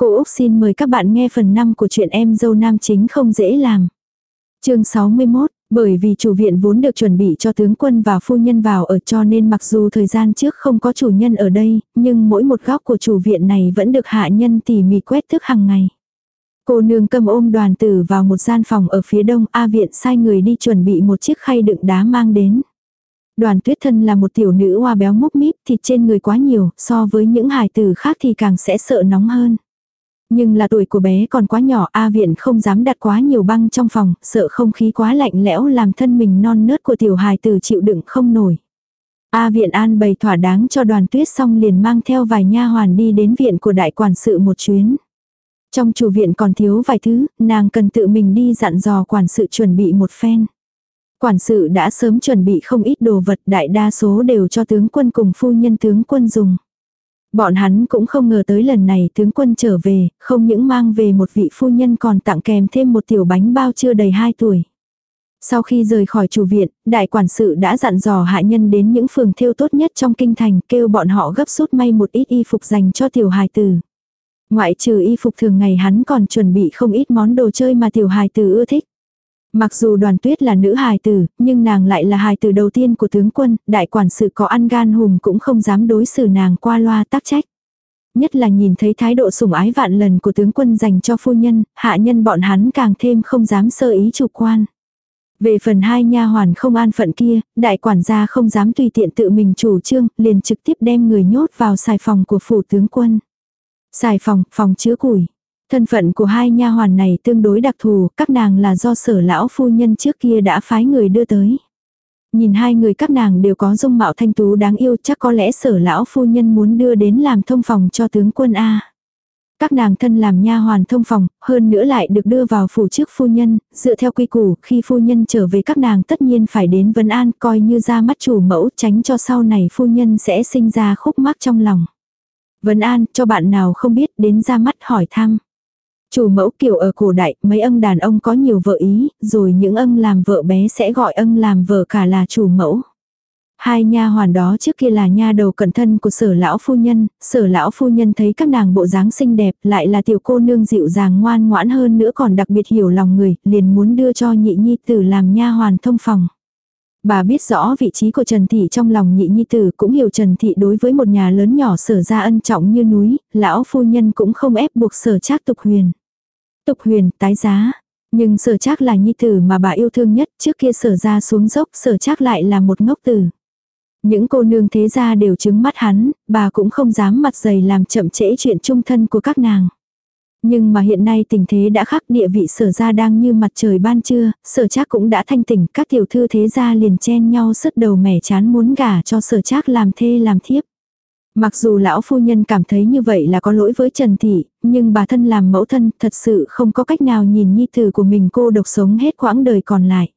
Cô Úc xin mời các bạn nghe phần 5 của chuyện em dâu nam chính không dễ làm. chương 61, bởi vì chủ viện vốn được chuẩn bị cho tướng quân và phu nhân vào ở cho nên mặc dù thời gian trước không có chủ nhân ở đây, nhưng mỗi một góc của chủ viện này vẫn được hạ nhân tỉ mỉ quét thức hàng ngày. Cô nương cầm ôm đoàn tử vào một gian phòng ở phía đông A viện sai người đi chuẩn bị một chiếc khay đựng đá mang đến. Đoàn tuyết thân là một tiểu nữ hoa béo múc míp thịt trên người quá nhiều, so với những hài tử khác thì càng sẽ sợ nóng hơn. Nhưng là tuổi của bé còn quá nhỏ A viện không dám đặt quá nhiều băng trong phòng, sợ không khí quá lạnh lẽo làm thân mình non nớt của tiểu hài tử chịu đựng không nổi. A viện an bày thỏa đáng cho đoàn tuyết xong liền mang theo vài nha hoàn đi đến viện của đại quản sự một chuyến. Trong chủ viện còn thiếu vài thứ, nàng cần tự mình đi dặn dò quản sự chuẩn bị một phen. Quản sự đã sớm chuẩn bị không ít đồ vật đại đa số đều cho tướng quân cùng phu nhân tướng quân dùng. Bọn hắn cũng không ngờ tới lần này tướng quân trở về, không những mang về một vị phu nhân còn tặng kèm thêm một tiểu bánh bao chưa đầy 2 tuổi. Sau khi rời khỏi chủ viện, đại quản sự đã dặn dò hạ nhân đến những phường thêu tốt nhất trong kinh thành kêu bọn họ gấp rút may một ít y phục dành cho tiểu hài tử. Ngoại trừ y phục thường ngày hắn còn chuẩn bị không ít món đồ chơi mà tiểu hài tử ưa thích. Mặc dù đoàn tuyết là nữ hài tử, nhưng nàng lại là hài tử đầu tiên của tướng quân, đại quản sự có ăn gan hùm cũng không dám đối xử nàng qua loa tác trách. Nhất là nhìn thấy thái độ sủng ái vạn lần của tướng quân dành cho phu nhân, hạ nhân bọn hắn càng thêm không dám sơ ý chủ quan. Về phần hai nha hoàn không an phận kia, đại quản gia không dám tùy tiện tự mình chủ trương, liền trực tiếp đem người nhốt vào xài phòng của phủ tướng quân. Xài phòng, phòng chứa củi. Thân phận của hai nha hoàn này tương đối đặc thù, các nàng là do sở lão phu nhân trước kia đã phái người đưa tới. Nhìn hai người các nàng đều có dung mạo thanh tú đáng yêu chắc có lẽ sở lão phu nhân muốn đưa đến làm thông phòng cho tướng quân A. Các nàng thân làm nha hoàn thông phòng, hơn nữa lại được đưa vào phủ trước phu nhân, dựa theo quy củ, khi phu nhân trở về các nàng tất nhiên phải đến vấn an coi như ra mắt chủ mẫu tránh cho sau này phu nhân sẽ sinh ra khúc mắc trong lòng. Vấn an cho bạn nào không biết đến ra mắt hỏi thăm. Chủ mẫu kiểu ở cổ đại, mấy ân đàn ông có nhiều vợ ý, rồi những ân làm vợ bé sẽ gọi ân làm vợ cả là chủ mẫu. Hai nha hoàn đó trước kia là nha đầu cận thân của sở lão phu nhân, sở lão phu nhân thấy các nàng bộ dáng xinh đẹp lại là tiểu cô nương dịu dàng ngoan ngoãn hơn nữa còn đặc biệt hiểu lòng người, liền muốn đưa cho nhị nhi tử làm nha hoàn thông phòng. Bà biết rõ vị trí của Trần Thị trong lòng nhị nhi tử cũng hiểu Trần Thị đối với một nhà lớn nhỏ sở ra ân trọng như núi, lão phu nhân cũng không ép buộc sở trác tục huyền. Tục huyền, tái giá. Nhưng sở trác là nhi tử mà bà yêu thương nhất, trước kia sở ra xuống dốc, sở trác lại là một ngốc tử. Những cô nương thế gia đều chứng mắt hắn, bà cũng không dám mặt dày làm chậm trễ chuyện trung thân của các nàng. Nhưng mà hiện nay tình thế đã khác địa vị sở ra đang như mặt trời ban trưa, sở trác cũng đã thanh tỉnh, các tiểu thư thế gia liền chen nhau sứt đầu mẻ chán muốn gả cho sở trác làm thê làm thiếp. Mặc dù lão phu nhân cảm thấy như vậy là có lỗi với Trần Thị, nhưng bà thân làm mẫu thân thật sự không có cách nào nhìn nhi tử của mình cô độc sống hết quãng đời còn lại.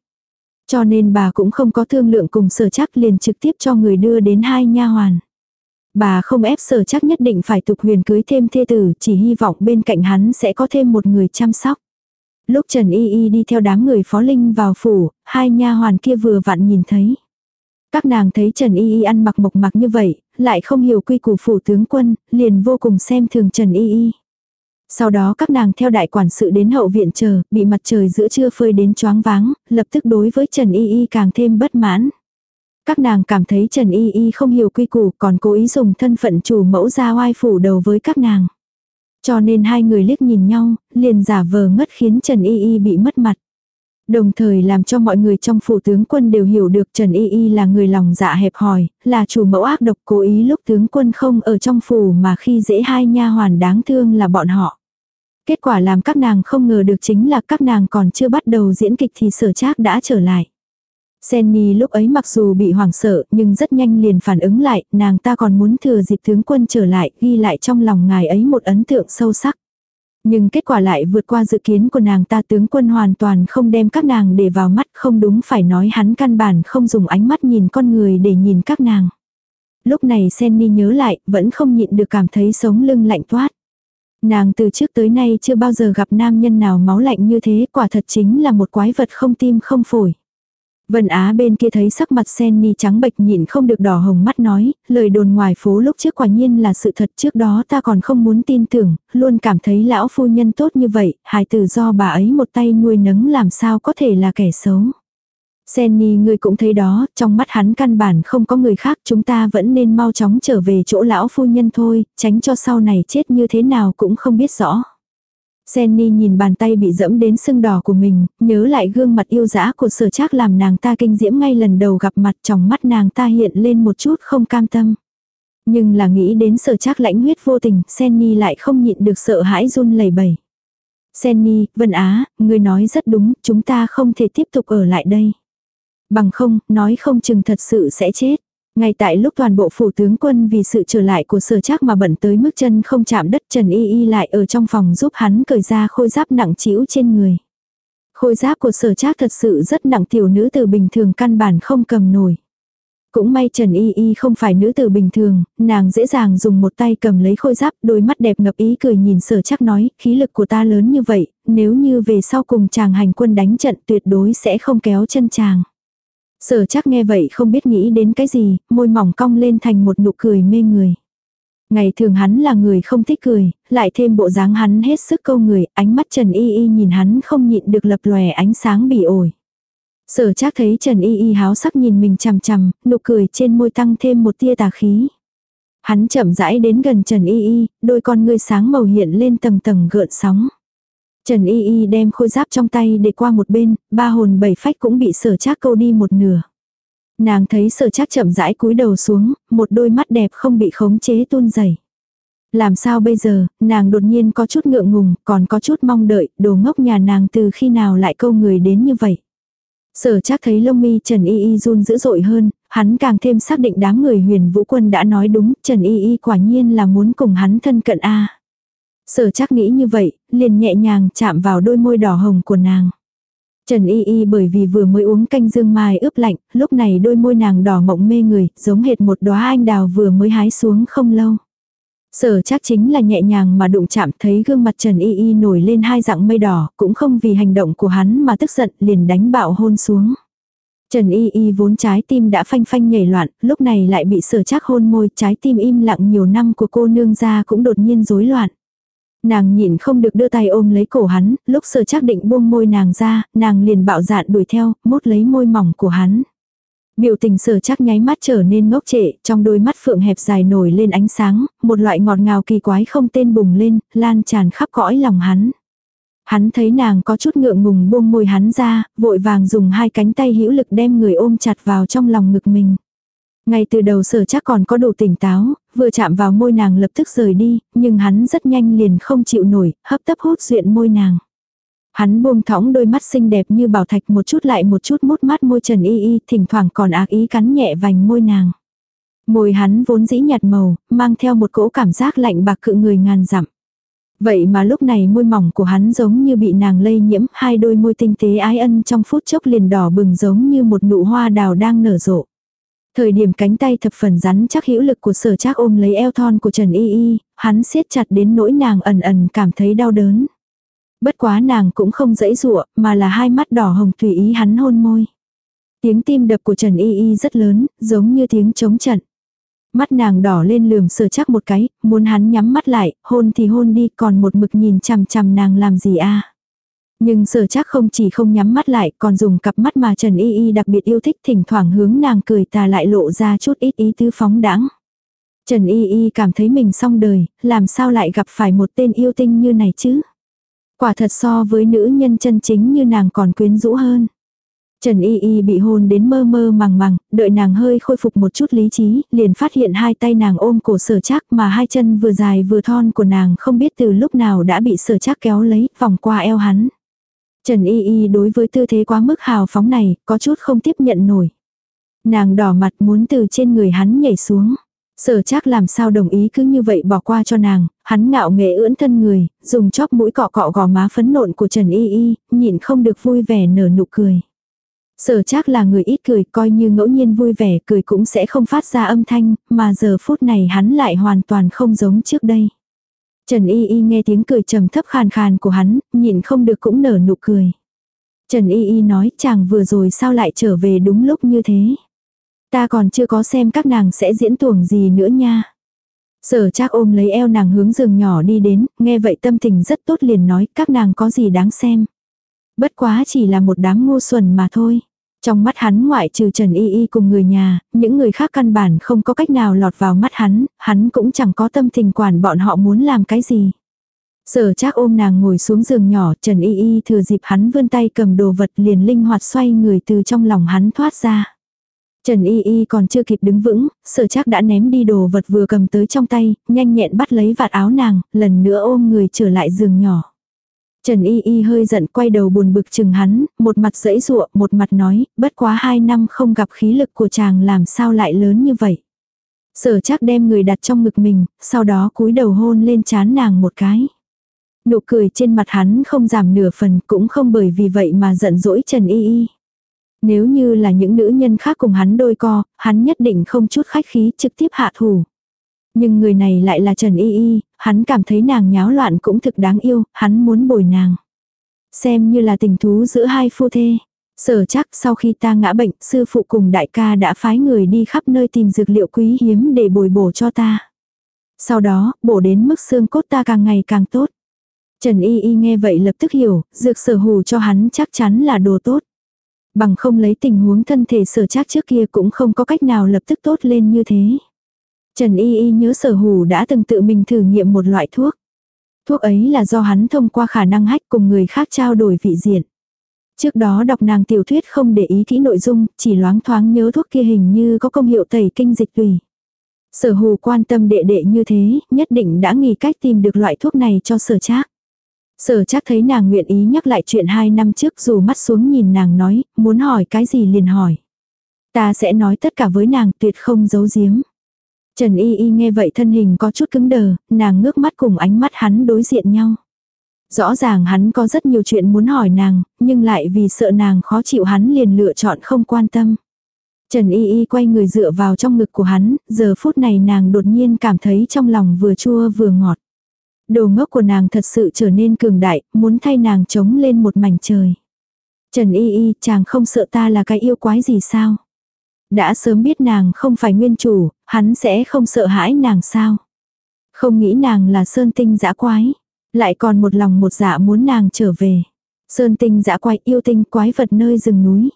Cho nên bà cũng không có thương lượng cùng sở chắc liền trực tiếp cho người đưa đến hai nha hoàn. Bà không ép sở chắc nhất định phải tục huyền cưới thêm thê tử, chỉ hy vọng bên cạnh hắn sẽ có thêm một người chăm sóc. Lúc Trần Y Y đi theo đám người phó linh vào phủ, hai nha hoàn kia vừa vặn nhìn thấy. Các nàng thấy Trần Y Y ăn mặc mộc mặc như vậy, lại không hiểu quy củ phủ tướng quân, liền vô cùng xem thường Trần Y Y. Sau đó các nàng theo đại quản sự đến hậu viện chờ, bị mặt trời giữa trưa phơi đến choáng váng, lập tức đối với Trần Y Y càng thêm bất mãn. Các nàng cảm thấy Trần Y Y không hiểu quy củ còn cố ý dùng thân phận chủ mẫu ra oai phủ đầu với các nàng. Cho nên hai người liếc nhìn nhau, liền giả vờ ngất khiến Trần Y Y bị mất mặt. Đồng thời làm cho mọi người trong phủ tướng quân đều hiểu được Trần Y Y là người lòng dạ hẹp hòi, là chủ mẫu ác độc cố ý lúc tướng quân không ở trong phủ mà khi dễ hai nha hoàn đáng thương là bọn họ. Kết quả làm các nàng không ngờ được chính là các nàng còn chưa bắt đầu diễn kịch thì sở trác đã trở lại. Senny lúc ấy mặc dù bị hoảng sợ nhưng rất nhanh liền phản ứng lại, nàng ta còn muốn thừa dịp tướng quân trở lại ghi lại trong lòng ngài ấy một ấn tượng sâu sắc. Nhưng kết quả lại vượt qua dự kiến của nàng ta tướng quân hoàn toàn không đem các nàng để vào mắt, không đúng phải nói hắn căn bản không dùng ánh mắt nhìn con người để nhìn các nàng. Lúc này Senny nhớ lại, vẫn không nhịn được cảm thấy sống lưng lạnh toát. Nàng từ trước tới nay chưa bao giờ gặp nam nhân nào máu lạnh như thế, quả thật chính là một quái vật không tim không phổi. Vân Á bên kia thấy sắc mặt Senny trắng bệch nhịn không được đỏ hồng mắt nói, lời đồn ngoài phố lúc trước quả nhiên là sự thật trước đó ta còn không muốn tin tưởng, luôn cảm thấy lão phu nhân tốt như vậy, hài tử do bà ấy một tay nuôi nấng làm sao có thể là kẻ xấu. Senny ngươi cũng thấy đó, trong mắt hắn căn bản không có người khác chúng ta vẫn nên mau chóng trở về chỗ lão phu nhân thôi, tránh cho sau này chết như thế nào cũng không biết rõ. Senny nhìn bàn tay bị dẫm đến sưng đỏ của mình, nhớ lại gương mặt yêu dã của sở trác làm nàng ta kinh diễm ngay lần đầu gặp mặt trong mắt nàng ta hiện lên một chút không cam tâm. Nhưng là nghĩ đến sở trác lãnh huyết vô tình, Senny lại không nhịn được sợ hãi run lẩy bẩy. Senny, Vân Á, người nói rất đúng, chúng ta không thể tiếp tục ở lại đây. Bằng không, nói không chừng thật sự sẽ chết. Ngay tại lúc toàn bộ phủ tướng quân vì sự trở lại của sở trác mà bận tới mức chân không chạm đất Trần Y Y lại ở trong phòng giúp hắn cởi ra khôi giáp nặng trĩu trên người. Khôi giáp của sở trác thật sự rất nặng tiểu nữ từ bình thường căn bản không cầm nổi. Cũng may Trần Y Y không phải nữ tử bình thường, nàng dễ dàng dùng một tay cầm lấy khôi giáp, đôi mắt đẹp ngập ý cười nhìn sở chắc nói, khí lực của ta lớn như vậy, nếu như về sau cùng chàng hành quân đánh trận tuyệt đối sẽ không kéo chân chàng. Sở chắc nghe vậy không biết nghĩ đến cái gì, môi mỏng cong lên thành một nụ cười mê người. Ngày thường hắn là người không thích cười, lại thêm bộ dáng hắn hết sức câu người, ánh mắt Trần Y Y nhìn hắn không nhịn được lập lòe ánh sáng bị ổi. Sở chắc thấy Trần Y Y háo sắc nhìn mình chằm chằm, nụ cười trên môi tăng thêm một tia tà khí. Hắn chậm rãi đến gần Trần Y Y, đôi con ngươi sáng màu hiện lên tầng tầng gợn sóng. Trần Y Y đem khôi giáp trong tay để qua một bên, ba hồn bảy phách cũng bị sở trác câu đi một nửa. Nàng thấy sở trác chậm rãi cúi đầu xuống, một đôi mắt đẹp không bị khống chế tuôn dày. Làm sao bây giờ, nàng đột nhiên có chút ngượng ngùng, còn có chút mong đợi, đồ ngốc nhà nàng từ khi nào lại câu người đến như vậy. Sở chắc thấy lông mi Trần Y Y run dữ dội hơn, hắn càng thêm xác định đám người huyền vũ quân đã nói đúng, Trần Y Y quả nhiên là muốn cùng hắn thân cận A. Sở chắc nghĩ như vậy, liền nhẹ nhàng chạm vào đôi môi đỏ hồng của nàng. Trần Y Y bởi vì vừa mới uống canh dương mai ướp lạnh, lúc này đôi môi nàng đỏ mộng mê người, giống hệt một đóa anh đào vừa mới hái xuống không lâu. Sở chắc chính là nhẹ nhàng mà đụng chạm thấy gương mặt Trần Y Y nổi lên hai dạng mây đỏ, cũng không vì hành động của hắn mà tức giận liền đánh bạo hôn xuống. Trần Y Y vốn trái tim đã phanh phanh nhảy loạn, lúc này lại bị sở chắc hôn môi, trái tim im lặng nhiều năm của cô nương ra cũng đột nhiên rối loạn. Nàng nhìn không được đưa tay ôm lấy cổ hắn, lúc sở chắc định buông môi nàng ra, nàng liền bạo dạn đuổi theo, mốt lấy môi mỏng của hắn. Biểu tình sở chắc nháy mắt trở nên ngốc trệ, trong đôi mắt phượng hẹp dài nổi lên ánh sáng, một loại ngọt ngào kỳ quái không tên bùng lên, lan tràn khắp cõi lòng hắn. Hắn thấy nàng có chút ngượng ngùng buông môi hắn ra, vội vàng dùng hai cánh tay hữu lực đem người ôm chặt vào trong lòng ngực mình. Ngay từ đầu sở chắc còn có đủ tỉnh táo, vừa chạm vào môi nàng lập tức rời đi, nhưng hắn rất nhanh liền không chịu nổi, hấp tấp hút duyện môi nàng. Hắn buông thõng đôi mắt xinh đẹp như bảo thạch một chút lại một chút mút mắt môi trần y y, thỉnh thoảng còn ác ý cắn nhẹ vành môi nàng. Môi hắn vốn dĩ nhạt màu, mang theo một cỗ cảm giác lạnh bạc cự người ngàn dặm. Vậy mà lúc này môi mỏng của hắn giống như bị nàng lây nhiễm, hai đôi môi tinh tế ái ân trong phút chốc liền đỏ bừng giống như một nụ hoa đào đang nở rộ. Thời điểm cánh tay thập phần rắn chắc hữu lực của sở trác ôm lấy eo thon của Trần Y Y, hắn siết chặt đến nỗi nàng ẩn ẩn cảm thấy đau đớn. Bất quá nàng cũng không dãy dụa, mà là hai mắt đỏ hồng tùy ý hắn hôn môi. Tiếng tim đập của Trần Y Y rất lớn, giống như tiếng chống trận. Mắt nàng đỏ lên lườm sở chắc một cái, muốn hắn nhắm mắt lại, hôn thì hôn đi, còn một mực nhìn chằm chằm nàng làm gì a nhưng sở chắc không chỉ không nhắm mắt lại, còn dùng cặp mắt mà Trần Y Y đặc biệt yêu thích thỉnh thoảng hướng nàng cười tà lại lộ ra chút ít ý tứ phóng đãng Trần Y Y cảm thấy mình xong đời, làm sao lại gặp phải một tên yêu tinh như này chứ? Quả thật so với nữ nhân chân chính như nàng còn quyến rũ hơn. Trần Y Y bị hôn đến mơ mơ màng màng, đợi nàng hơi khôi phục một chút lý trí, liền phát hiện hai tay nàng ôm cổ sở chắc mà hai chân vừa dài vừa thon của nàng không biết từ lúc nào đã bị sở chắc kéo lấy, vòng qua eo hắn. Trần Y Y đối với tư thế quá mức hào phóng này, có chút không tiếp nhận nổi. Nàng đỏ mặt muốn từ trên người hắn nhảy xuống. Sở chắc làm sao đồng ý cứ như vậy bỏ qua cho nàng, hắn ngạo nghệ ưỡn thân người, dùng chóp mũi cọ cọ gò má phấn nộn của Trần Y Y, nhịn không được vui vẻ nở nụ cười. Sở chắc là người ít cười, coi như ngẫu nhiên vui vẻ, cười cũng sẽ không phát ra âm thanh, mà giờ phút này hắn lại hoàn toàn không giống trước đây. Trần Y Y nghe tiếng cười trầm thấp khàn khàn của hắn, nhịn không được cũng nở nụ cười. Trần Y Y nói chàng vừa rồi sao lại trở về đúng lúc như thế. Ta còn chưa có xem các nàng sẽ diễn tuồng gì nữa nha. Sở trác ôm lấy eo nàng hướng giường nhỏ đi đến, nghe vậy tâm tình rất tốt liền nói các nàng có gì đáng xem. Bất quá chỉ là một đám ngu xuẩn mà thôi. Trong mắt hắn ngoại trừ Trần Y Y cùng người nhà, những người khác căn bản không có cách nào lọt vào mắt hắn, hắn cũng chẳng có tâm tình quản bọn họ muốn làm cái gì. Sở trác ôm nàng ngồi xuống giường nhỏ, Trần Y Y thừa dịp hắn vươn tay cầm đồ vật liền linh hoạt xoay người từ trong lòng hắn thoát ra. Trần Y Y còn chưa kịp đứng vững, sở trác đã ném đi đồ vật vừa cầm tới trong tay, nhanh nhẹn bắt lấy vạt áo nàng, lần nữa ôm người trở lại giường nhỏ. Trần Y Y hơi giận quay đầu buồn bực chừng hắn, một mặt dẫy dụa, một mặt nói, bất quá hai năm không gặp khí lực của chàng làm sao lại lớn như vậy. Sở chắc đem người đặt trong ngực mình, sau đó cúi đầu hôn lên chán nàng một cái. Nụ cười trên mặt hắn không giảm nửa phần cũng không bởi vì vậy mà giận dỗi Trần Y Y. Nếu như là những nữ nhân khác cùng hắn đôi co, hắn nhất định không chút khách khí trực tiếp hạ thủ. Nhưng người này lại là Trần Y Y, hắn cảm thấy nàng nháo loạn cũng thực đáng yêu, hắn muốn bồi nàng. Xem như là tình thú giữa hai phu thê. Sở chắc sau khi ta ngã bệnh, sư phụ cùng đại ca đã phái người đi khắp nơi tìm dược liệu quý hiếm để bồi bổ cho ta. Sau đó, bổ đến mức xương cốt ta càng ngày càng tốt. Trần Y Y nghe vậy lập tức hiểu, dược sở hù cho hắn chắc chắn là đồ tốt. Bằng không lấy tình huống thân thể sở chắc trước kia cũng không có cách nào lập tức tốt lên như thế. Trần Y Y nhớ sở hù đã từng tự mình thử nghiệm một loại thuốc. Thuốc ấy là do hắn thông qua khả năng hách cùng người khác trao đổi vị diện. Trước đó đọc nàng tiểu thuyết không để ý kỹ nội dung, chỉ loáng thoáng nhớ thuốc kia hình như có công hiệu tẩy kinh dịch tùy. Sở hù quan tâm đệ đệ như thế, nhất định đã nghĩ cách tìm được loại thuốc này cho sở trác. Sở trác thấy nàng nguyện ý nhắc lại chuyện hai năm trước dù mắt xuống nhìn nàng nói, muốn hỏi cái gì liền hỏi. Ta sẽ nói tất cả với nàng tuyệt không giấu giếm. Trần Y Y nghe vậy thân hình có chút cứng đờ, nàng ngước mắt cùng ánh mắt hắn đối diện nhau. Rõ ràng hắn có rất nhiều chuyện muốn hỏi nàng, nhưng lại vì sợ nàng khó chịu hắn liền lựa chọn không quan tâm. Trần Y Y quay người dựa vào trong ngực của hắn, giờ phút này nàng đột nhiên cảm thấy trong lòng vừa chua vừa ngọt. Đồ ngốc của nàng thật sự trở nên cường đại, muốn thay nàng chống lên một mảnh trời. Trần Y Y, chàng không sợ ta là cái yêu quái gì sao? Đã sớm biết nàng không phải nguyên chủ, hắn sẽ không sợ hãi nàng sao. Không nghĩ nàng là sơn tinh dã quái. Lại còn một lòng một dạ muốn nàng trở về. Sơn tinh dã quái yêu tinh quái vật nơi rừng núi.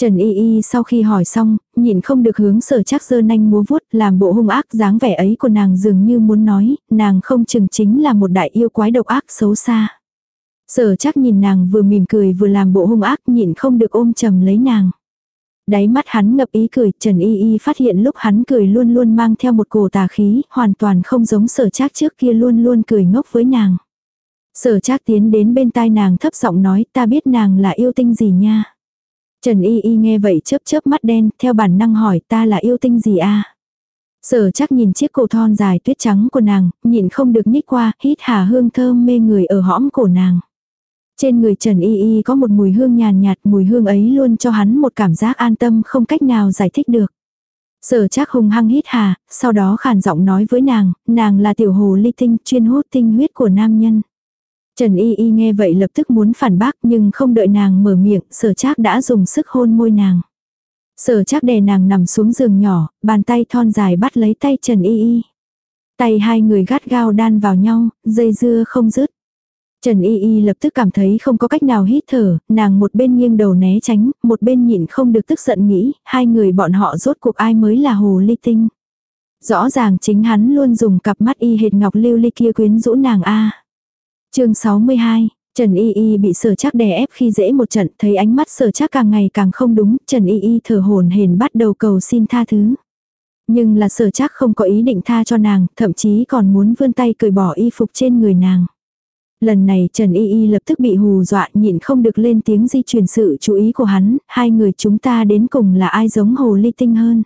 Trần Y Y sau khi hỏi xong, nhìn không được hướng sở chắc dơ nanh múa vuốt làm bộ hung ác dáng vẻ ấy của nàng dường như muốn nói, nàng không chừng chính là một đại yêu quái độc ác xấu xa. Sở chắc nhìn nàng vừa mỉm cười vừa làm bộ hung ác nhìn không được ôm chầm lấy nàng. Đáy mắt hắn ngập ý cười, Trần Y Y phát hiện lúc hắn cười luôn luôn mang theo một cổ tà khí, hoàn toàn không giống sở trác trước kia luôn luôn cười ngốc với nàng. Sở trác tiến đến bên tai nàng thấp giọng nói ta biết nàng là yêu tinh gì nha. Trần Y Y nghe vậy chớp chớp mắt đen, theo bản năng hỏi ta là yêu tinh gì a Sở chắc nhìn chiếc cổ thon dài tuyết trắng của nàng, nhìn không được nhích qua, hít hà hương thơm mê người ở hõm cổ nàng. Trên người Trần Y Y có một mùi hương nhàn nhạt, mùi hương ấy luôn cho hắn một cảm giác an tâm không cách nào giải thích được. Sở trác hung hăng hít hà, sau đó khàn giọng nói với nàng, nàng là tiểu hồ ly tinh chuyên hút tinh huyết của nam nhân. Trần Y Y nghe vậy lập tức muốn phản bác nhưng không đợi nàng mở miệng, sở trác đã dùng sức hôn môi nàng. Sở trác đè nàng nằm xuống giường nhỏ, bàn tay thon dài bắt lấy tay Trần Y Y. Tay hai người gắt gao đan vào nhau, dây dưa không dứt. Trần Y Y lập tức cảm thấy không có cách nào hít thở, nàng một bên nghiêng đầu né tránh, một bên nhịn không được tức giận nghĩ, hai người bọn họ rốt cuộc ai mới là hồ ly tinh. Rõ ràng chính hắn luôn dùng cặp mắt y hệt ngọc lưu ly kia quyến rũ nàng a. À. Chương 62 Trần Y Y bị sở chắc đè ép khi dễ một trận, thấy ánh mắt sở chắc càng ngày càng không đúng, Trần Y Y thở hồn hển bắt đầu cầu xin tha thứ. Nhưng là sở chắc không có ý định tha cho nàng, thậm chí còn muốn vươn tay cởi bỏ y phục trên người nàng. Lần này Trần Y Y lập tức bị hù dọa nhịn không được lên tiếng di chuyển sự chú ý của hắn, hai người chúng ta đến cùng là ai giống hồ ly tinh hơn.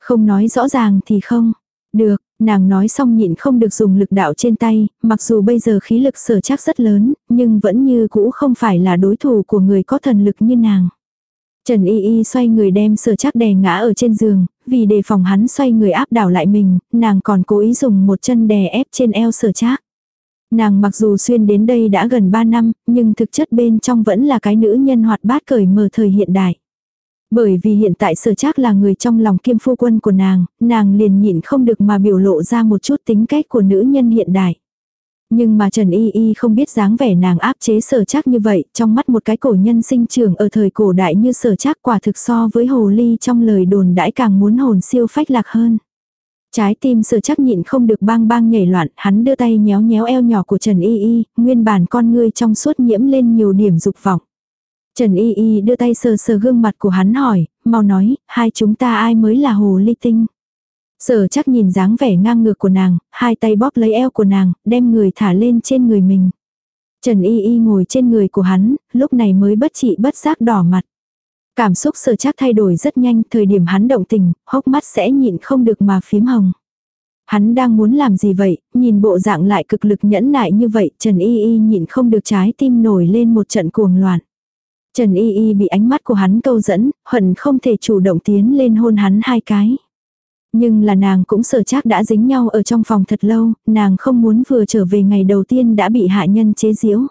Không nói rõ ràng thì không. Được, nàng nói xong nhịn không được dùng lực đạo trên tay, mặc dù bây giờ khí lực sở chắc rất lớn, nhưng vẫn như cũ không phải là đối thủ của người có thần lực như nàng. Trần Y Y xoay người đem sở chắc đè ngã ở trên giường, vì đề phòng hắn xoay người áp đảo lại mình, nàng còn cố ý dùng một chân đè ép trên eo sở chắc. Nàng mặc dù xuyên đến đây đã gần 3 năm, nhưng thực chất bên trong vẫn là cái nữ nhân hoạt bát cởi mở thời hiện đại. Bởi vì hiện tại sở trác là người trong lòng kiêm phu quân của nàng, nàng liền nhịn không được mà biểu lộ ra một chút tính cách của nữ nhân hiện đại. Nhưng mà Trần Y Y không biết dáng vẻ nàng áp chế sở trác như vậy, trong mắt một cái cổ nhân sinh trưởng ở thời cổ đại như sở trác quả thực so với hồ ly trong lời đồn đãi càng muốn hồn siêu phách lạc hơn. Trái tim sở chắc nhịn không được bang bang nhảy loạn, hắn đưa tay nhéo nhéo eo nhỏ của Trần Y Y, nguyên bản con ngươi trong suốt nhiễm lên nhiều điểm dục vọng. Trần Y Y đưa tay sờ sờ gương mặt của hắn hỏi, mau nói, hai chúng ta ai mới là hồ ly tinh. Sở chắc nhìn dáng vẻ ngang ngược của nàng, hai tay bóp lấy eo của nàng, đem người thả lên trên người mình. Trần Y Y ngồi trên người của hắn, lúc này mới bất trị bất giác đỏ mặt. Cảm xúc sở chắc thay đổi rất nhanh, thời điểm hắn động tình, hốc mắt sẽ nhịn không được mà phím hồng. Hắn đang muốn làm gì vậy, nhìn bộ dạng lại cực lực nhẫn nại như vậy, Trần Y Y nhịn không được trái tim nổi lên một trận cuồng loạn. Trần Y Y bị ánh mắt của hắn câu dẫn, hận không thể chủ động tiến lên hôn hắn hai cái. Nhưng là nàng cũng sở chắc đã dính nhau ở trong phòng thật lâu, nàng không muốn vừa trở về ngày đầu tiên đã bị hạ nhân chế giễu.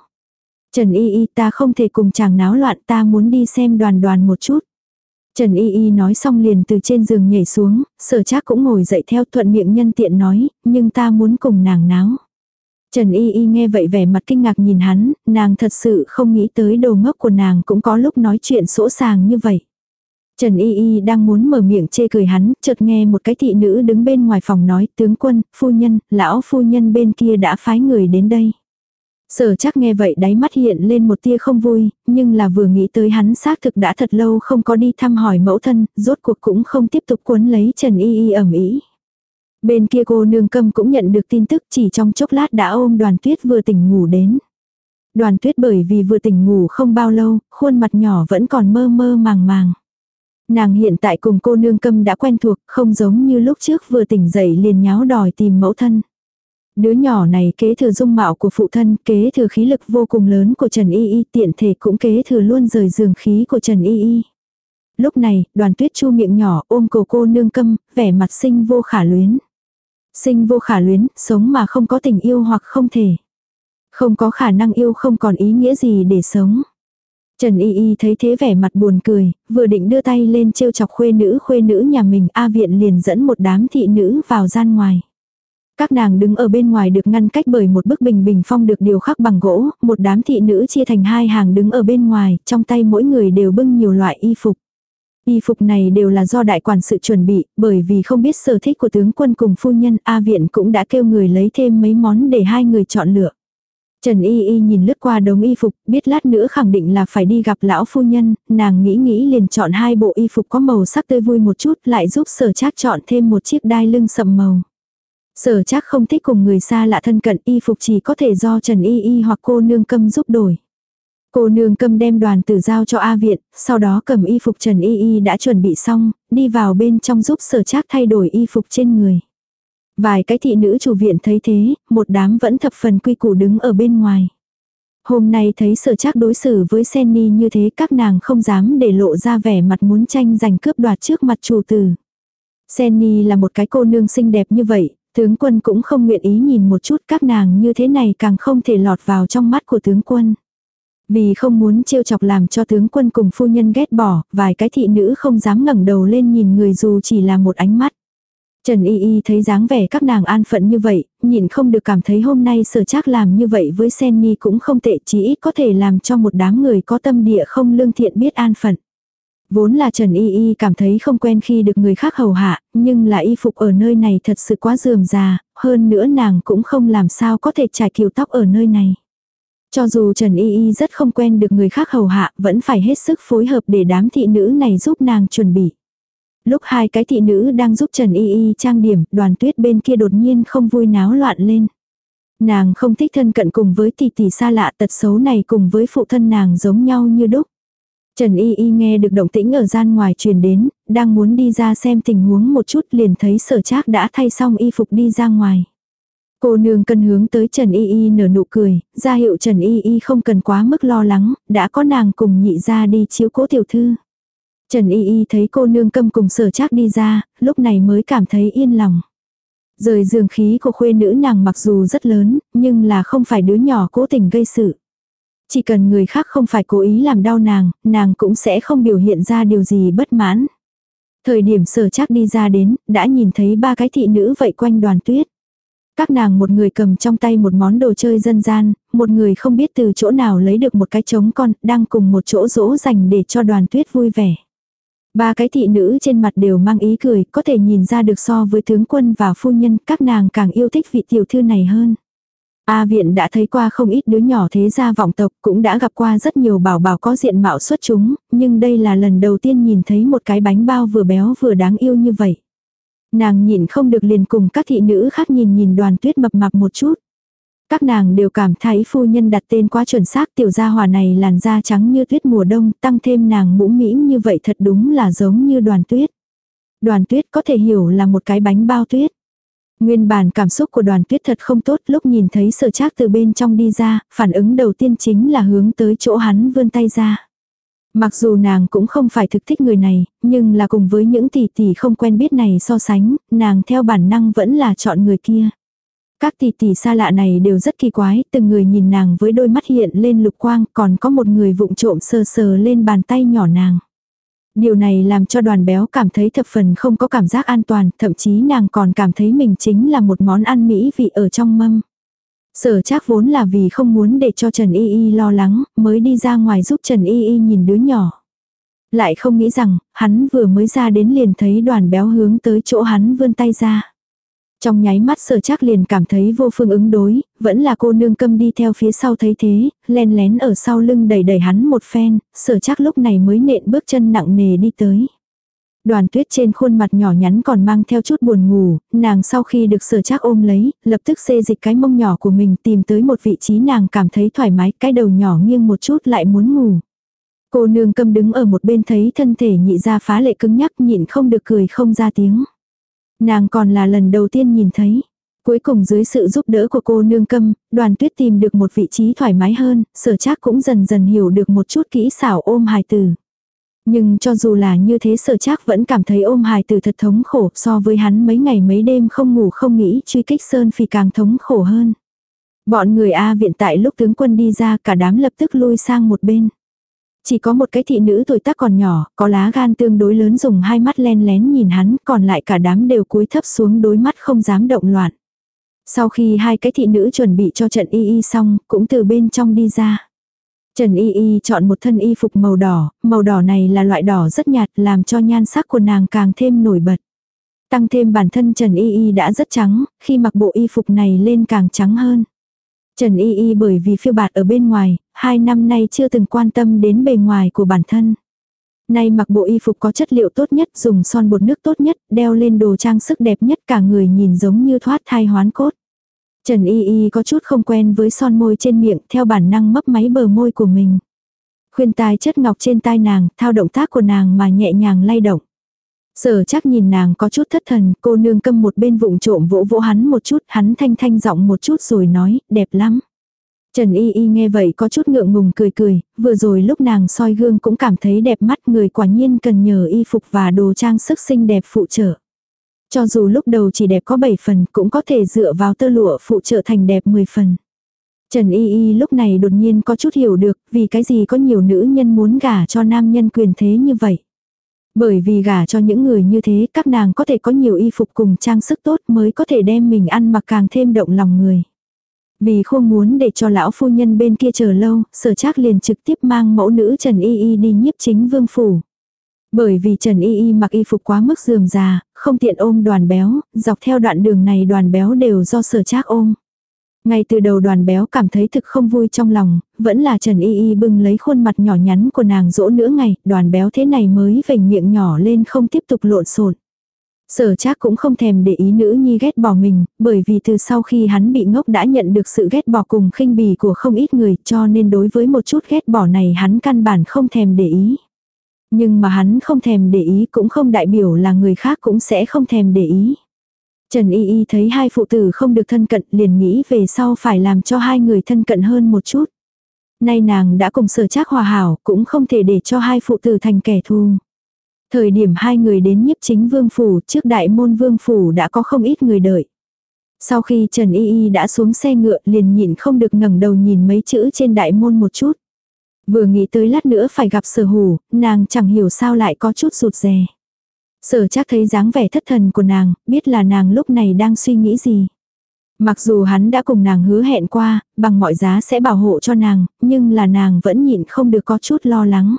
Trần Y Y ta không thể cùng chàng náo loạn ta muốn đi xem đoàn đoàn một chút. Trần Y Y nói xong liền từ trên giường nhảy xuống, sở trác cũng ngồi dậy theo thuận miệng nhân tiện nói, nhưng ta muốn cùng nàng náo. Trần Y Y nghe vậy vẻ mặt kinh ngạc nhìn hắn, nàng thật sự không nghĩ tới đồ ngốc của nàng cũng có lúc nói chuyện sỗ sàng như vậy. Trần Y Y đang muốn mở miệng chê cười hắn, chợt nghe một cái thị nữ đứng bên ngoài phòng nói, tướng quân, phu nhân, lão phu nhân bên kia đã phái người đến đây. Sở chắc nghe vậy đáy mắt hiện lên một tia không vui, nhưng là vừa nghĩ tới hắn xác thực đã thật lâu không có đi thăm hỏi mẫu thân, rốt cuộc cũng không tiếp tục cuốn lấy Trần Y Y ẩm ý. Bên kia cô nương câm cũng nhận được tin tức chỉ trong chốc lát đã ôm đoàn tuyết vừa tỉnh ngủ đến. Đoàn tuyết bởi vì vừa tỉnh ngủ không bao lâu, khuôn mặt nhỏ vẫn còn mơ mơ màng màng. Nàng hiện tại cùng cô nương câm đã quen thuộc, không giống như lúc trước vừa tỉnh dậy liền nháo đòi tìm mẫu thân. Đứa nhỏ này kế thừa dung mạo của phụ thân, kế thừa khí lực vô cùng lớn của Trần Y Y, tiện thể cũng kế thừa luôn rời giường khí của Trần Y Y. Lúc này, đoàn tuyết chu miệng nhỏ ôm cổ cô nương câm, vẻ mặt sinh vô khả luyến. Sinh vô khả luyến, sống mà không có tình yêu hoặc không thể. Không có khả năng yêu không còn ý nghĩa gì để sống. Trần Y Y thấy thế vẻ mặt buồn cười, vừa định đưa tay lên trêu chọc khuê nữ khuê nữ nhà mình A viện liền dẫn một đám thị nữ vào gian ngoài. Các nàng đứng ở bên ngoài được ngăn cách bởi một bức bình bình phong được điều khắc bằng gỗ, một đám thị nữ chia thành hai hàng đứng ở bên ngoài, trong tay mỗi người đều bưng nhiều loại y phục. Y phục này đều là do đại quản sự chuẩn bị, bởi vì không biết sở thích của tướng quân cùng phu nhân A viện cũng đã kêu người lấy thêm mấy món để hai người chọn lựa. Trần Y Y nhìn lướt qua đống y phục, biết lát nữa khẳng định là phải đi gặp lão phu nhân, nàng nghĩ nghĩ liền chọn hai bộ y phục có màu sắc tươi vui một chút lại giúp sở trác chọn thêm một chiếc đai lưng sậm màu. Sở chắc không thích cùng người xa lạ thân cận y phục chỉ có thể do Trần Y Y hoặc cô nương câm giúp đổi. Cô nương câm đem đoàn tử giao cho A Viện, sau đó cầm y phục Trần Y Y đã chuẩn bị xong, đi vào bên trong giúp sở trác thay đổi y phục trên người. Vài cái thị nữ chủ viện thấy thế, một đám vẫn thập phần quy củ đứng ở bên ngoài. Hôm nay thấy sở trác đối xử với Senny như thế các nàng không dám để lộ ra vẻ mặt muốn tranh giành cướp đoạt trước mặt chủ tử. Senny là một cái cô nương xinh đẹp như vậy, Tướng quân cũng không nguyện ý nhìn một chút các nàng như thế này càng không thể lọt vào trong mắt của tướng quân. Vì không muốn trêu chọc làm cho tướng quân cùng phu nhân ghét bỏ, vài cái thị nữ không dám ngẩng đầu lên nhìn người dù chỉ là một ánh mắt. Trần Y Y thấy dáng vẻ các nàng an phận như vậy, nhìn không được cảm thấy hôm nay sở chắc làm như vậy với Senni cũng không tệ chỉ ít có thể làm cho một đám người có tâm địa không lương thiện biết an phận. Vốn là Trần Y Y cảm thấy không quen khi được người khác hầu hạ, nhưng là y phục ở nơi này thật sự quá dườm già, hơn nữa nàng cũng không làm sao có thể trải kiểu tóc ở nơi này. Cho dù Trần Y Y rất không quen được người khác hầu hạ, vẫn phải hết sức phối hợp để đám thị nữ này giúp nàng chuẩn bị. Lúc hai cái thị nữ đang giúp Trần Y Y trang điểm, đoàn tuyết bên kia đột nhiên không vui náo loạn lên. Nàng không thích thân cận cùng với tỷ tỷ xa lạ tật xấu này cùng với phụ thân nàng giống nhau như đúc. Trần Y Y nghe được động tĩnh ở gian ngoài truyền đến, đang muốn đi ra xem tình huống một chút liền thấy sở trác đã thay xong y phục đi ra ngoài. Cô nương cân hướng tới Trần Y Y nở nụ cười, ra hiệu Trần Y Y không cần quá mức lo lắng, đã có nàng cùng nhị ra đi chiếu cố tiểu thư. Trần Y Y thấy cô nương câm cùng sở trác đi ra, lúc này mới cảm thấy yên lòng. Rời giường khí của khuê nữ nàng mặc dù rất lớn, nhưng là không phải đứa nhỏ cố tình gây sự. Chỉ cần người khác không phải cố ý làm đau nàng, nàng cũng sẽ không biểu hiện ra điều gì bất mãn. Thời điểm sở chắc đi ra đến, đã nhìn thấy ba cái thị nữ vậy quanh đoàn tuyết. Các nàng một người cầm trong tay một món đồ chơi dân gian, một người không biết từ chỗ nào lấy được một cái trống con, đang cùng một chỗ dỗ dành để cho đoàn tuyết vui vẻ. Ba cái thị nữ trên mặt đều mang ý cười, có thể nhìn ra được so với tướng quân và phu nhân, các nàng càng yêu thích vị tiểu thư này hơn. A viện đã thấy qua không ít đứa nhỏ thế gia vọng tộc, cũng đã gặp qua rất nhiều bảo bảo có diện mạo xuất chúng, nhưng đây là lần đầu tiên nhìn thấy một cái bánh bao vừa béo vừa đáng yêu như vậy. Nàng nhìn không được liền cùng các thị nữ khác nhìn nhìn đoàn tuyết mập mạp một chút. Các nàng đều cảm thấy phu nhân đặt tên quá chuẩn xác tiểu gia hòa này làn da trắng như tuyết mùa đông, tăng thêm nàng mũm mĩm như vậy thật đúng là giống như đoàn tuyết. Đoàn tuyết có thể hiểu là một cái bánh bao tuyết. Nguyên bản cảm xúc của đoàn tuyết thật không tốt lúc nhìn thấy sở trác từ bên trong đi ra, phản ứng đầu tiên chính là hướng tới chỗ hắn vươn tay ra. Mặc dù nàng cũng không phải thực thích người này, nhưng là cùng với những tỷ tỷ không quen biết này so sánh, nàng theo bản năng vẫn là chọn người kia. Các tỷ tỷ xa lạ này đều rất kỳ quái, từng người nhìn nàng với đôi mắt hiện lên lục quang, còn có một người vụng trộm sờ sờ lên bàn tay nhỏ nàng. Điều này làm cho đoàn béo cảm thấy thập phần không có cảm giác an toàn, thậm chí nàng còn cảm thấy mình chính là một món ăn mỹ vị ở trong mâm. Sở chắc vốn là vì không muốn để cho Trần Y Y lo lắng, mới đi ra ngoài giúp Trần Y Y nhìn đứa nhỏ. Lại không nghĩ rằng, hắn vừa mới ra đến liền thấy đoàn béo hướng tới chỗ hắn vươn tay ra. Trong nháy mắt sở chắc liền cảm thấy vô phương ứng đối, vẫn là cô nương câm đi theo phía sau thấy thế, len lén ở sau lưng đẩy đẩy hắn một phen, sở chắc lúc này mới nện bước chân nặng nề đi tới. Đoàn tuyết trên khuôn mặt nhỏ nhắn còn mang theo chút buồn ngủ, nàng sau khi được sở chắc ôm lấy, lập tức xê dịch cái mông nhỏ của mình tìm tới một vị trí nàng cảm thấy thoải mái, cái đầu nhỏ nghiêng một chút lại muốn ngủ. Cô nương câm đứng ở một bên thấy thân thể nhị ra phá lệ cứng nhắc nhịn không được cười không ra tiếng. Nàng còn là lần đầu tiên nhìn thấy. Cuối cùng dưới sự giúp đỡ của cô nương câm, đoàn tuyết tìm được một vị trí thoải mái hơn, sở trác cũng dần dần hiểu được một chút kỹ xảo ôm hài tử. Nhưng cho dù là như thế sở trác vẫn cảm thấy ôm hài tử thật thống khổ so với hắn mấy ngày mấy đêm không ngủ không nghĩ truy kích Sơn Phi càng thống khổ hơn. Bọn người A viện tại lúc tướng quân đi ra cả đám lập tức lui sang một bên. Chỉ có một cái thị nữ tuổi tác còn nhỏ, có lá gan tương đối lớn dùng hai mắt len lén nhìn hắn, còn lại cả đám đều cúi thấp xuống đối mắt không dám động loạn. Sau khi hai cái thị nữ chuẩn bị cho trần y y xong, cũng từ bên trong đi ra. Trần Y Y chọn một thân y phục màu đỏ, màu đỏ này là loại đỏ rất nhạt làm cho nhan sắc của nàng càng thêm nổi bật. Tăng thêm bản thân Trần Y Y đã rất trắng, khi mặc bộ y phục này lên càng trắng hơn. Trần Y Y bởi vì phiêu bạt ở bên ngoài, hai năm nay chưa từng quan tâm đến bề ngoài của bản thân. Nay mặc bộ y phục có chất liệu tốt nhất, dùng son bột nước tốt nhất, đeo lên đồ trang sức đẹp nhất cả người nhìn giống như thoát thai hoán cốt. Trần Y Y có chút không quen với son môi trên miệng, theo bản năng mấp máy bờ môi của mình. Khuyên tai chất ngọc trên tai nàng, thao động tác của nàng mà nhẹ nhàng lay động. Sở chắc nhìn nàng có chút thất thần, cô nương câm một bên vụng trộm vỗ vỗ hắn một chút, hắn thanh thanh giọng một chút rồi nói, đẹp lắm. Trần Y Y nghe vậy có chút ngượng ngùng cười cười, vừa rồi lúc nàng soi gương cũng cảm thấy đẹp mắt người quả nhiên cần nhờ y phục và đồ trang sức xinh đẹp phụ trợ. Cho dù lúc đầu chỉ đẹp có 7 phần cũng có thể dựa vào tơ lụa phụ trợ thành đẹp 10 phần. Trần Y Y lúc này đột nhiên có chút hiểu được vì cái gì có nhiều nữ nhân muốn gả cho nam nhân quyền thế như vậy. Bởi vì gả cho những người như thế các nàng có thể có nhiều y phục cùng trang sức tốt mới có thể đem mình ăn mặc càng thêm động lòng người. Vì không muốn để cho lão phu nhân bên kia chờ lâu, sở trác liền trực tiếp mang mẫu nữ Trần Y Y đi nhiếp chính vương phủ. Bởi vì Trần Y Y mặc y phục quá mức dườm già, không tiện ôm đoàn béo, dọc theo đoạn đường này đoàn béo đều do sở trác ôm. Ngay từ đầu đoàn béo cảm thấy thực không vui trong lòng, vẫn là Trần Y Y bưng lấy khuôn mặt nhỏ nhắn của nàng dỗ nữa ngày, đoàn béo thế này mới vểnh miệng nhỏ lên không tiếp tục lộn xộn. Sở trác cũng không thèm để ý nữ nhi ghét bỏ mình, bởi vì từ sau khi hắn bị ngốc đã nhận được sự ghét bỏ cùng khinh bỉ của không ít người cho nên đối với một chút ghét bỏ này hắn căn bản không thèm để ý. Nhưng mà hắn không thèm để ý cũng không đại biểu là người khác cũng sẽ không thèm để ý. Trần Y Y thấy hai phụ tử không được thân cận liền nghĩ về sau phải làm cho hai người thân cận hơn một chút. Nay nàng đã cùng sở trác hòa hảo cũng không thể để cho hai phụ tử thành kẻ thù. Thời điểm hai người đến nhiếp chính vương phủ trước đại môn vương phủ đã có không ít người đợi. Sau khi Trần Y Y đã xuống xe ngựa liền nhịn không được ngẩng đầu nhìn mấy chữ trên đại môn một chút. Vừa nghĩ tới lát nữa phải gặp sở hủ, nàng chẳng hiểu sao lại có chút rụt rè. Sở chắc thấy dáng vẻ thất thần của nàng, biết là nàng lúc này đang suy nghĩ gì. Mặc dù hắn đã cùng nàng hứa hẹn qua, bằng mọi giá sẽ bảo hộ cho nàng, nhưng là nàng vẫn nhịn không được có chút lo lắng.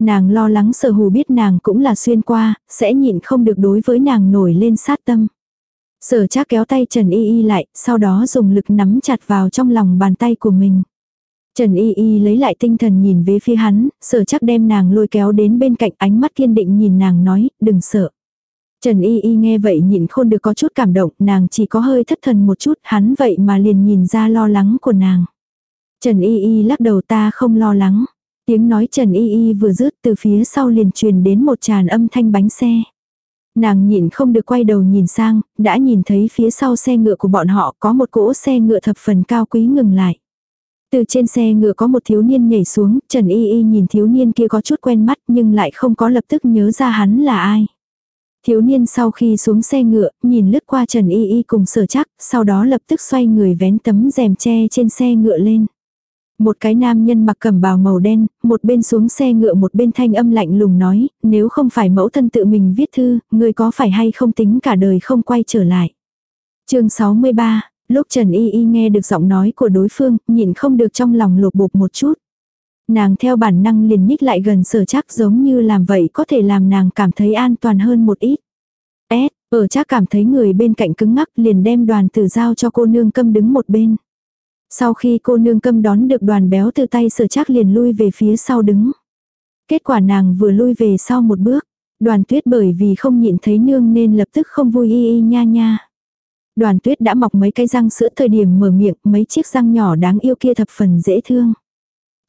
Nàng lo lắng sở hù biết nàng cũng là xuyên qua, sẽ nhịn không được đối với nàng nổi lên sát tâm. Sở chắc kéo tay Trần Y Y lại, sau đó dùng lực nắm chặt vào trong lòng bàn tay của mình. Trần Y Y lấy lại tinh thần nhìn về phía hắn, sở chắc đem nàng lôi kéo đến bên cạnh ánh mắt kiên định nhìn nàng nói, đừng sợ. Trần Y Y nghe vậy nhịn khôn được có chút cảm động, nàng chỉ có hơi thất thần một chút, hắn vậy mà liền nhìn ra lo lắng của nàng. Trần Y Y lắc đầu ta không lo lắng. Tiếng nói Trần Y Y vừa dứt từ phía sau liền truyền đến một tràn âm thanh bánh xe. Nàng nhịn không được quay đầu nhìn sang, đã nhìn thấy phía sau xe ngựa của bọn họ có một cỗ xe ngựa thập phần cao quý ngừng lại. Từ trên xe ngựa có một thiếu niên nhảy xuống, Trần Y Y nhìn thiếu niên kia có chút quen mắt nhưng lại không có lập tức nhớ ra hắn là ai. Thiếu niên sau khi xuống xe ngựa, nhìn lướt qua Trần Y Y cùng sở chắc, sau đó lập tức xoay người vén tấm rèm che trên xe ngựa lên. Một cái nam nhân mặc cẩm bào màu đen, một bên xuống xe ngựa một bên thanh âm lạnh lùng nói, nếu không phải mẫu thân tự mình viết thư, người có phải hay không tính cả đời không quay trở lại. chương 63, lúc Trần Y Y nghe được giọng nói của đối phương, nhịn không được trong lòng lột bột một chút. Nàng theo bản năng liền nhích lại gần sở chắc giống như làm vậy có thể làm nàng cảm thấy an toàn hơn một ít. S, ở chắc cảm thấy người bên cạnh cứng ngắc liền đem đoàn tử giao cho cô nương câm đứng một bên. Sau khi cô nương câm đón được đoàn béo từ tay sở chắc liền lui về phía sau đứng. Kết quả nàng vừa lui về sau một bước. Đoàn tuyết bởi vì không nhịn thấy nương nên lập tức không vui y y nha nha. Đoàn tuyết đã mọc mấy cái răng sữa thời điểm mở miệng mấy chiếc răng nhỏ đáng yêu kia thập phần dễ thương.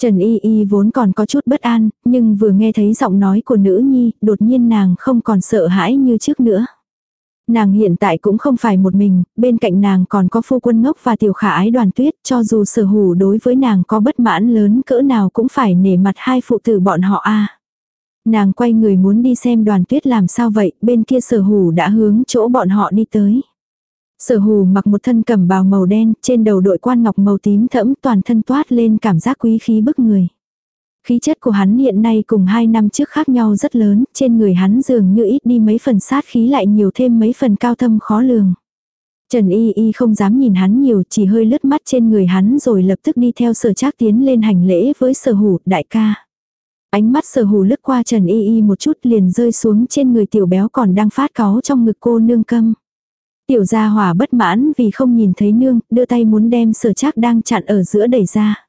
Trần Y Y vốn còn có chút bất an, nhưng vừa nghe thấy giọng nói của nữ nhi, đột nhiên nàng không còn sợ hãi như trước nữa. Nàng hiện tại cũng không phải một mình, bên cạnh nàng còn có phu quân ngốc và tiểu khả ái đoàn tuyết, cho dù sở hủ đối với nàng có bất mãn lớn cỡ nào cũng phải nể mặt hai phụ tử bọn họ a. Nàng quay người muốn đi xem đoàn tuyết làm sao vậy, bên kia sở hủ đã hướng chỗ bọn họ đi tới. Sở hù mặc một thân cẩm bào màu đen, trên đầu đội quan ngọc màu tím thẫm toàn thân toát lên cảm giác quý khí bức người. Khí chất của hắn hiện nay cùng hai năm trước khác nhau rất lớn, trên người hắn dường như ít đi mấy phần sát khí lại nhiều thêm mấy phần cao thâm khó lường. Trần Y Y không dám nhìn hắn nhiều chỉ hơi lướt mắt trên người hắn rồi lập tức đi theo sở trác tiến lên hành lễ với sở hủ đại ca. Ánh mắt sở hủ lướt qua Trần Y Y một chút liền rơi xuống trên người tiểu béo còn đang phát cáu trong ngực cô nương câm. Tiểu gia hỏa bất mãn vì không nhìn thấy nương, đưa tay muốn đem sở trác đang chặn ở giữa đẩy ra.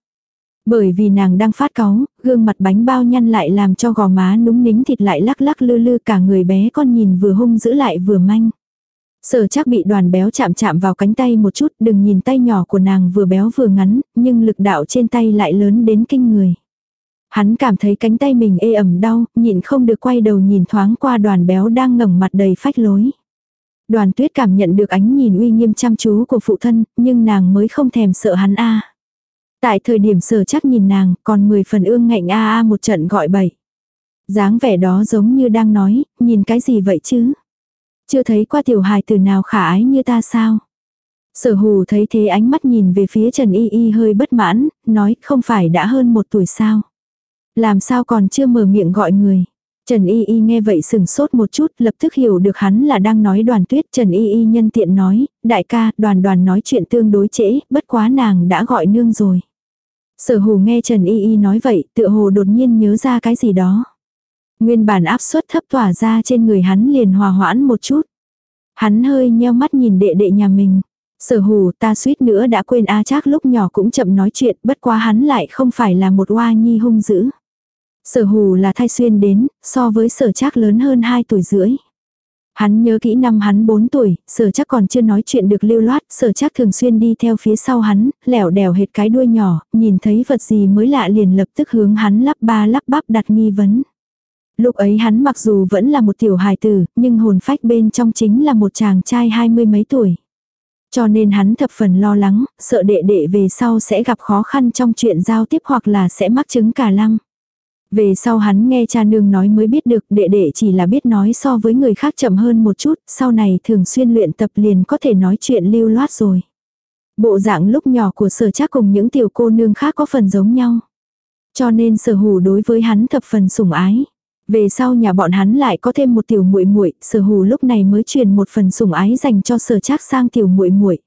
Bởi vì nàng đang phát cáu, gương mặt bánh bao nhăn lại làm cho gò má núng nính thịt lại lắc lắc lư lư cả người bé con nhìn vừa hung dữ lại vừa manh. Sở chắc bị đoàn béo chạm chạm vào cánh tay một chút đừng nhìn tay nhỏ của nàng vừa béo vừa ngắn, nhưng lực đạo trên tay lại lớn đến kinh người. Hắn cảm thấy cánh tay mình ê ẩm đau, nhịn không được quay đầu nhìn thoáng qua đoàn béo đang ngẩng mặt đầy phách lối. Đoàn tuyết cảm nhận được ánh nhìn uy nghiêm chăm chú của phụ thân, nhưng nàng mới không thèm sợ hắn a. Tại thời điểm sở chắc nhìn nàng, còn 10 phần ương ngạnh a a một trận gọi bậy. dáng vẻ đó giống như đang nói, nhìn cái gì vậy chứ? Chưa thấy qua tiểu hài từ nào khả ái như ta sao? Sở hù thấy thế ánh mắt nhìn về phía Trần Y Y hơi bất mãn, nói không phải đã hơn một tuổi sao? Làm sao còn chưa mở miệng gọi người? Trần Y Y nghe vậy sừng sốt một chút, lập tức hiểu được hắn là đang nói đoàn tuyết. Trần Y Y nhân tiện nói, đại ca, đoàn đoàn nói chuyện tương đối trễ, bất quá nàng đã gọi nương rồi. Sở hồ nghe Trần Y Y nói vậy, tựa hồ đột nhiên nhớ ra cái gì đó. Nguyên bản áp suất thấp tỏa ra trên người hắn liền hòa hoãn một chút. Hắn hơi nheo mắt nhìn đệ đệ nhà mình. Sở hù ta suýt nữa đã quên A chắc lúc nhỏ cũng chậm nói chuyện, bất quá hắn lại không phải là một oa nhi hung dữ. Sở hù là thai xuyên đến, so với sở chắc lớn hơn 2 tuổi rưỡi. Hắn nhớ kỹ năm hắn 4 tuổi, sở chắc còn chưa nói chuyện được lưu loát, sở chắc thường xuyên đi theo phía sau hắn, lẻo đèo hệt cái đuôi nhỏ, nhìn thấy vật gì mới lạ liền lập tức hướng hắn lắp ba lắp bắp đặt nghi vấn. Lúc ấy hắn mặc dù vẫn là một tiểu hài tử, nhưng hồn phách bên trong chính là một chàng trai hai mươi mấy tuổi. Cho nên hắn thập phần lo lắng, sợ đệ đệ về sau sẽ gặp khó khăn trong chuyện giao tiếp hoặc là sẽ mắc chứng cả lăng. Về sau hắn nghe cha nương nói mới biết được đệ đệ chỉ là biết nói so với người khác chậm hơn một chút, sau này thường xuyên luyện tập liền có thể nói chuyện lưu loát rồi. Bộ dạng lúc nhỏ của sở chắc cùng những tiểu cô nương khác có phần giống nhau. Cho nên sở hủ đối với hắn thập phần sủng ái. Về sau nhà bọn hắn lại có thêm một tiểu muội muội, sở hủ lúc này mới truyền một phần sủng ái dành cho sở trác sang tiểu muội muội.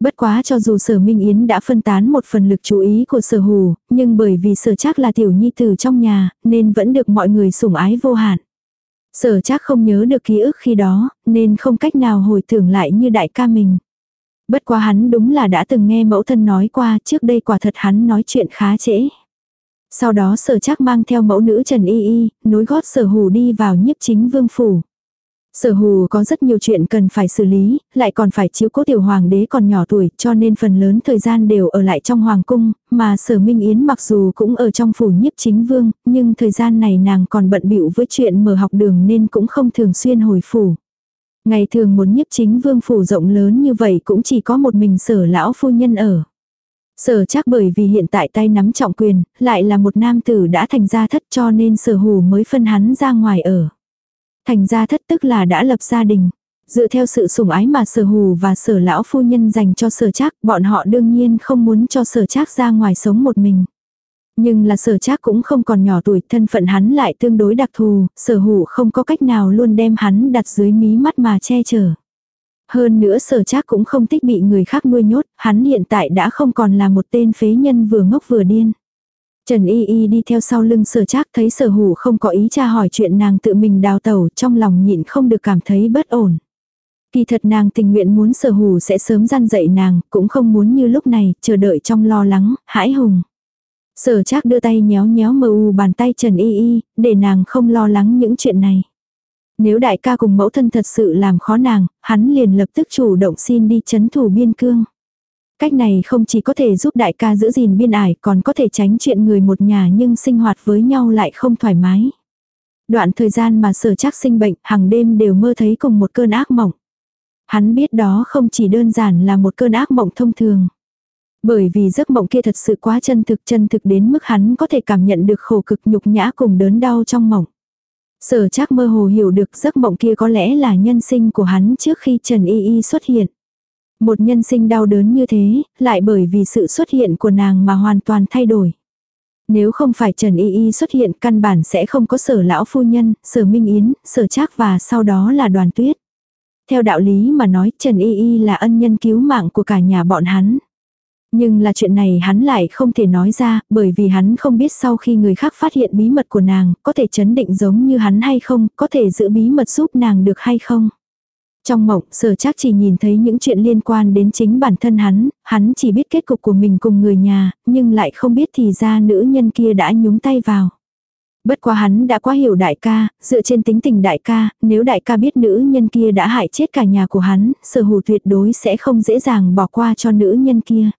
Bất quá cho dù sở Minh Yến đã phân tán một phần lực chú ý của sở hù, nhưng bởi vì sở chắc là tiểu nhi tử trong nhà, nên vẫn được mọi người sủng ái vô hạn. Sở chắc không nhớ được ký ức khi đó, nên không cách nào hồi tưởng lại như đại ca mình. Bất quá hắn đúng là đã từng nghe mẫu thân nói qua trước đây quả thật hắn nói chuyện khá trễ. Sau đó sở chắc mang theo mẫu nữ Trần Y Y, nối gót sở hù đi vào nhiếp chính vương phủ. Sở hù có rất nhiều chuyện cần phải xử lý, lại còn phải chiếu cố tiểu hoàng đế còn nhỏ tuổi, cho nên phần lớn thời gian đều ở lại trong hoàng cung, mà sở Minh Yến mặc dù cũng ở trong phủ nhiếp chính vương, nhưng thời gian này nàng còn bận bịu với chuyện mở học đường nên cũng không thường xuyên hồi phủ. Ngày thường một nhiếp chính vương phủ rộng lớn như vậy cũng chỉ có một mình sở lão phu nhân ở. Sở chắc bởi vì hiện tại tay nắm trọng quyền, lại là một nam tử đã thành gia thất cho nên sở hù mới phân hắn ra ngoài ở. Thành gia thất tức là đã lập gia đình. Dựa theo sự sủng ái mà sở hù và sở lão phu nhân dành cho sở chắc, bọn họ đương nhiên không muốn cho sở chắc ra ngoài sống một mình. Nhưng là sở chắc cũng không còn nhỏ tuổi, thân phận hắn lại tương đối đặc thù, sở hù không có cách nào luôn đem hắn đặt dưới mí mắt mà che chở. Hơn nữa sở chắc cũng không thích bị người khác nuôi nhốt, hắn hiện tại đã không còn là một tên phế nhân vừa ngốc vừa điên. Trần Y Y đi theo sau lưng sở Trác thấy sở hủ không có ý tra hỏi chuyện nàng tự mình đào tẩu trong lòng nhịn không được cảm thấy bất ổn. Kỳ thật nàng tình nguyện muốn sở hủ sẽ sớm gian dậy nàng, cũng không muốn như lúc này, chờ đợi trong lo lắng, hãi hùng. Sở Trác đưa tay nhéo nhéo mờ u bàn tay Trần Y Y, để nàng không lo lắng những chuyện này. Nếu đại ca cùng mẫu thân thật sự làm khó nàng, hắn liền lập tức chủ động xin đi chấn thủ biên cương. Cách này không chỉ có thể giúp đại ca giữ gìn biên ải còn có thể tránh chuyện người một nhà nhưng sinh hoạt với nhau lại không thoải mái. Đoạn thời gian mà sở chắc sinh bệnh, hàng đêm đều mơ thấy cùng một cơn ác mộng. Hắn biết đó không chỉ đơn giản là một cơn ác mộng thông thường. Bởi vì giấc mộng kia thật sự quá chân thực chân thực đến mức hắn có thể cảm nhận được khổ cực nhục nhã cùng đớn đau trong mộng. Sở chắc mơ hồ hiểu được giấc mộng kia có lẽ là nhân sinh của hắn trước khi Trần Y Y xuất hiện. Một nhân sinh đau đớn như thế, lại bởi vì sự xuất hiện của nàng mà hoàn toàn thay đổi. Nếu không phải Trần Y Y xuất hiện căn bản sẽ không có sở lão phu nhân, sở minh yến, sở trác và sau đó là đoàn tuyết. Theo đạo lý mà nói Trần Y Y là ân nhân cứu mạng của cả nhà bọn hắn. Nhưng là chuyện này hắn lại không thể nói ra, bởi vì hắn không biết sau khi người khác phát hiện bí mật của nàng, có thể chấn định giống như hắn hay không, có thể giữ bí mật giúp nàng được hay không. Trong mộng, sở chắc chỉ nhìn thấy những chuyện liên quan đến chính bản thân hắn, hắn chỉ biết kết cục của mình cùng người nhà, nhưng lại không biết thì ra nữ nhân kia đã nhúng tay vào. Bất quá hắn đã quá hiểu đại ca, dựa trên tính tình đại ca, nếu đại ca biết nữ nhân kia đã hại chết cả nhà của hắn, sở hù tuyệt đối sẽ không dễ dàng bỏ qua cho nữ nhân kia.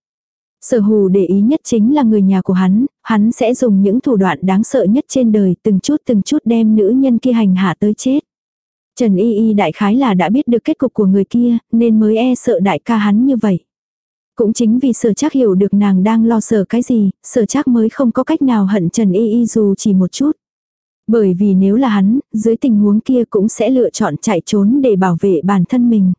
Sở hù để ý nhất chính là người nhà của hắn, hắn sẽ dùng những thủ đoạn đáng sợ nhất trên đời từng chút từng chút đem nữ nhân kia hành hạ tới chết. Trần Y Y đại khái là đã biết được kết cục của người kia, nên mới e sợ đại ca hắn như vậy. Cũng chính vì sở chắc hiểu được nàng đang lo sợ cái gì, sở chắc mới không có cách nào hận Trần Y Y dù chỉ một chút. Bởi vì nếu là hắn, dưới tình huống kia cũng sẽ lựa chọn chạy trốn để bảo vệ bản thân mình.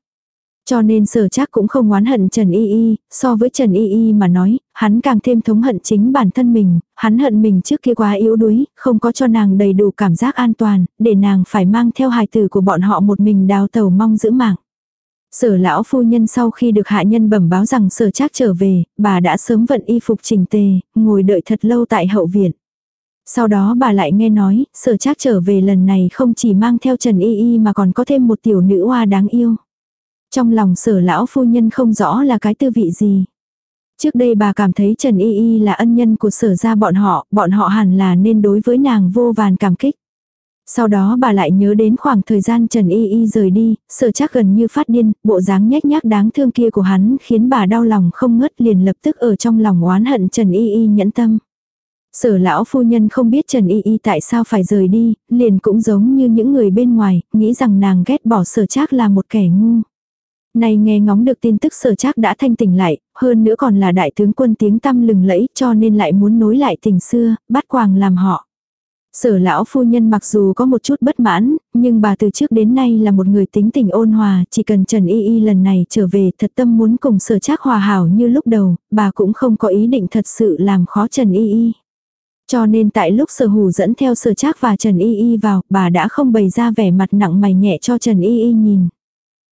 Cho nên sở chắc cũng không oán hận Trần Y Y, so với Trần Y Y mà nói, hắn càng thêm thống hận chính bản thân mình, hắn hận mình trước kia quá yếu đuối, không có cho nàng đầy đủ cảm giác an toàn, để nàng phải mang theo hài tử của bọn họ một mình đào tàu mong giữ mạng. Sở lão phu nhân sau khi được hạ nhân bẩm báo rằng sở chắc trở về, bà đã sớm vận y phục chỉnh tề, ngồi đợi thật lâu tại hậu viện. Sau đó bà lại nghe nói, sở chắc trở về lần này không chỉ mang theo Trần Y Y mà còn có thêm một tiểu nữ hoa đáng yêu. Trong lòng sở lão phu nhân không rõ là cái tư vị gì. Trước đây bà cảm thấy Trần Y Y là ân nhân của sở gia bọn họ, bọn họ hẳn là nên đối với nàng vô vàn cảm kích. Sau đó bà lại nhớ đến khoảng thời gian Trần Y Y rời đi, sở chắc gần như phát điên, bộ dáng nhếch nhác đáng thương kia của hắn khiến bà đau lòng không ngớt liền lập tức ở trong lòng oán hận Trần Y Y nhẫn tâm. Sở lão phu nhân không biết Trần Y Y tại sao phải rời đi, liền cũng giống như những người bên ngoài, nghĩ rằng nàng ghét bỏ sở chắc là một kẻ ngu. Này nghe ngóng được tin tức sở chắc đã thanh tỉnh lại, hơn nữa còn là đại tướng quân tiếng tăm lừng lẫy cho nên lại muốn nối lại tình xưa, bắt quàng làm họ. Sở lão phu nhân mặc dù có một chút bất mãn, nhưng bà từ trước đến nay là một người tính tình ôn hòa, chỉ cần Trần Y Y lần này trở về thật tâm muốn cùng sở trác hòa hảo như lúc đầu, bà cũng không có ý định thật sự làm khó Trần Y Y. Cho nên tại lúc sở hủ dẫn theo sở trác và Trần Y Y vào, bà đã không bày ra vẻ mặt nặng mày nhẹ cho Trần Y Y nhìn.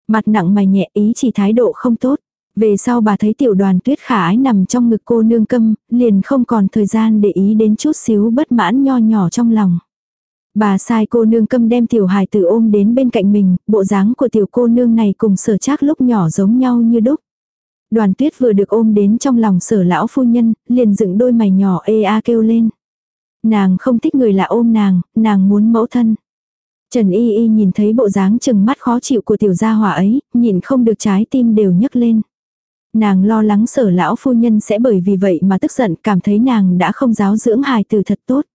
Mặt nặng mày nhẹ ý chỉ thái độ không tốt. Về sau bà thấy tiểu đoàn tuyết khả ái nằm trong ngực cô nương câm, liền không còn thời gian để ý đến chút xíu bất mãn nho nhỏ trong lòng. Bà sai cô nương câm đem tiểu hài tử ôm đến bên cạnh mình, bộ dáng của tiểu cô nương này cùng sở trác lúc nhỏ giống nhau như đúc. Đoàn tuyết vừa được ôm đến trong lòng sở lão phu nhân, liền dựng đôi mày nhỏ ê a kêu lên. Nàng không thích người lạ ôm nàng, nàng muốn mẫu thân. Trần Y Y nhìn thấy bộ dáng chừng mắt khó chịu của tiểu gia hỏa ấy, nhìn không được trái tim đều nhấc lên. Nàng lo lắng sở lão phu nhân sẽ bởi vì vậy mà tức giận cảm thấy nàng đã không giáo dưỡng hài từ thật tốt.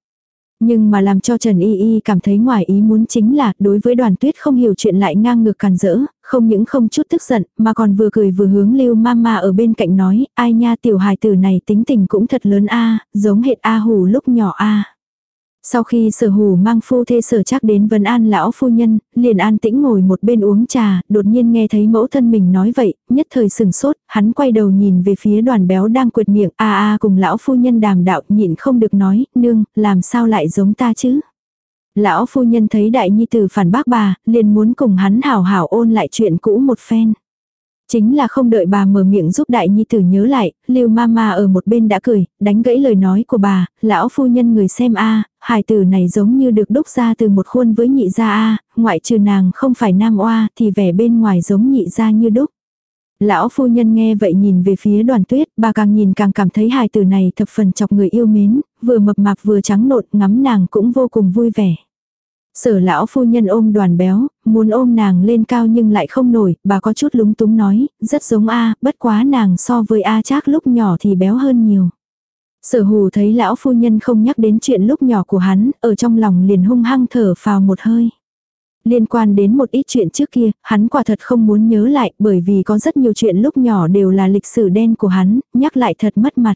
Nhưng mà làm cho Trần Y Y cảm thấy ngoài ý muốn chính là đối với đoàn tuyết không hiểu chuyện lại ngang ngược càn rỡ, không những không chút tức giận mà còn vừa cười vừa hướng lưu mama ở bên cạnh nói, ai nha tiểu hài tử này tính tình cũng thật lớn a giống hệt A hủ lúc nhỏ a sau khi sở hủ mang phu thê sở chắc đến vấn an lão phu nhân, liền an tĩnh ngồi một bên uống trà, đột nhiên nghe thấy mẫu thân mình nói vậy, nhất thời sừng sốt, hắn quay đầu nhìn về phía đoàn béo đang quệt miệng, a a cùng lão phu nhân đàm đạo nhịn không được nói, nương, làm sao lại giống ta chứ. Lão phu nhân thấy đại nhi tử phản bác bà, liền muốn cùng hắn hảo hảo ôn lại chuyện cũ một phen. Chính là không đợi bà mở miệng giúp đại nhi tử nhớ lại, lưu mama ở một bên đã cười, đánh gãy lời nói của bà, lão phu nhân người xem a hài tử này giống như được đúc ra từ một khuôn với nhị gia a ngoại trừ nàng không phải nam oa thì vẻ bên ngoài giống nhị gia như đúc. Lão phu nhân nghe vậy nhìn về phía đoàn tuyết, bà càng nhìn càng cảm thấy hài tử này thập phần chọc người yêu mến, vừa mập mạp vừa trắng nộn ngắm nàng cũng vô cùng vui vẻ. Sở lão phu nhân ôm đoàn béo, muốn ôm nàng lên cao nhưng lại không nổi, bà có chút lúng túng nói, rất giống A, bất quá nàng so với A chắc lúc nhỏ thì béo hơn nhiều. Sở hù thấy lão phu nhân không nhắc đến chuyện lúc nhỏ của hắn, ở trong lòng liền hung hăng thở phào một hơi. Liên quan đến một ít chuyện trước kia, hắn quả thật không muốn nhớ lại bởi vì có rất nhiều chuyện lúc nhỏ đều là lịch sử đen của hắn, nhắc lại thật mất mặt.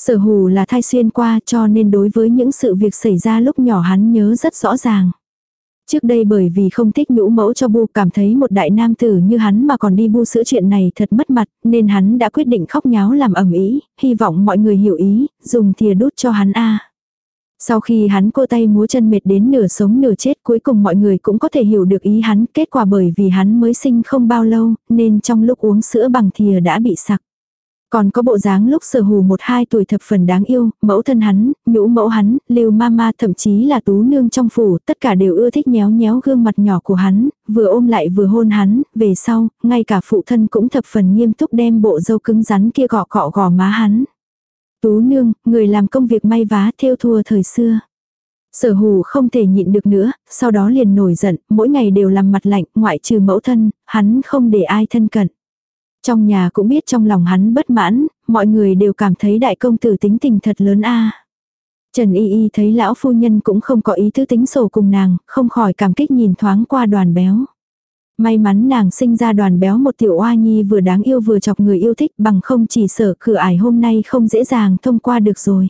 Sở hù là thai xuyên qua cho nên đối với những sự việc xảy ra lúc nhỏ hắn nhớ rất rõ ràng. Trước đây bởi vì không thích nhũ mẫu cho bu cảm thấy một đại nam tử như hắn mà còn đi bu sữa chuyện này thật mất mặt, nên hắn đã quyết định khóc nháo làm ẩm ý, hy vọng mọi người hiểu ý, dùng thìa đút cho hắn a. Sau khi hắn cô tay múa chân mệt đến nửa sống nửa chết cuối cùng mọi người cũng có thể hiểu được ý hắn, kết quả bởi vì hắn mới sinh không bao lâu, nên trong lúc uống sữa bằng thìa đã bị sặc. Còn có bộ dáng lúc sở hù một hai tuổi thập phần đáng yêu, mẫu thân hắn, nhũ mẫu hắn, lưu mama thậm chí là tú nương trong phủ, tất cả đều ưa thích nhéo nhéo gương mặt nhỏ của hắn, vừa ôm lại vừa hôn hắn, về sau, ngay cả phụ thân cũng thập phần nghiêm túc đem bộ dâu cứng rắn kia gọ cọ gò má hắn. Tú nương, người làm công việc may vá theo thua thời xưa. Sở hù không thể nhịn được nữa, sau đó liền nổi giận, mỗi ngày đều làm mặt lạnh, ngoại trừ mẫu thân, hắn không để ai thân cận. Trong nhà cũng biết trong lòng hắn bất mãn, mọi người đều cảm thấy đại công tử tính tình thật lớn a. Trần Y Y thấy lão phu nhân cũng không có ý tứ tính sổ cùng nàng, không khỏi cảm kích nhìn thoáng qua đoàn béo. May mắn nàng sinh ra đoàn béo một tiểu oa nhi vừa đáng yêu vừa chọc người yêu thích bằng không chỉ sợ cửa ải hôm nay không dễ dàng thông qua được rồi.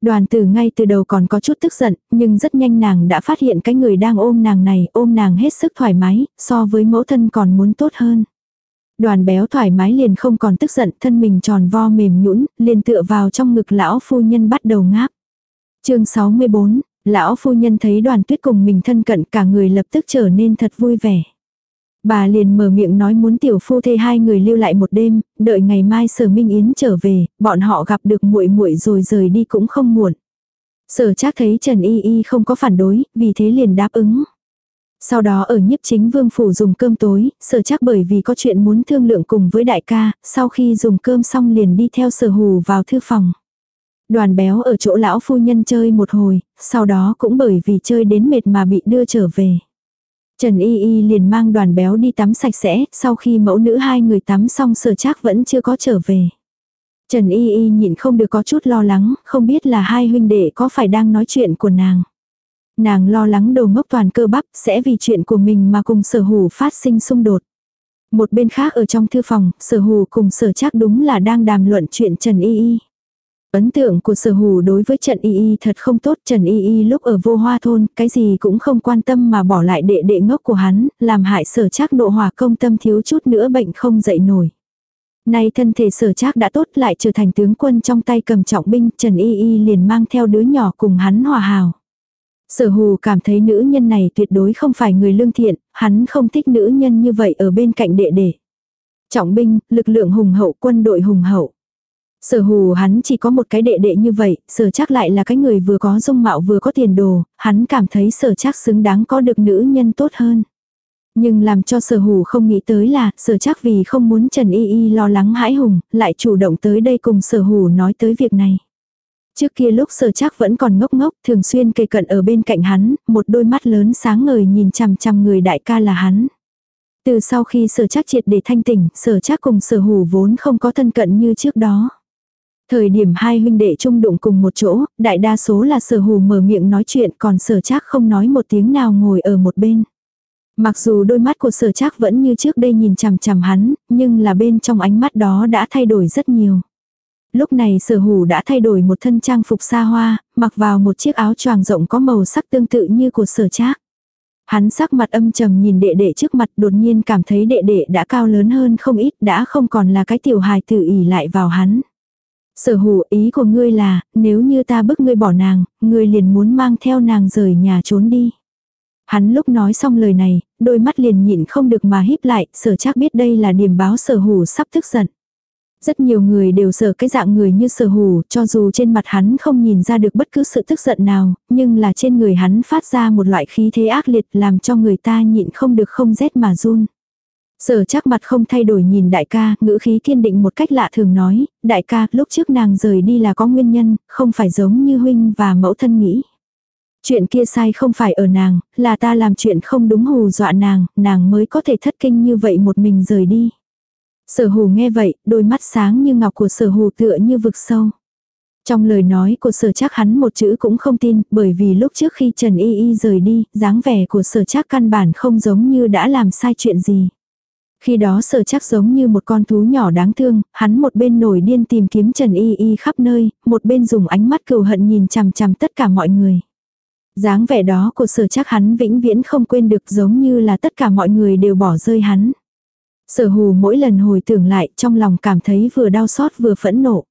Đoàn tử ngay từ đầu còn có chút tức giận, nhưng rất nhanh nàng đã phát hiện cái người đang ôm nàng này, ôm nàng hết sức thoải mái, so với mẫu thân còn muốn tốt hơn. Đoàn béo thoải mái liền không còn tức giận, thân mình tròn vo mềm nhũn, liền tựa vào trong ngực lão phu nhân bắt đầu ngáp. Chương 64, lão phu nhân thấy Đoàn Tuyết cùng mình thân cận, cả người lập tức trở nên thật vui vẻ. Bà liền mở miệng nói muốn tiểu phu thê hai người lưu lại một đêm, đợi ngày mai Sở Minh Yến trở về, bọn họ gặp được muội muội rồi rời đi cũng không muộn. Sở Trác thấy Trần Y Y không có phản đối, vì thế liền đáp ứng. Sau đó ở nhiếp chính vương phủ dùng cơm tối, sở chắc bởi vì có chuyện muốn thương lượng cùng với đại ca, sau khi dùng cơm xong liền đi theo sở hù vào thư phòng. Đoàn béo ở chỗ lão phu nhân chơi một hồi, sau đó cũng bởi vì chơi đến mệt mà bị đưa trở về. Trần Y Y liền mang đoàn béo đi tắm sạch sẽ, sau khi mẫu nữ hai người tắm xong sở chắc vẫn chưa có trở về. Trần Y Y nhìn không được có chút lo lắng, không biết là hai huynh đệ có phải đang nói chuyện của nàng. Nàng lo lắng đồ ngốc toàn cơ bắp sẽ vì chuyện của mình mà cùng sở hù phát sinh xung đột. Một bên khác ở trong thư phòng, sở hù cùng sở chắc đúng là đang đàm luận chuyện Trần Y Y. Ấn tượng của sở hù đối với Trần Y Y thật không tốt. Trần Y Y lúc ở vô hoa thôn, cái gì cũng không quan tâm mà bỏ lại đệ đệ ngốc của hắn, làm hại sở trác nộ hòa công tâm thiếu chút nữa bệnh không dậy nổi. Nay thân thể sở trác đã tốt lại trở thành tướng quân trong tay cầm trọng binh, Trần Y Y liền mang theo đứa nhỏ cùng hắn hòa hào. Sở hù cảm thấy nữ nhân này tuyệt đối không phải người lương thiện, hắn không thích nữ nhân như vậy ở bên cạnh đệ đệ. Trọng binh, lực lượng hùng hậu, quân đội hùng hậu. Sở hù hắn chỉ có một cái đệ đệ như vậy, sở chắc lại là cái người vừa có dung mạo vừa có tiền đồ, hắn cảm thấy sở chắc xứng đáng có được nữ nhân tốt hơn. Nhưng làm cho sở hù không nghĩ tới là sở chắc vì không muốn Trần Y Y lo lắng hãi hùng, lại chủ động tới đây cùng sở hù nói tới việc này. Trước kia lúc sở chắc vẫn còn ngốc ngốc, thường xuyên kề cận ở bên cạnh hắn, một đôi mắt lớn sáng ngời nhìn chằm chằm người đại ca là hắn. Từ sau khi sở chắc triệt để thanh tỉnh, sở chắc cùng sở hù vốn không có thân cận như trước đó. Thời điểm hai huynh đệ chung đụng cùng một chỗ, đại đa số là sở hù mở miệng nói chuyện còn sở chắc không nói một tiếng nào ngồi ở một bên. Mặc dù đôi mắt của sở chắc vẫn như trước đây nhìn chằm chằm hắn, nhưng là bên trong ánh mắt đó đã thay đổi rất nhiều. Lúc này sở hủ đã thay đổi một thân trang phục xa hoa, mặc vào một chiếc áo choàng rộng có màu sắc tương tự như của sở trác. Hắn sắc mặt âm trầm nhìn đệ đệ trước mặt đột nhiên cảm thấy đệ đệ đã cao lớn hơn không ít đã không còn là cái tiểu hài tự ỉ lại vào hắn. Sở hủ ý của ngươi là, nếu như ta bức ngươi bỏ nàng, ngươi liền muốn mang theo nàng rời nhà trốn đi. Hắn lúc nói xong lời này, đôi mắt liền nhịn không được mà híp lại, sở chắc biết đây là điểm báo sở hủ sắp tức giận. Rất nhiều người đều sợ cái dạng người như sở hù, cho dù trên mặt hắn không nhìn ra được bất cứ sự tức giận nào, nhưng là trên người hắn phát ra một loại khí thế ác liệt làm cho người ta nhịn không được không rét mà run. Sở chắc mặt không thay đổi nhìn đại ca, ngữ khí kiên định một cách lạ thường nói, đại ca, lúc trước nàng rời đi là có nguyên nhân, không phải giống như huynh và mẫu thân nghĩ. Chuyện kia sai không phải ở nàng, là ta làm chuyện không đúng hù dọa nàng, nàng mới có thể thất kinh như vậy một mình rời đi. Sở hù nghe vậy, đôi mắt sáng như ngọc của sở hù tựa như vực sâu. Trong lời nói của sở chắc hắn một chữ cũng không tin, bởi vì lúc trước khi Trần Y Y rời đi, dáng vẻ của sở chắc căn bản không giống như đã làm sai chuyện gì. Khi đó sở chắc giống như một con thú nhỏ đáng thương, hắn một bên nổi điên tìm kiếm Trần Y Y khắp nơi, một bên dùng ánh mắt cừu hận nhìn chằm chằm tất cả mọi người. dáng vẻ đó của sở chắc hắn vĩnh viễn không quên được giống như là tất cả mọi người đều bỏ rơi hắn. Sở hù mỗi lần hồi tưởng lại trong lòng cảm thấy vừa đau xót vừa phẫn nộ.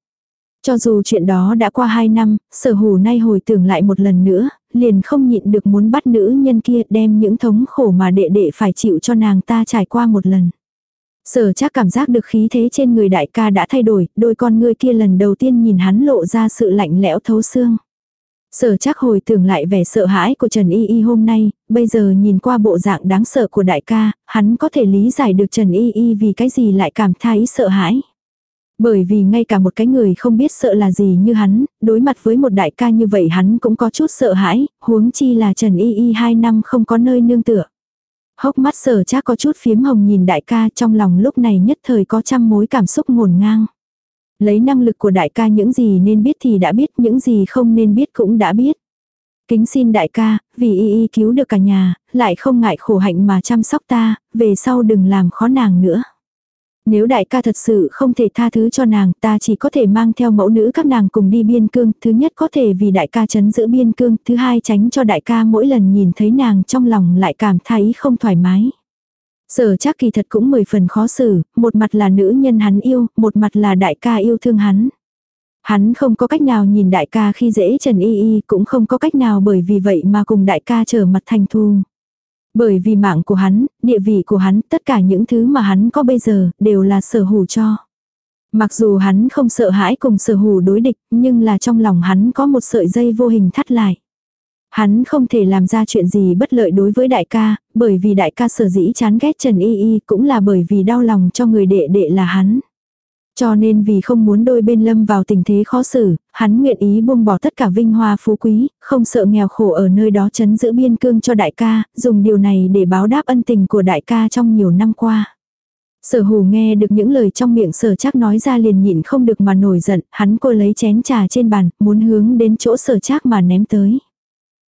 Cho dù chuyện đó đã qua hai năm, sở hù nay hồi tưởng lại một lần nữa, liền không nhịn được muốn bắt nữ nhân kia đem những thống khổ mà đệ đệ phải chịu cho nàng ta trải qua một lần. Sở chắc cảm giác được khí thế trên người đại ca đã thay đổi, đôi con ngươi kia lần đầu tiên nhìn hắn lộ ra sự lạnh lẽo thấu xương. Sở chắc hồi tưởng lại vẻ sợ hãi của Trần Y Y hôm nay, bây giờ nhìn qua bộ dạng đáng sợ của đại ca, hắn có thể lý giải được Trần Y Y vì cái gì lại cảm thấy sợ hãi. Bởi vì ngay cả một cái người không biết sợ là gì như hắn, đối mặt với một đại ca như vậy hắn cũng có chút sợ hãi, huống chi là Trần Y Y hai năm không có nơi nương tựa. Hốc mắt sở chắc có chút phiếm hồng nhìn đại ca trong lòng lúc này nhất thời có trăm mối cảm xúc ngổn ngang. Lấy năng lực của đại ca những gì nên biết thì đã biết, những gì không nên biết cũng đã biết. Kính xin đại ca, vì y y cứu được cả nhà, lại không ngại khổ hạnh mà chăm sóc ta, về sau đừng làm khó nàng nữa. Nếu đại ca thật sự không thể tha thứ cho nàng, ta chỉ có thể mang theo mẫu nữ các nàng cùng đi biên cương. Thứ nhất có thể vì đại ca chấn giữ biên cương, thứ hai tránh cho đại ca mỗi lần nhìn thấy nàng trong lòng lại cảm thấy không thoải mái. Sở chắc kỳ thật cũng mười phần khó xử, một mặt là nữ nhân hắn yêu, một mặt là đại ca yêu thương hắn. Hắn không có cách nào nhìn đại ca khi dễ Trần Y Y, cũng không có cách nào bởi vì vậy mà cùng đại ca trở mặt thành thù. Bởi vì mạng của hắn, địa vị của hắn, tất cả những thứ mà hắn có bây giờ, đều là sở hữu cho. Mặc dù hắn không sợ hãi cùng sở hữu đối địch, nhưng là trong lòng hắn có một sợi dây vô hình thắt lại. Hắn không thể làm ra chuyện gì bất lợi đối với đại ca, bởi vì đại ca sở dĩ chán ghét Trần Y Y cũng là bởi vì đau lòng cho người đệ đệ là hắn. Cho nên vì không muốn đôi bên lâm vào tình thế khó xử, hắn nguyện ý buông bỏ tất cả vinh hoa phú quý, không sợ nghèo khổ ở nơi đó chấn giữ biên cương cho đại ca, dùng điều này để báo đáp ân tình của đại ca trong nhiều năm qua. Sở hù nghe được những lời trong miệng sở chắc nói ra liền nhịn không được mà nổi giận, hắn cô lấy chén trà trên bàn, muốn hướng đến chỗ sở chắc mà ném tới.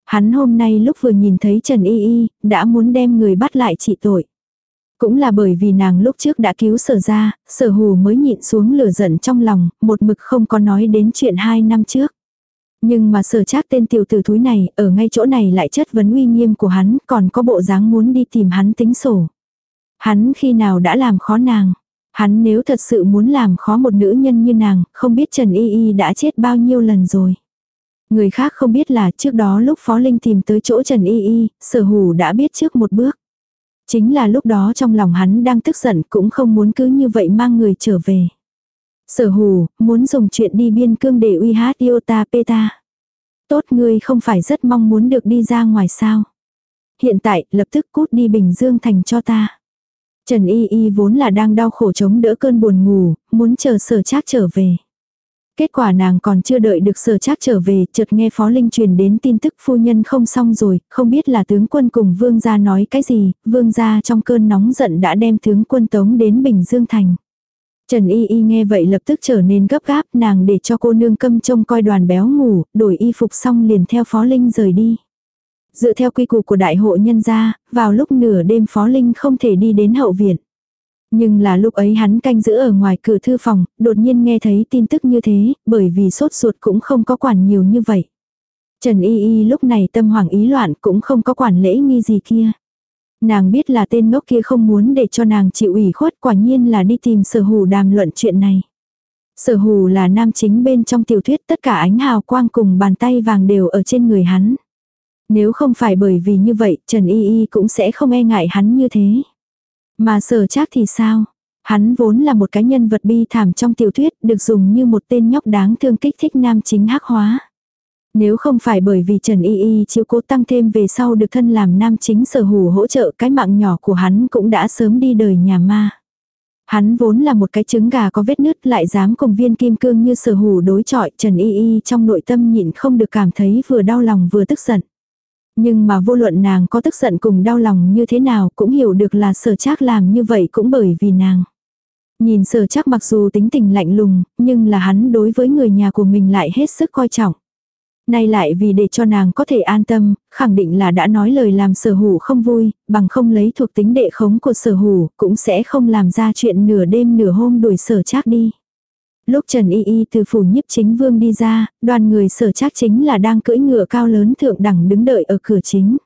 Hắn hôm nay lúc vừa nhìn thấy Trần Y Y, đã muốn đem người bắt lại trị tội. Cũng là bởi vì nàng lúc trước đã cứu sở ra, sở hù mới nhịn xuống lửa giận trong lòng, một mực không có nói đến chuyện hai năm trước. Nhưng mà sở trác tên tiểu tử thúi này, ở ngay chỗ này lại chất vấn uy nghiêm của hắn, còn có bộ dáng muốn đi tìm hắn tính sổ. Hắn khi nào đã làm khó nàng. Hắn nếu thật sự muốn làm khó một nữ nhân như nàng, không biết Trần Y Y đã chết bao nhiêu lần rồi. Người khác không biết là trước đó lúc Phó Linh tìm tới chỗ Trần Y Y, sở hủ đã biết trước một bước. Chính là lúc đó trong lòng hắn đang tức giận cũng không muốn cứ như vậy mang người trở về. Sở Hủ muốn dùng chuyện đi biên cương để uy hát Iota Peta. Tốt ngươi không phải rất mong muốn được đi ra ngoài sao. Hiện tại, lập tức cút đi Bình Dương thành cho ta. Trần Y Y vốn là đang đau khổ chống đỡ cơn buồn ngủ, muốn chờ sở trác trở về. Kết quả nàng còn chưa đợi được sở trác trở về, chợt nghe Phó Linh truyền đến tin tức phu nhân không xong rồi, không biết là tướng quân cùng vương gia nói cái gì, vương gia trong cơn nóng giận đã đem tướng quân tống đến Bình Dương Thành. Trần Y Y nghe vậy lập tức trở nên gấp gáp, nàng để cho cô nương câm trông coi đoàn béo ngủ, đổi y phục xong liền theo Phó Linh rời đi. Dựa theo quy củ của đại hộ nhân gia, vào lúc nửa đêm Phó Linh không thể đi đến hậu viện. Nhưng là lúc ấy hắn canh giữ ở ngoài cửa thư phòng, đột nhiên nghe thấy tin tức như thế, bởi vì sốt ruột cũng không có quản nhiều như vậy. Trần Y Y lúc này tâm hoảng ý loạn cũng không có quản lễ nghi gì kia. Nàng biết là tên ngốc kia không muốn để cho nàng chịu ủy khuất quả nhiên là đi tìm sở hù đàm luận chuyện này. Sở hù là nam chính bên trong tiểu thuyết tất cả ánh hào quang cùng bàn tay vàng đều ở trên người hắn. Nếu không phải bởi vì như vậy Trần Y Y cũng sẽ không e ngại hắn như thế. Mà sở chắc thì sao? Hắn vốn là một cái nhân vật bi thảm trong tiểu thuyết, được dùng như một tên nhóc đáng thương kích thích nam chính hắc hóa. Nếu không phải bởi vì Trần Y Y chiếu cố tăng thêm về sau được thân làm nam chính sở hủ hỗ trợ, cái mạng nhỏ của hắn cũng đã sớm đi đời nhà ma. Hắn vốn là một cái trứng gà có vết nứt, lại dám cùng viên kim cương như sở hủ đối chọi, Trần Y Y trong nội tâm nhịn không được cảm thấy vừa đau lòng vừa tức giận. Nhưng mà vô luận nàng có tức giận cùng đau lòng như thế nào cũng hiểu được là sở trác làm như vậy cũng bởi vì nàng. Nhìn sở trác mặc dù tính tình lạnh lùng, nhưng là hắn đối với người nhà của mình lại hết sức coi trọng. Nay lại vì để cho nàng có thể an tâm, khẳng định là đã nói lời làm sở hủ không vui, bằng không lấy thuộc tính đệ khống của sở hủ, cũng sẽ không làm ra chuyện nửa đêm nửa hôm đuổi sở trác đi. Lúc Trần Y Y từ phủ nhiếp chính vương đi ra, đoàn người sở trác chính là đang cưỡi ngựa cao lớn thượng đẳng đứng đợi ở cửa chính.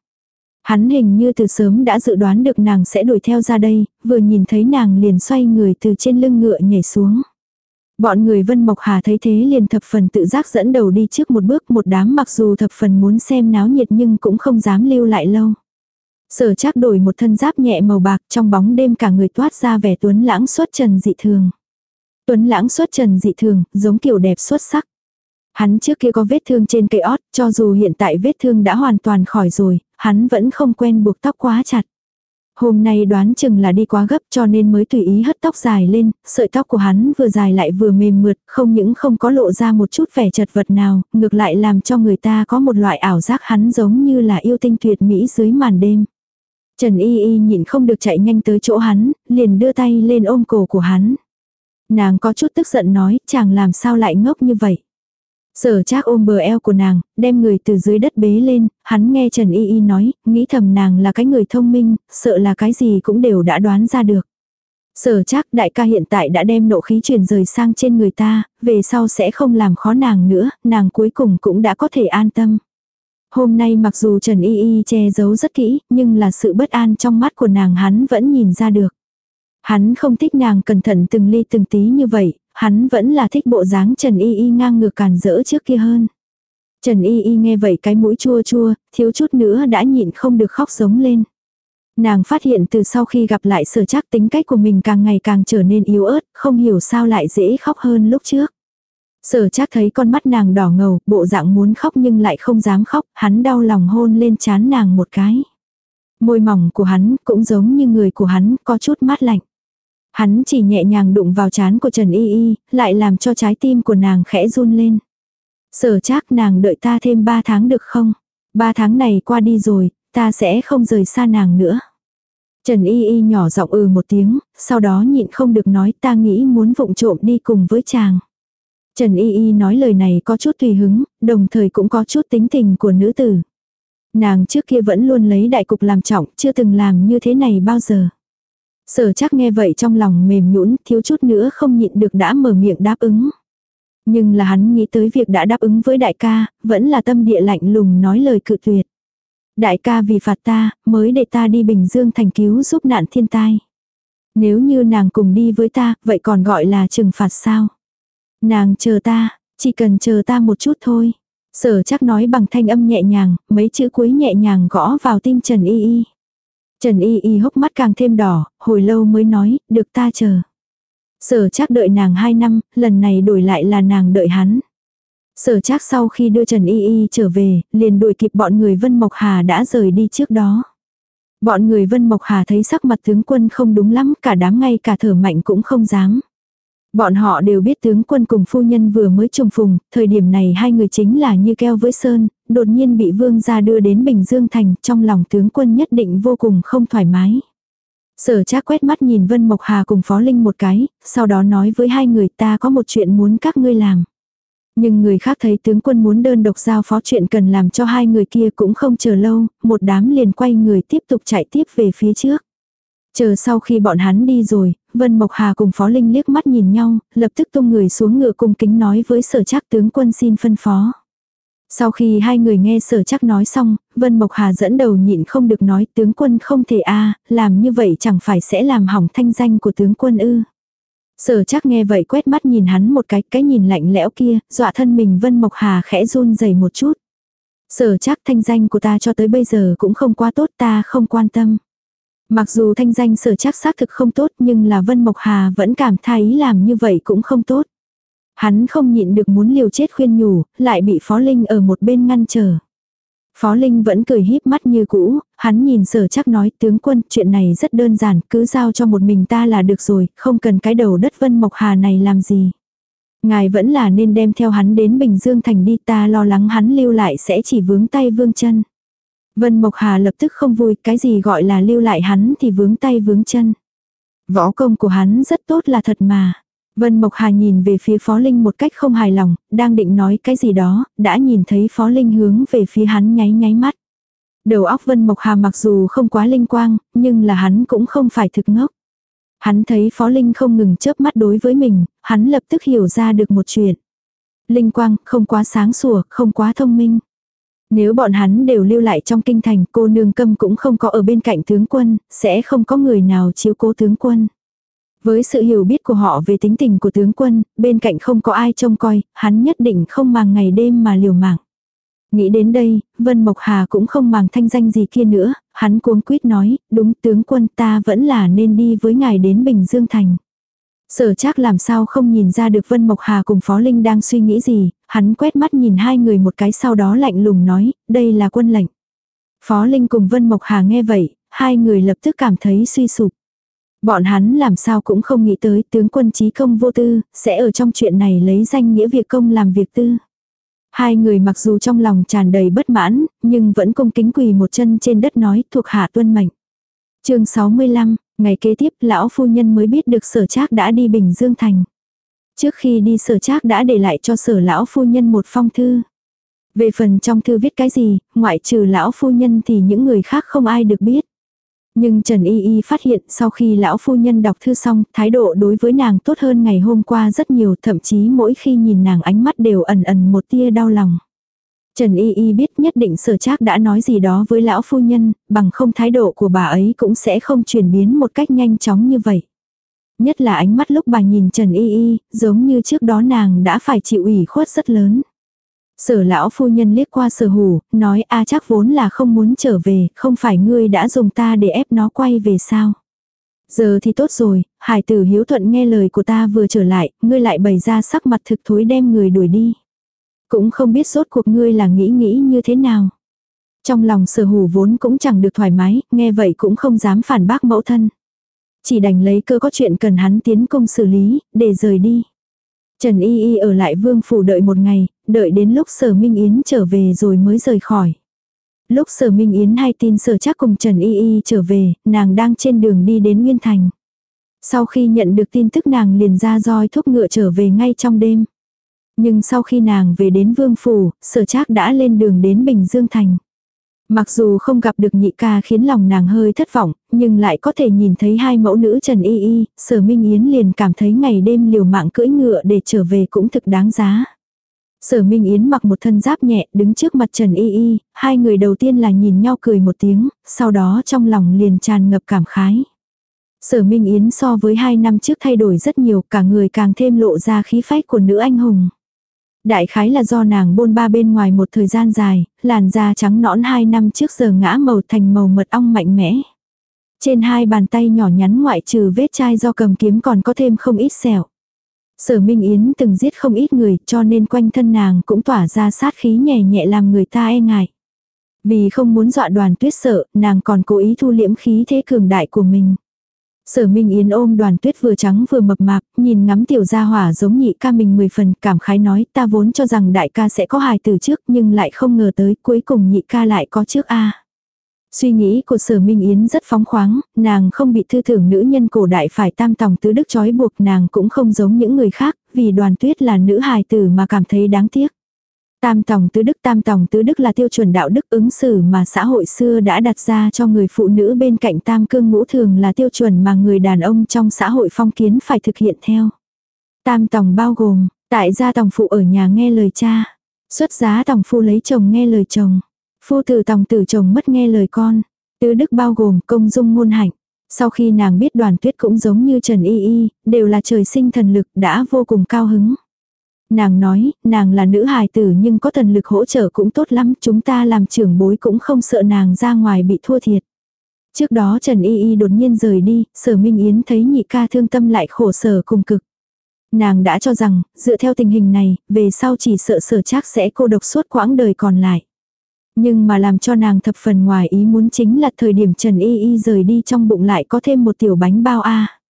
Hắn hình như từ sớm đã dự đoán được nàng sẽ đuổi theo ra đây, vừa nhìn thấy nàng liền xoay người từ trên lưng ngựa nhảy xuống. Bọn người Vân Mộc Hà thấy thế liền thập phần tự giác dẫn đầu đi trước một bước một đám mặc dù thập phần muốn xem náo nhiệt nhưng cũng không dám lưu lại lâu. Sở chắc đổi một thân giáp nhẹ màu bạc trong bóng đêm cả người toát ra vẻ tuấn lãng xuất trần dị thường. Tuấn lãng xuất trần dị thường, giống kiểu đẹp xuất sắc. Hắn trước kia có vết thương trên cây ót, cho dù hiện tại vết thương đã hoàn toàn khỏi rồi, hắn vẫn không quen buộc tóc quá chặt. Hôm nay đoán chừng là đi quá gấp cho nên mới tùy ý hất tóc dài lên, sợi tóc của hắn vừa dài lại vừa mềm mượt, không những không có lộ ra một chút vẻ chật vật nào, ngược lại làm cho người ta có một loại ảo giác hắn giống như là yêu tinh tuyệt mỹ dưới màn đêm. Trần Y Y nhịn không được chạy nhanh tới chỗ hắn, liền đưa tay lên ôm cổ của hắn. Nàng có chút tức giận nói, chàng làm sao lại ngốc như vậy. Sở trác ôm bờ eo của nàng, đem người từ dưới đất bế lên, hắn nghe Trần Y Y nói, nghĩ thầm nàng là cái người thông minh, sợ là cái gì cũng đều đã đoán ra được. Sở trác đại ca hiện tại đã đem nộ khí truyền rời sang trên người ta, về sau sẽ không làm khó nàng nữa, nàng cuối cùng cũng đã có thể an tâm. Hôm nay mặc dù Trần Y Y che giấu rất kỹ, nhưng là sự bất an trong mắt của nàng hắn vẫn nhìn ra được. Hắn không thích nàng cẩn thận từng ly từng tí như vậy, hắn vẫn là thích bộ dáng Trần Y Y ngang ngược càn rỡ trước kia hơn. Trần Y Y nghe vậy cái mũi chua chua, thiếu chút nữa đã nhịn không được khóc giống lên. Nàng phát hiện từ sau khi gặp lại sở chắc tính cách của mình càng ngày càng trở nên yếu ớt, không hiểu sao lại dễ khóc hơn lúc trước. Sở chắc thấy con mắt nàng đỏ ngầu, bộ dạng muốn khóc nhưng lại không dám khóc, hắn đau lòng hôn lên chán nàng một cái. Môi mỏng của hắn cũng giống như người của hắn, có chút mát lạnh. Hắn chỉ nhẹ nhàng đụng vào chán của Trần Y Y, lại làm cho trái tim của nàng khẽ run lên. Sở chắc nàng đợi ta thêm 3 tháng được không? 3 tháng này qua đi rồi, ta sẽ không rời xa nàng nữa. Trần Y Y nhỏ giọng ừ một tiếng, sau đó nhịn không được nói ta nghĩ muốn vụng trộm đi cùng với chàng. Trần Y Y nói lời này có chút tùy hứng, đồng thời cũng có chút tính tình của nữ tử. Nàng trước kia vẫn luôn lấy đại cục làm trọng, chưa từng làm như thế này bao giờ. Sở chắc nghe vậy trong lòng mềm nhũn thiếu chút nữa không nhịn được đã mở miệng đáp ứng. Nhưng là hắn nghĩ tới việc đã đáp ứng với đại ca, vẫn là tâm địa lạnh lùng nói lời cự tuyệt. Đại ca vì phạt ta, mới để ta đi Bình Dương thành cứu giúp nạn thiên tai. Nếu như nàng cùng đi với ta, vậy còn gọi là trừng phạt sao? Nàng chờ ta, chỉ cần chờ ta một chút thôi. Sở chắc nói bằng thanh âm nhẹ nhàng, mấy chữ cuối nhẹ nhàng gõ vào tim Trần Y Y. Trần Y Y hốc mắt càng thêm đỏ, hồi lâu mới nói, được ta chờ. Sở chắc đợi nàng 2 năm, lần này đổi lại là nàng đợi hắn. Sở chắc sau khi đưa Trần Y Y trở về, liền đuổi kịp bọn người Vân Mộc Hà đã rời đi trước đó. Bọn người Vân Mộc Hà thấy sắc mặt tướng quân không đúng lắm, cả đám ngay cả thở mạnh cũng không dám. Bọn họ đều biết tướng quân cùng phu nhân vừa mới trùng phùng, thời điểm này hai người chính là như keo với sơn, đột nhiên bị vương gia đưa đến Bình Dương Thành, trong lòng tướng quân nhất định vô cùng không thoải mái. Sở trác quét mắt nhìn Vân Mộc Hà cùng Phó Linh một cái, sau đó nói với hai người ta có một chuyện muốn các ngươi làm. Nhưng người khác thấy tướng quân muốn đơn độc giao phó chuyện cần làm cho hai người kia cũng không chờ lâu, một đám liền quay người tiếp tục chạy tiếp về phía trước. Chờ sau khi bọn hắn đi rồi, Vân Mộc Hà cùng Phó Linh liếc mắt nhìn nhau, lập tức tung người xuống ngựa cung kính nói với sở chắc tướng quân xin phân phó. Sau khi hai người nghe sở chắc nói xong, Vân Mộc Hà dẫn đầu nhịn không được nói tướng quân không thể a làm như vậy chẳng phải sẽ làm hỏng thanh danh của tướng quân ư. Sở chắc nghe vậy quét mắt nhìn hắn một cái, cái nhìn lạnh lẽo kia, dọa thân mình Vân Mộc Hà khẽ run rẩy một chút. Sở chắc thanh danh của ta cho tới bây giờ cũng không quá tốt ta không quan tâm. Mặc dù thanh danh sở chắc xác thực không tốt nhưng là Vân Mộc Hà vẫn cảm thấy làm như vậy cũng không tốt. Hắn không nhịn được muốn liều chết khuyên nhủ, lại bị Phó Linh ở một bên ngăn trở. Phó Linh vẫn cười híp mắt như cũ, hắn nhìn sở chắc nói tướng quân chuyện này rất đơn giản, cứ giao cho một mình ta là được rồi, không cần cái đầu đất Vân Mộc Hà này làm gì. Ngài vẫn là nên đem theo hắn đến Bình Dương Thành đi ta lo lắng hắn lưu lại sẽ chỉ vướng tay vương chân. Vân Mộc Hà lập tức không vui, cái gì gọi là lưu lại hắn thì vướng tay vướng chân. Võ công của hắn rất tốt là thật mà. Vân Mộc Hà nhìn về phía Phó Linh một cách không hài lòng, đang định nói cái gì đó, đã nhìn thấy Phó Linh hướng về phía hắn nháy nháy mắt. Đầu óc Vân Mộc Hà mặc dù không quá linh quang, nhưng là hắn cũng không phải thực ngốc. Hắn thấy Phó Linh không ngừng chớp mắt đối với mình, hắn lập tức hiểu ra được một chuyện. Linh quang không quá sáng sủa, không quá thông minh. Nếu bọn hắn đều lưu lại trong kinh thành cô nương câm cũng không có ở bên cạnh tướng quân, sẽ không có người nào chiếu cố tướng quân. Với sự hiểu biết của họ về tính tình của tướng quân, bên cạnh không có ai trông coi, hắn nhất định không màng ngày đêm mà liều mạng. Nghĩ đến đây, Vân Mộc Hà cũng không màng thanh danh gì kia nữa, hắn cuống quýt nói, đúng tướng quân ta vẫn là nên đi với ngài đến Bình Dương Thành. Sở chắc làm sao không nhìn ra được Vân Mộc Hà cùng Phó Linh đang suy nghĩ gì, hắn quét mắt nhìn hai người một cái sau đó lạnh lùng nói, đây là quân lệnh. Phó Linh cùng Vân Mộc Hà nghe vậy, hai người lập tức cảm thấy suy sụp. Bọn hắn làm sao cũng không nghĩ tới tướng quân trí công vô tư, sẽ ở trong chuyện này lấy danh nghĩa việc công làm việc tư. Hai người mặc dù trong lòng tràn đầy bất mãn, nhưng vẫn cung kính quỳ một chân trên đất nói thuộc hạ tuân mệnh. chương 65, ngày kế tiếp lão phu nhân mới biết được sở trác đã đi Bình Dương Thành. Trước khi đi sở trác đã để lại cho sở lão phu nhân một phong thư. Về phần trong thư viết cái gì, ngoại trừ lão phu nhân thì những người khác không ai được biết. Nhưng Trần Y Y phát hiện sau khi lão phu nhân đọc thư xong, thái độ đối với nàng tốt hơn ngày hôm qua rất nhiều, thậm chí mỗi khi nhìn nàng ánh mắt đều ẩn ẩn một tia đau lòng. Trần Y Y biết nhất định sở trác đã nói gì đó với lão phu nhân, bằng không thái độ của bà ấy cũng sẽ không chuyển biến một cách nhanh chóng như vậy. Nhất là ánh mắt lúc bà nhìn Trần Y Y, giống như trước đó nàng đã phải chịu ủy khuất rất lớn. Sở lão phu nhân liếc qua sở hủ, nói a chắc vốn là không muốn trở về, không phải ngươi đã dùng ta để ép nó quay về sao. Giờ thì tốt rồi, hải tử hiếu thuận nghe lời của ta vừa trở lại, ngươi lại bày ra sắc mặt thực thối đem người đuổi đi. Cũng không biết rốt cuộc ngươi là nghĩ nghĩ như thế nào. Trong lòng sở hủ vốn cũng chẳng được thoải mái, nghe vậy cũng không dám phản bác mẫu thân. Chỉ đành lấy cơ có chuyện cần hắn tiến công xử lý, để rời đi. Trần Y Y ở lại vương phủ đợi một ngày, đợi đến lúc sở Minh Yến trở về rồi mới rời khỏi. Lúc sở Minh Yến hay tin sở chắc cùng Trần Y Y trở về, nàng đang trên đường đi đến Nguyên Thành. Sau khi nhận được tin tức nàng liền ra roi thúc ngựa trở về ngay trong đêm. Nhưng sau khi nàng về đến vương phủ, sở trác đã lên đường đến Bình Dương Thành. Mặc dù không gặp được nhị ca khiến lòng nàng hơi thất vọng, nhưng lại có thể nhìn thấy hai mẫu nữ Trần Y Y, sở Minh Yến liền cảm thấy ngày đêm liều mạng cưỡi ngựa để trở về cũng thực đáng giá. Sở Minh Yến mặc một thân giáp nhẹ, đứng trước mặt Trần Y Y, hai người đầu tiên là nhìn nhau cười một tiếng, sau đó trong lòng liền tràn ngập cảm khái. Sở Minh Yến so với hai năm trước thay đổi rất nhiều, cả người càng thêm lộ ra khí phách của nữ anh hùng. Đại khái là do nàng bôn ba bên ngoài một thời gian dài, làn da trắng nõn hai năm trước giờ ngã màu thành màu mật ong mạnh mẽ. Trên hai bàn tay nhỏ nhắn ngoại trừ vết chai do cầm kiếm còn có thêm không ít sẹo. Sở Minh Yến từng giết không ít người cho nên quanh thân nàng cũng tỏa ra sát khí nhẹ nhẹ làm người ta e ngại. Vì không muốn dọa đoàn tuyết sợ, nàng còn cố ý thu liễm khí thế cường đại của mình. Sở Minh Yến ôm đoàn tuyết vừa trắng vừa mập mạp, nhìn ngắm tiểu gia hỏa giống nhị ca mình mười phần, cảm khái nói ta vốn cho rằng đại ca sẽ có hài từ trước nhưng lại không ngờ tới cuối cùng nhị ca lại có trước a. Suy nghĩ của sở Minh Yến rất phóng khoáng, nàng không bị thư thưởng nữ nhân cổ đại phải tam tòng tứ đức trói buộc nàng cũng không giống những người khác, vì đoàn tuyết là nữ hài tử mà cảm thấy đáng tiếc. Tam tòng tứ đức tam tòng tứ đức là tiêu chuẩn đạo đức ứng xử mà xã hội xưa đã đặt ra cho người phụ nữ bên cạnh tam cương ngũ thường là tiêu chuẩn mà người đàn ông trong xã hội phong kiến phải thực hiện theo. Tam tòng bao gồm, tại gia tòng phụ ở nhà nghe lời cha, xuất giá tòng phu lấy chồng nghe lời chồng, phu tử tòng tử chồng mất nghe lời con, tứ đức bao gồm công dung ngôn hạnh. Sau khi nàng biết đoàn tuyết cũng giống như Trần Y Y, đều là trời sinh thần lực đã vô cùng cao hứng. Nàng nói, nàng là nữ hài tử nhưng có thần lực hỗ trợ cũng tốt lắm, chúng ta làm trưởng bối cũng không sợ nàng ra ngoài bị thua thiệt. Trước đó Trần Y Y đột nhiên rời đi, sở Minh Yến thấy nhị ca thương tâm lại khổ sở cùng cực. Nàng đã cho rằng, dựa theo tình hình này, về sau chỉ sợ sở chắc sẽ cô độc suốt quãng đời còn lại. Nhưng mà làm cho nàng thập phần ngoài ý muốn chính là thời điểm Trần Y Y rời đi trong bụng lại có thêm một tiểu bánh bao a.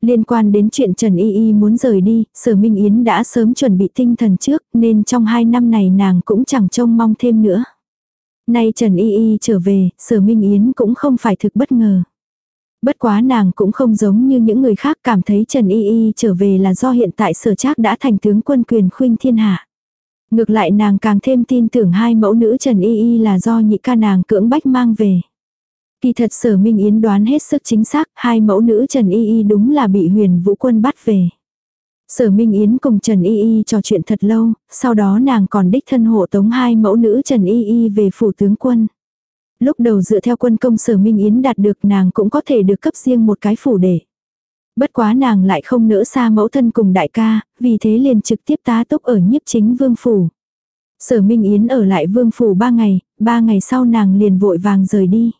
Liên quan đến chuyện Trần Y Y muốn rời đi, Sở Minh Yến đã sớm chuẩn bị tinh thần trước nên trong hai năm này nàng cũng chẳng trông mong thêm nữa. Nay Trần Y Y trở về, Sở Minh Yến cũng không phải thực bất ngờ. Bất quá nàng cũng không giống như những người khác cảm thấy Trần Y Y trở về là do hiện tại sở trác đã thành tướng quân quyền khuynh thiên hạ. Ngược lại nàng càng thêm tin tưởng hai mẫu nữ Trần Y Y là do nhị ca nàng cưỡng bách mang về. Kỳ thật sở Minh Yến đoán hết sức chính xác, hai mẫu nữ Trần Y Y đúng là bị huyền vũ quân bắt về. Sở Minh Yến cùng Trần Y Y trò chuyện thật lâu, sau đó nàng còn đích thân hộ tống hai mẫu nữ Trần Y Y về phủ tướng quân. Lúc đầu dựa theo quân công Sở Minh Yến đạt được nàng cũng có thể được cấp riêng một cái phủ để. Bất quá nàng lại không nỡ xa mẫu thân cùng đại ca, vì thế liền trực tiếp tá túc ở nhiếp chính vương phủ. Sở Minh Yến ở lại vương phủ ba ngày, ba ngày sau nàng liền vội vàng rời đi.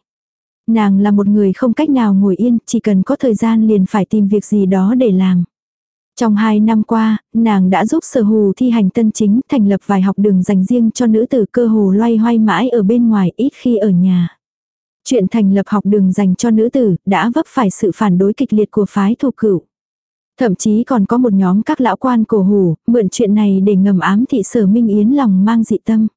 Nàng là một người không cách nào ngồi yên, chỉ cần có thời gian liền phải tìm việc gì đó để làm. Trong hai năm qua, nàng đã giúp sở hù thi hành tân chính thành lập vài học đường dành riêng cho nữ tử cơ hồ loay hoay mãi ở bên ngoài ít khi ở nhà. Chuyện thành lập học đường dành cho nữ tử đã vấp phải sự phản đối kịch liệt của phái thuộc cửu. Thậm chí còn có một nhóm các lão quan cổ hủ, mượn chuyện này để ngầm ám thị sở minh yến lòng mang dị tâm.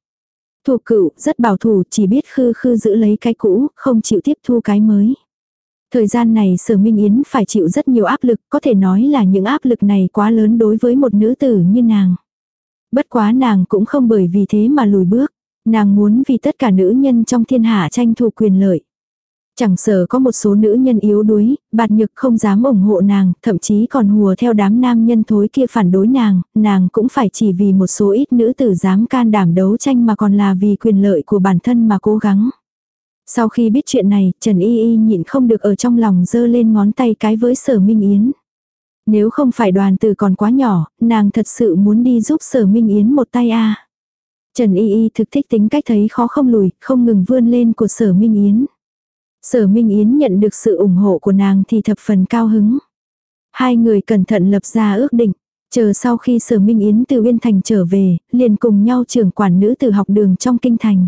Thuộc cựu, rất bảo thủ, chỉ biết khư khư giữ lấy cái cũ, không chịu tiếp thu cái mới. Thời gian này sở Minh Yến phải chịu rất nhiều áp lực, có thể nói là những áp lực này quá lớn đối với một nữ tử như nàng. Bất quá nàng cũng không bởi vì thế mà lùi bước. Nàng muốn vì tất cả nữ nhân trong thiên hạ tranh thủ quyền lợi. Chẳng sợ có một số nữ nhân yếu đuối, bạt nhực không dám ủng hộ nàng, thậm chí còn hùa theo đám nam nhân thối kia phản đối nàng, nàng cũng phải chỉ vì một số ít nữ tử dám can đảm đấu tranh mà còn là vì quyền lợi của bản thân mà cố gắng. Sau khi biết chuyện này, Trần Y Y nhịn không được ở trong lòng dơ lên ngón tay cái với sở Minh Yến. Nếu không phải đoàn từ còn quá nhỏ, nàng thật sự muốn đi giúp sở Minh Yến một tay a Trần Y Y thực thích tính cách thấy khó không lùi, không ngừng vươn lên của sở Minh Yến. Sở Minh Yến nhận được sự ủng hộ của nàng thì thập phần cao hứng. Hai người cẩn thận lập ra ước định. Chờ sau khi Sở Minh Yến từ Uyên Thành trở về, liền cùng nhau trưởng quản nữ từ học đường trong kinh thành.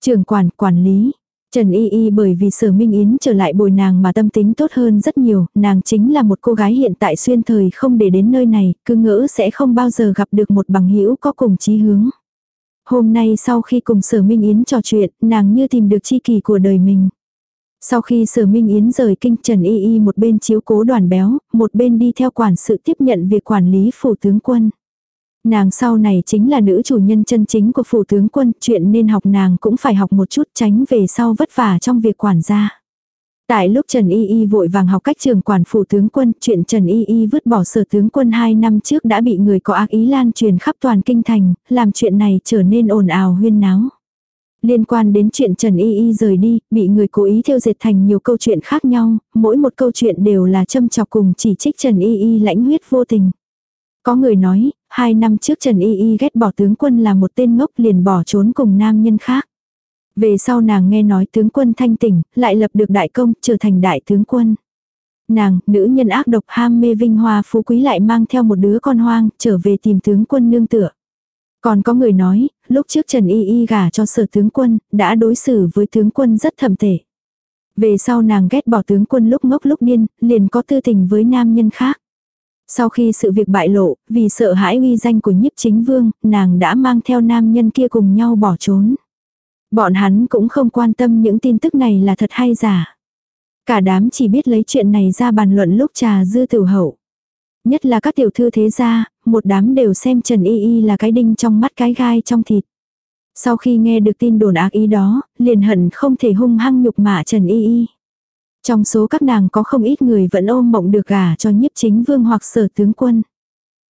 Trưởng quản, quản lý. Trần Y Y bởi vì Sở Minh Yến trở lại bồi nàng mà tâm tính tốt hơn rất nhiều, nàng chính là một cô gái hiện tại xuyên thời không để đến nơi này, cứ ngỡ sẽ không bao giờ gặp được một bằng hữu có cùng chí hướng. Hôm nay sau khi cùng Sở Minh Yến trò chuyện, nàng như tìm được chi kỳ của đời mình. Sau khi Sở Minh Yến rời kinh Trần Y Y một bên chiếu cố đoàn béo, một bên đi theo quản sự tiếp nhận việc quản lý phủ tướng quân. Nàng sau này chính là nữ chủ nhân chân chính của phủ tướng quân, chuyện nên học nàng cũng phải học một chút tránh về sau vất vả trong việc quản gia. Tại lúc Trần Y Y vội vàng học cách trường quản phủ tướng quân, chuyện Trần Y Y vứt bỏ sở tướng quân 2 năm trước đã bị người có ác ý lan truyền khắp toàn kinh thành, làm chuyện này trở nên ồn ào huyên náo. Liên quan đến chuyện Trần Y Y rời đi, bị người cố ý theo dệt thành nhiều câu chuyện khác nhau, mỗi một câu chuyện đều là châm chọc cùng chỉ trích Trần Y Y lãnh huyết vô tình. Có người nói, hai năm trước Trần Y Y ghét bỏ tướng quân là một tên ngốc liền bỏ trốn cùng nam nhân khác. Về sau nàng nghe nói tướng quân thanh tỉnh, lại lập được đại công, trở thành đại tướng quân. Nàng, nữ nhân ác độc ham mê vinh hoa phú quý lại mang theo một đứa con hoang, trở về tìm tướng quân nương tựa. Còn có người nói, lúc trước Trần Y Y gả cho sở tướng quân, đã đối xử với tướng quân rất thầm tệ. Về sau nàng ghét bỏ tướng quân lúc ngốc lúc điên, liền có tư tình với nam nhân khác. Sau khi sự việc bại lộ, vì sợ hãi uy danh của nhiếp chính vương, nàng đã mang theo nam nhân kia cùng nhau bỏ trốn. Bọn hắn cũng không quan tâm những tin tức này là thật hay giả. Cả đám chỉ biết lấy chuyện này ra bàn luận lúc trà dư tử hậu. Nhất là các tiểu thư thế gia, một đám đều xem Trần Y Y là cái đinh trong mắt cái gai trong thịt. Sau khi nghe được tin đồn ác ý đó, liền hận không thể hung hăng nhục mạ Trần Y Y. Trong số các nàng có không ít người vẫn ôm mộng được gả cho nhiếp chính vương hoặc sở tướng quân.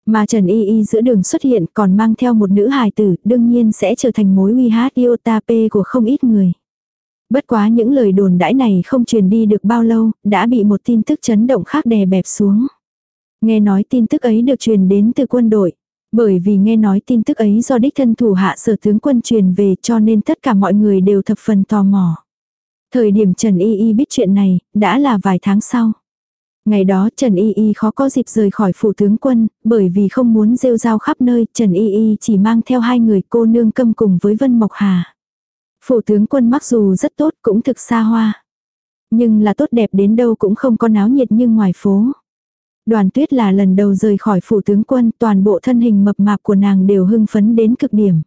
Mà Trần Y Y giữa đường xuất hiện còn mang theo một nữ hài tử, đương nhiên sẽ trở thành mối uy hát iotape của không ít người. Bất quá những lời đồn đãi này không truyền đi được bao lâu, đã bị một tin tức chấn động khác đè bẹp xuống. Nghe nói tin tức ấy được truyền đến từ quân đội. Bởi vì nghe nói tin tức ấy do đích thân thủ hạ sở tướng quân truyền về cho nên tất cả mọi người đều thập phần tò mò. Thời điểm Trần Y Y biết chuyện này, đã là vài tháng sau. Ngày đó Trần Y Y khó có dịp rời khỏi phủ tướng quân, bởi vì không muốn rêu rao khắp nơi, Trần Y Y chỉ mang theo hai người cô nương câm cùng với Vân Mộc Hà. Phủ tướng quân mặc dù rất tốt cũng thực xa hoa. Nhưng là tốt đẹp đến đâu cũng không có náo nhiệt như ngoài phố. Đoàn tuyết là lần đầu rời khỏi phủ tướng quân, toàn bộ thân hình mập mạp của nàng đều hưng phấn đến cực điểm.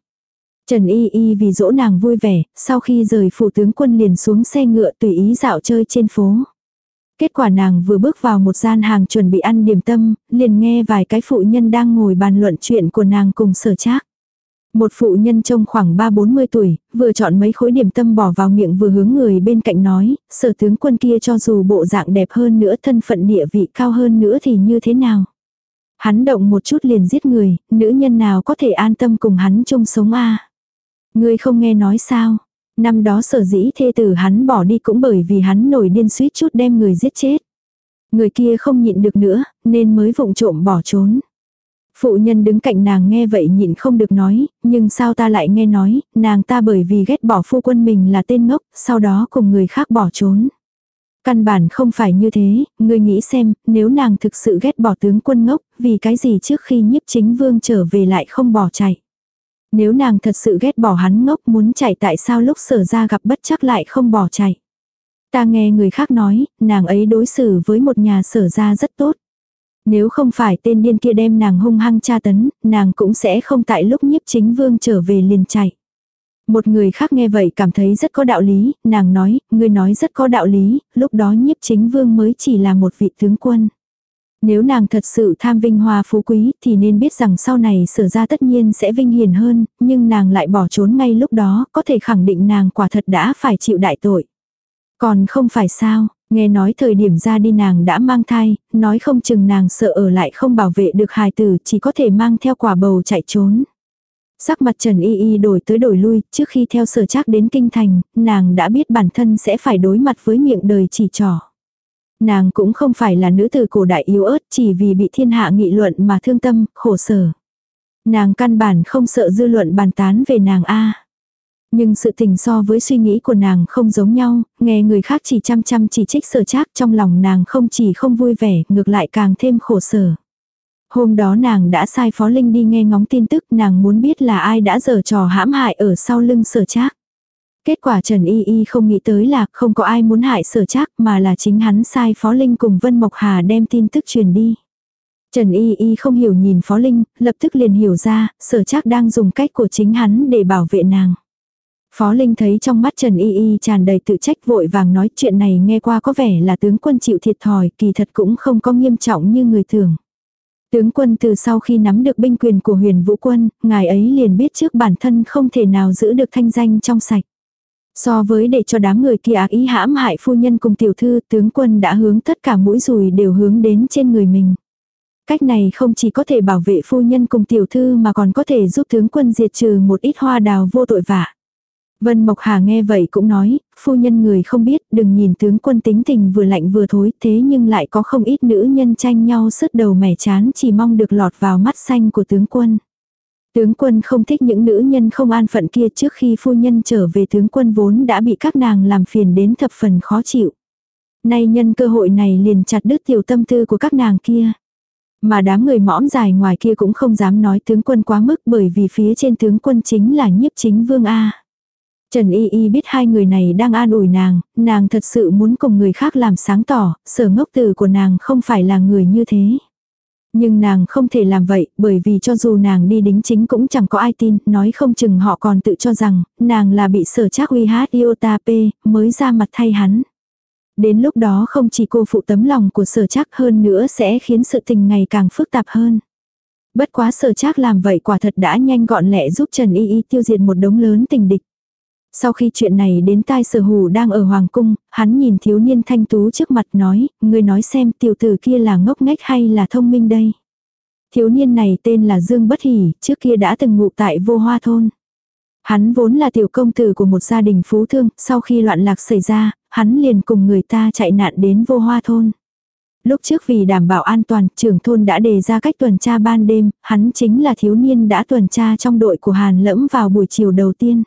Trần Y Y vì dỗ nàng vui vẻ, sau khi rời phủ tướng quân liền xuống xe ngựa tùy ý dạo chơi trên phố. Kết quả nàng vừa bước vào một gian hàng chuẩn bị ăn điểm tâm, liền nghe vài cái phụ nhân đang ngồi bàn luận chuyện của nàng cùng sở trác. Một phụ nhân trông khoảng 3-40 tuổi, vừa chọn mấy khối điểm tâm bỏ vào miệng vừa hướng người bên cạnh nói, sở tướng quân kia cho dù bộ dạng đẹp hơn nữa thân phận địa vị cao hơn nữa thì như thế nào. Hắn động một chút liền giết người, nữ nhân nào có thể an tâm cùng hắn chung sống a Ngươi không nghe nói sao, Năm đó sở dĩ thê tử hắn bỏ đi cũng bởi vì hắn nổi điên suýt chút đem người giết chết. Người kia không nhịn được nữa, nên mới vụng trộm bỏ trốn. Phụ nhân đứng cạnh nàng nghe vậy nhịn không được nói, nhưng sao ta lại nghe nói, nàng ta bởi vì ghét bỏ phu quân mình là tên ngốc, sau đó cùng người khác bỏ trốn. Căn bản không phải như thế, ngươi nghĩ xem, nếu nàng thực sự ghét bỏ tướng quân ngốc, vì cái gì trước khi nhiếp chính vương trở về lại không bỏ chạy. Nếu nàng thật sự ghét bỏ hắn ngốc muốn chạy tại sao lúc sở ra gặp bất chắc lại không bỏ chạy. Ta nghe người khác nói, nàng ấy đối xử với một nhà sở ra rất tốt. Nếu không phải tên điên kia đem nàng hung hăng tra tấn, nàng cũng sẽ không tại lúc nhiếp chính vương trở về liền chạy. Một người khác nghe vậy cảm thấy rất có đạo lý, nàng nói, người nói rất có đạo lý, lúc đó nhiếp chính vương mới chỉ là một vị tướng quân. Nếu nàng thật sự tham vinh hoa phú quý thì nên biết rằng sau này sở ra tất nhiên sẽ vinh hiền hơn, nhưng nàng lại bỏ trốn ngay lúc đó, có thể khẳng định nàng quả thật đã phải chịu đại tội. Còn không phải sao, nghe nói thời điểm ra đi nàng đã mang thai, nói không chừng nàng sợ ở lại không bảo vệ được hài tử chỉ có thể mang theo quả bầu chạy trốn. Sắc mặt Trần Y Y đổi tới đổi lui, trước khi theo sở trác đến kinh thành, nàng đã biết bản thân sẽ phải đối mặt với miệng đời chỉ trỏ. Nàng cũng không phải là nữ tử cổ đại yếu ớt chỉ vì bị thiên hạ nghị luận mà thương tâm, khổ sở. Nàng căn bản không sợ dư luận bàn tán về nàng A. Nhưng sự tình so với suy nghĩ của nàng không giống nhau, nghe người khác chỉ chăm chăm chỉ trích sở trác trong lòng nàng không chỉ không vui vẻ, ngược lại càng thêm khổ sở. Hôm đó nàng đã sai Phó Linh đi nghe ngóng tin tức nàng muốn biết là ai đã giở trò hãm hại ở sau lưng sở trác. Kết quả Trần Y Y không nghĩ tới là không có ai muốn hại sở trác mà là chính hắn sai Phó Linh cùng Vân Mộc Hà đem tin tức truyền đi. Trần Y Y không hiểu nhìn Phó Linh, lập tức liền hiểu ra, sở trác đang dùng cách của chính hắn để bảo vệ nàng. Phó Linh thấy trong mắt Trần Y Y tràn đầy tự trách vội vàng nói chuyện này nghe qua có vẻ là tướng quân chịu thiệt thòi, kỳ thật cũng không có nghiêm trọng như người thường. Tướng quân từ sau khi nắm được binh quyền của huyền vũ quân, ngài ấy liền biết trước bản thân không thể nào giữ được thanh danh trong sạch. So với để cho đám người kia ác ý hãm hại phu nhân cùng tiểu thư, tướng quân đã hướng tất cả mũi rùi đều hướng đến trên người mình. Cách này không chỉ có thể bảo vệ phu nhân cùng tiểu thư mà còn có thể giúp tướng quân diệt trừ một ít hoa đào vô tội vạ. Vân Mộc Hà nghe vậy cũng nói, phu nhân người không biết, đừng nhìn tướng quân tính tình vừa lạnh vừa thối, thế nhưng lại có không ít nữ nhân tranh nhau sứt đầu mẻ chán chỉ mong được lọt vào mắt xanh của tướng quân. Tướng quân không thích những nữ nhân không an phận kia trước khi phu nhân trở về tướng quân vốn đã bị các nàng làm phiền đến thập phần khó chịu. Nay nhân cơ hội này liền chặt đứt tiểu tâm tư của các nàng kia. Mà đám người mõm dài ngoài kia cũng không dám nói tướng quân quá mức bởi vì phía trên tướng quân chính là nhiếp chính vương A. Trần Y Y biết hai người này đang an ủi nàng, nàng thật sự muốn cùng người khác làm sáng tỏ, sở ngốc tử của nàng không phải là người như thế. Nhưng nàng không thể làm vậy, bởi vì cho dù nàng đi đính chính cũng chẳng có ai tin, nói không chừng họ còn tự cho rằng, nàng là bị sở trác uy hát iota p, mới ra mặt thay hắn. Đến lúc đó không chỉ cô phụ tấm lòng của sở trác hơn nữa sẽ khiến sự tình ngày càng phức tạp hơn. Bất quá sở trác làm vậy quả thật đã nhanh gọn lẹ giúp Trần Y Y tiêu diệt một đống lớn tình địch. Sau khi chuyện này đến tai sở hù đang ở Hoàng Cung, hắn nhìn thiếu niên thanh tú trước mặt nói, người nói xem tiểu tử kia là ngốc nghếch hay là thông minh đây. Thiếu niên này tên là Dương Bất Hỷ, trước kia đã từng ngụ tại vô hoa thôn. Hắn vốn là tiểu công tử của một gia đình phú thương, sau khi loạn lạc xảy ra, hắn liền cùng người ta chạy nạn đến vô hoa thôn. Lúc trước vì đảm bảo an toàn, trưởng thôn đã đề ra cách tuần tra ban đêm, hắn chính là thiếu niên đã tuần tra trong đội của Hàn lẫm vào buổi chiều đầu tiên.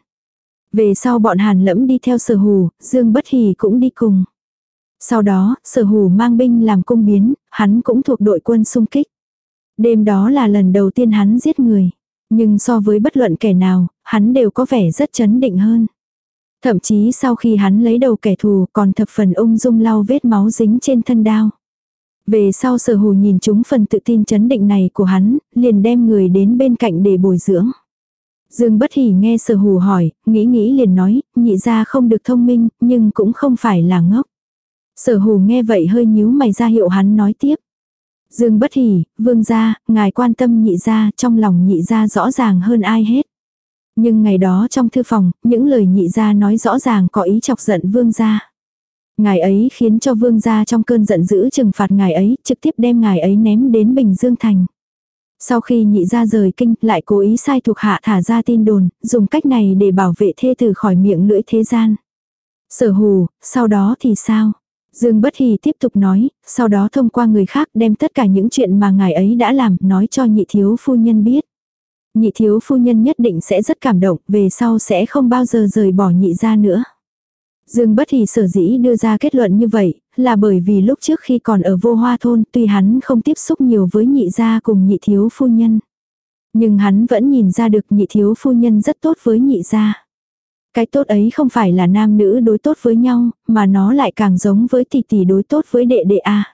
Về sau bọn hàn lẫm đi theo sở hù, Dương Bất Hì cũng đi cùng. Sau đó, sở hù mang binh làm cung biến, hắn cũng thuộc đội quân xung kích. Đêm đó là lần đầu tiên hắn giết người. Nhưng so với bất luận kẻ nào, hắn đều có vẻ rất chấn định hơn. Thậm chí sau khi hắn lấy đầu kẻ thù còn thập phần ung dung lau vết máu dính trên thân đao. Về sau sở hù nhìn chúng phần tự tin chấn định này của hắn, liền đem người đến bên cạnh để bồi dưỡng. Dương bất hỉ nghe sở hù hỏi, nghĩ nghĩ liền nói, nhị ra không được thông minh, nhưng cũng không phải là ngốc. Sở hù nghe vậy hơi nhíu mày ra hiệu hắn nói tiếp. Dương bất hỉ, vương gia, ngài quan tâm nhị gia, trong lòng nhị gia rõ ràng hơn ai hết. Nhưng ngày đó trong thư phòng, những lời nhị gia nói rõ ràng có ý chọc giận vương gia. Ngài ấy khiến cho vương gia trong cơn giận dữ trừng phạt ngài ấy, trực tiếp đem ngài ấy ném đến Bình Dương Thành. Sau khi nhị ra rời kinh, lại cố ý sai thuộc hạ thả ra tin đồn, dùng cách này để bảo vệ thê tử khỏi miệng lưỡi thế gian. Sở hù, sau đó thì sao? Dương Bất Hì tiếp tục nói, sau đó thông qua người khác đem tất cả những chuyện mà ngài ấy đã làm nói cho nhị thiếu phu nhân biết. Nhị thiếu phu nhân nhất định sẽ rất cảm động, về sau sẽ không bao giờ rời bỏ nhị ra nữa. Dương Bất Hỷ sở dĩ đưa ra kết luận như vậy, là bởi vì lúc trước khi còn ở vô hoa thôn tuy hắn không tiếp xúc nhiều với nhị gia cùng nhị thiếu phu nhân. Nhưng hắn vẫn nhìn ra được nhị thiếu phu nhân rất tốt với nhị gia. Cái tốt ấy không phải là nam nữ đối tốt với nhau, mà nó lại càng giống với tỷ tỷ đối tốt với đệ đệ a.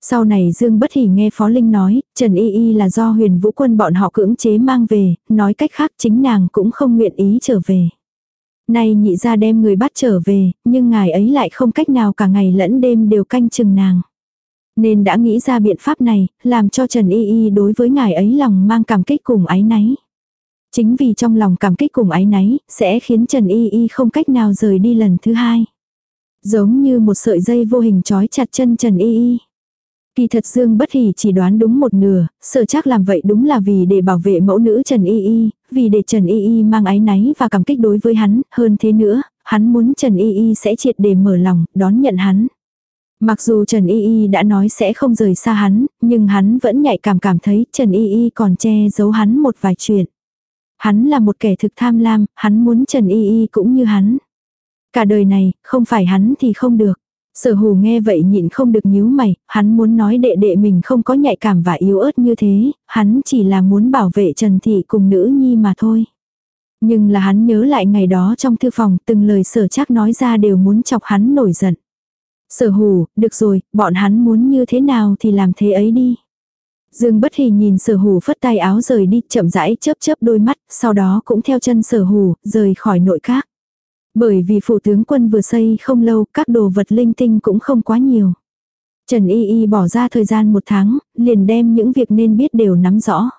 Sau này Dương Bất Hỉ nghe Phó Linh nói, Trần Y Y là do huyền vũ quân bọn họ cưỡng chế mang về, nói cách khác chính nàng cũng không nguyện ý trở về. Nay nhị ra đem người bắt trở về, nhưng ngài ấy lại không cách nào cả ngày lẫn đêm đều canh chừng nàng. Nên đã nghĩ ra biện pháp này, làm cho Trần Y Y đối với ngài ấy lòng mang cảm kích cùng ái náy. Chính vì trong lòng cảm kích cùng ái náy, sẽ khiến Trần Y Y không cách nào rời đi lần thứ hai. Giống như một sợi dây vô hình trói chặt chân Trần Y Y. Kỳ thật Dương Bất Hỉ chỉ đoán đúng một nửa, sợ chắc làm vậy đúng là vì để bảo vệ mẫu nữ Trần Y Y, vì để Trần Y Y mang ái náy và cảm kích đối với hắn, hơn thế nữa, hắn muốn Trần Y Y sẽ triệt để mở lòng, đón nhận hắn. Mặc dù Trần Y Y đã nói sẽ không rời xa hắn, nhưng hắn vẫn nhạy cảm cảm thấy Trần Y Y còn che giấu hắn một vài chuyện. Hắn là một kẻ thực tham lam, hắn muốn Trần Y Y cũng như hắn. Cả đời này, không phải hắn thì không được. Sở hù nghe vậy nhịn không được nhíu mày, hắn muốn nói đệ đệ mình không có nhạy cảm và yếu ớt như thế, hắn chỉ là muốn bảo vệ Trần Thị cùng nữ nhi mà thôi. Nhưng là hắn nhớ lại ngày đó trong thư phòng từng lời sở chắc nói ra đều muốn chọc hắn nổi giận. Sở hù, được rồi, bọn hắn muốn như thế nào thì làm thế ấy đi. Dương bất hì nhìn sở hù phất tay áo rời đi chậm rãi chớp chớp đôi mắt, sau đó cũng theo chân sở hù, rời khỏi nội các. Bởi vì phủ tướng quân vừa xây không lâu, các đồ vật linh tinh cũng không quá nhiều. Trần Y Y bỏ ra thời gian một tháng, liền đem những việc nên biết đều nắm rõ.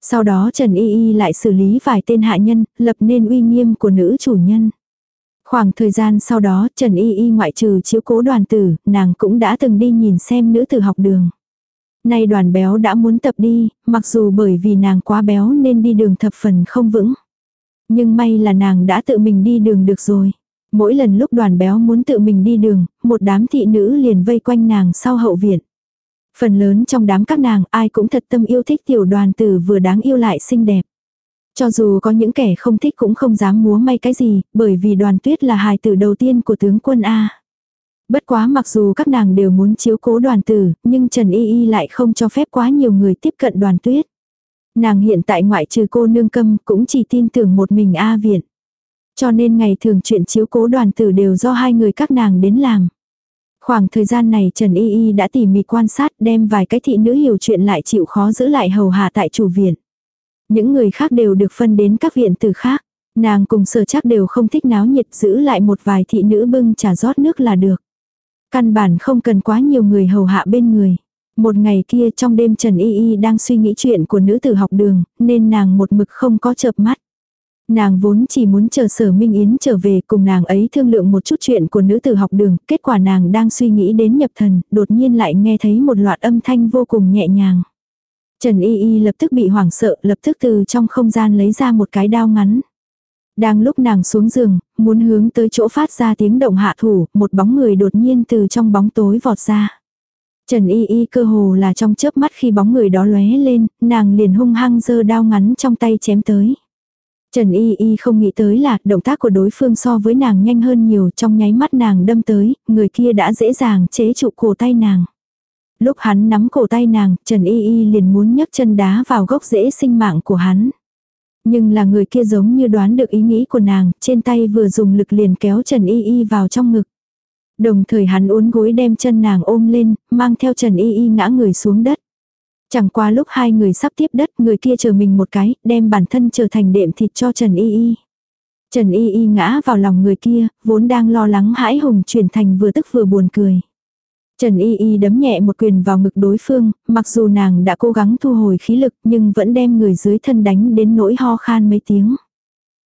Sau đó Trần Y Y lại xử lý vài tên hạ nhân, lập nên uy nghiêm của nữ chủ nhân. Khoảng thời gian sau đó Trần Y Y ngoại trừ chiếu cố đoàn tử, nàng cũng đã từng đi nhìn xem nữ tử học đường. Nay đoàn béo đã muốn tập đi, mặc dù bởi vì nàng quá béo nên đi đường thập phần không vững. Nhưng may là nàng đã tự mình đi đường được rồi. Mỗi lần lúc đoàn béo muốn tự mình đi đường, một đám thị nữ liền vây quanh nàng sau hậu viện. Phần lớn trong đám các nàng ai cũng thật tâm yêu thích tiểu đoàn tử vừa đáng yêu lại xinh đẹp. Cho dù có những kẻ không thích cũng không dám múa may cái gì, bởi vì đoàn tuyết là hài tử đầu tiên của tướng quân A. Bất quá mặc dù các nàng đều muốn chiếu cố đoàn tử, nhưng Trần Y Y lại không cho phép quá nhiều người tiếp cận đoàn tuyết. Nàng hiện tại ngoại trừ cô nương câm cũng chỉ tin tưởng một mình A viện. Cho nên ngày thường chuyện chiếu cố đoàn tử đều do hai người các nàng đến làm. Khoảng thời gian này Trần Y Y đã tỉ mỉ quan sát đem vài cái thị nữ hiểu chuyện lại chịu khó giữ lại hầu hạ tại chủ viện. Những người khác đều được phân đến các viện tử khác. Nàng cùng sở chắc đều không thích náo nhiệt giữ lại một vài thị nữ bưng trà rót nước là được. Căn bản không cần quá nhiều người hầu hạ bên người. Một ngày kia trong đêm Trần Y Y đang suy nghĩ chuyện của nữ tử học đường, nên nàng một mực không có chợp mắt. Nàng vốn chỉ muốn chờ sở Minh Yến trở về cùng nàng ấy thương lượng một chút chuyện của nữ tử học đường, kết quả nàng đang suy nghĩ đến nhập thần, đột nhiên lại nghe thấy một loạt âm thanh vô cùng nhẹ nhàng. Trần Y Y lập tức bị hoảng sợ, lập tức từ trong không gian lấy ra một cái đao ngắn. Đang lúc nàng xuống giường, muốn hướng tới chỗ phát ra tiếng động hạ thủ, một bóng người đột nhiên từ trong bóng tối vọt ra. Trần Y Y cơ hồ là trong chớp mắt khi bóng người đó lóe lên, nàng liền hung hăng giơ đao ngắn trong tay chém tới. Trần Y Y không nghĩ tới là động tác của đối phương so với nàng nhanh hơn nhiều trong nháy mắt nàng đâm tới, người kia đã dễ dàng chế trụ cổ tay nàng. Lúc hắn nắm cổ tay nàng, Trần Y Y liền muốn nhấc chân đá vào gốc rễ sinh mạng của hắn. Nhưng là người kia giống như đoán được ý nghĩ của nàng, trên tay vừa dùng lực liền kéo Trần Y Y vào trong ngực. Đồng thời hắn uốn gối đem chân nàng ôm lên, mang theo Trần Y Y ngã người xuống đất. Chẳng qua lúc hai người sắp tiếp đất, người kia chờ mình một cái, đem bản thân trở thành đệm thịt cho Trần Y Y. Trần Y Y ngã vào lòng người kia, vốn đang lo lắng hãi hùng chuyển thành vừa tức vừa buồn cười. Trần Y Y đấm nhẹ một quyền vào ngực đối phương, mặc dù nàng đã cố gắng thu hồi khí lực nhưng vẫn đem người dưới thân đánh đến nỗi ho khan mấy tiếng.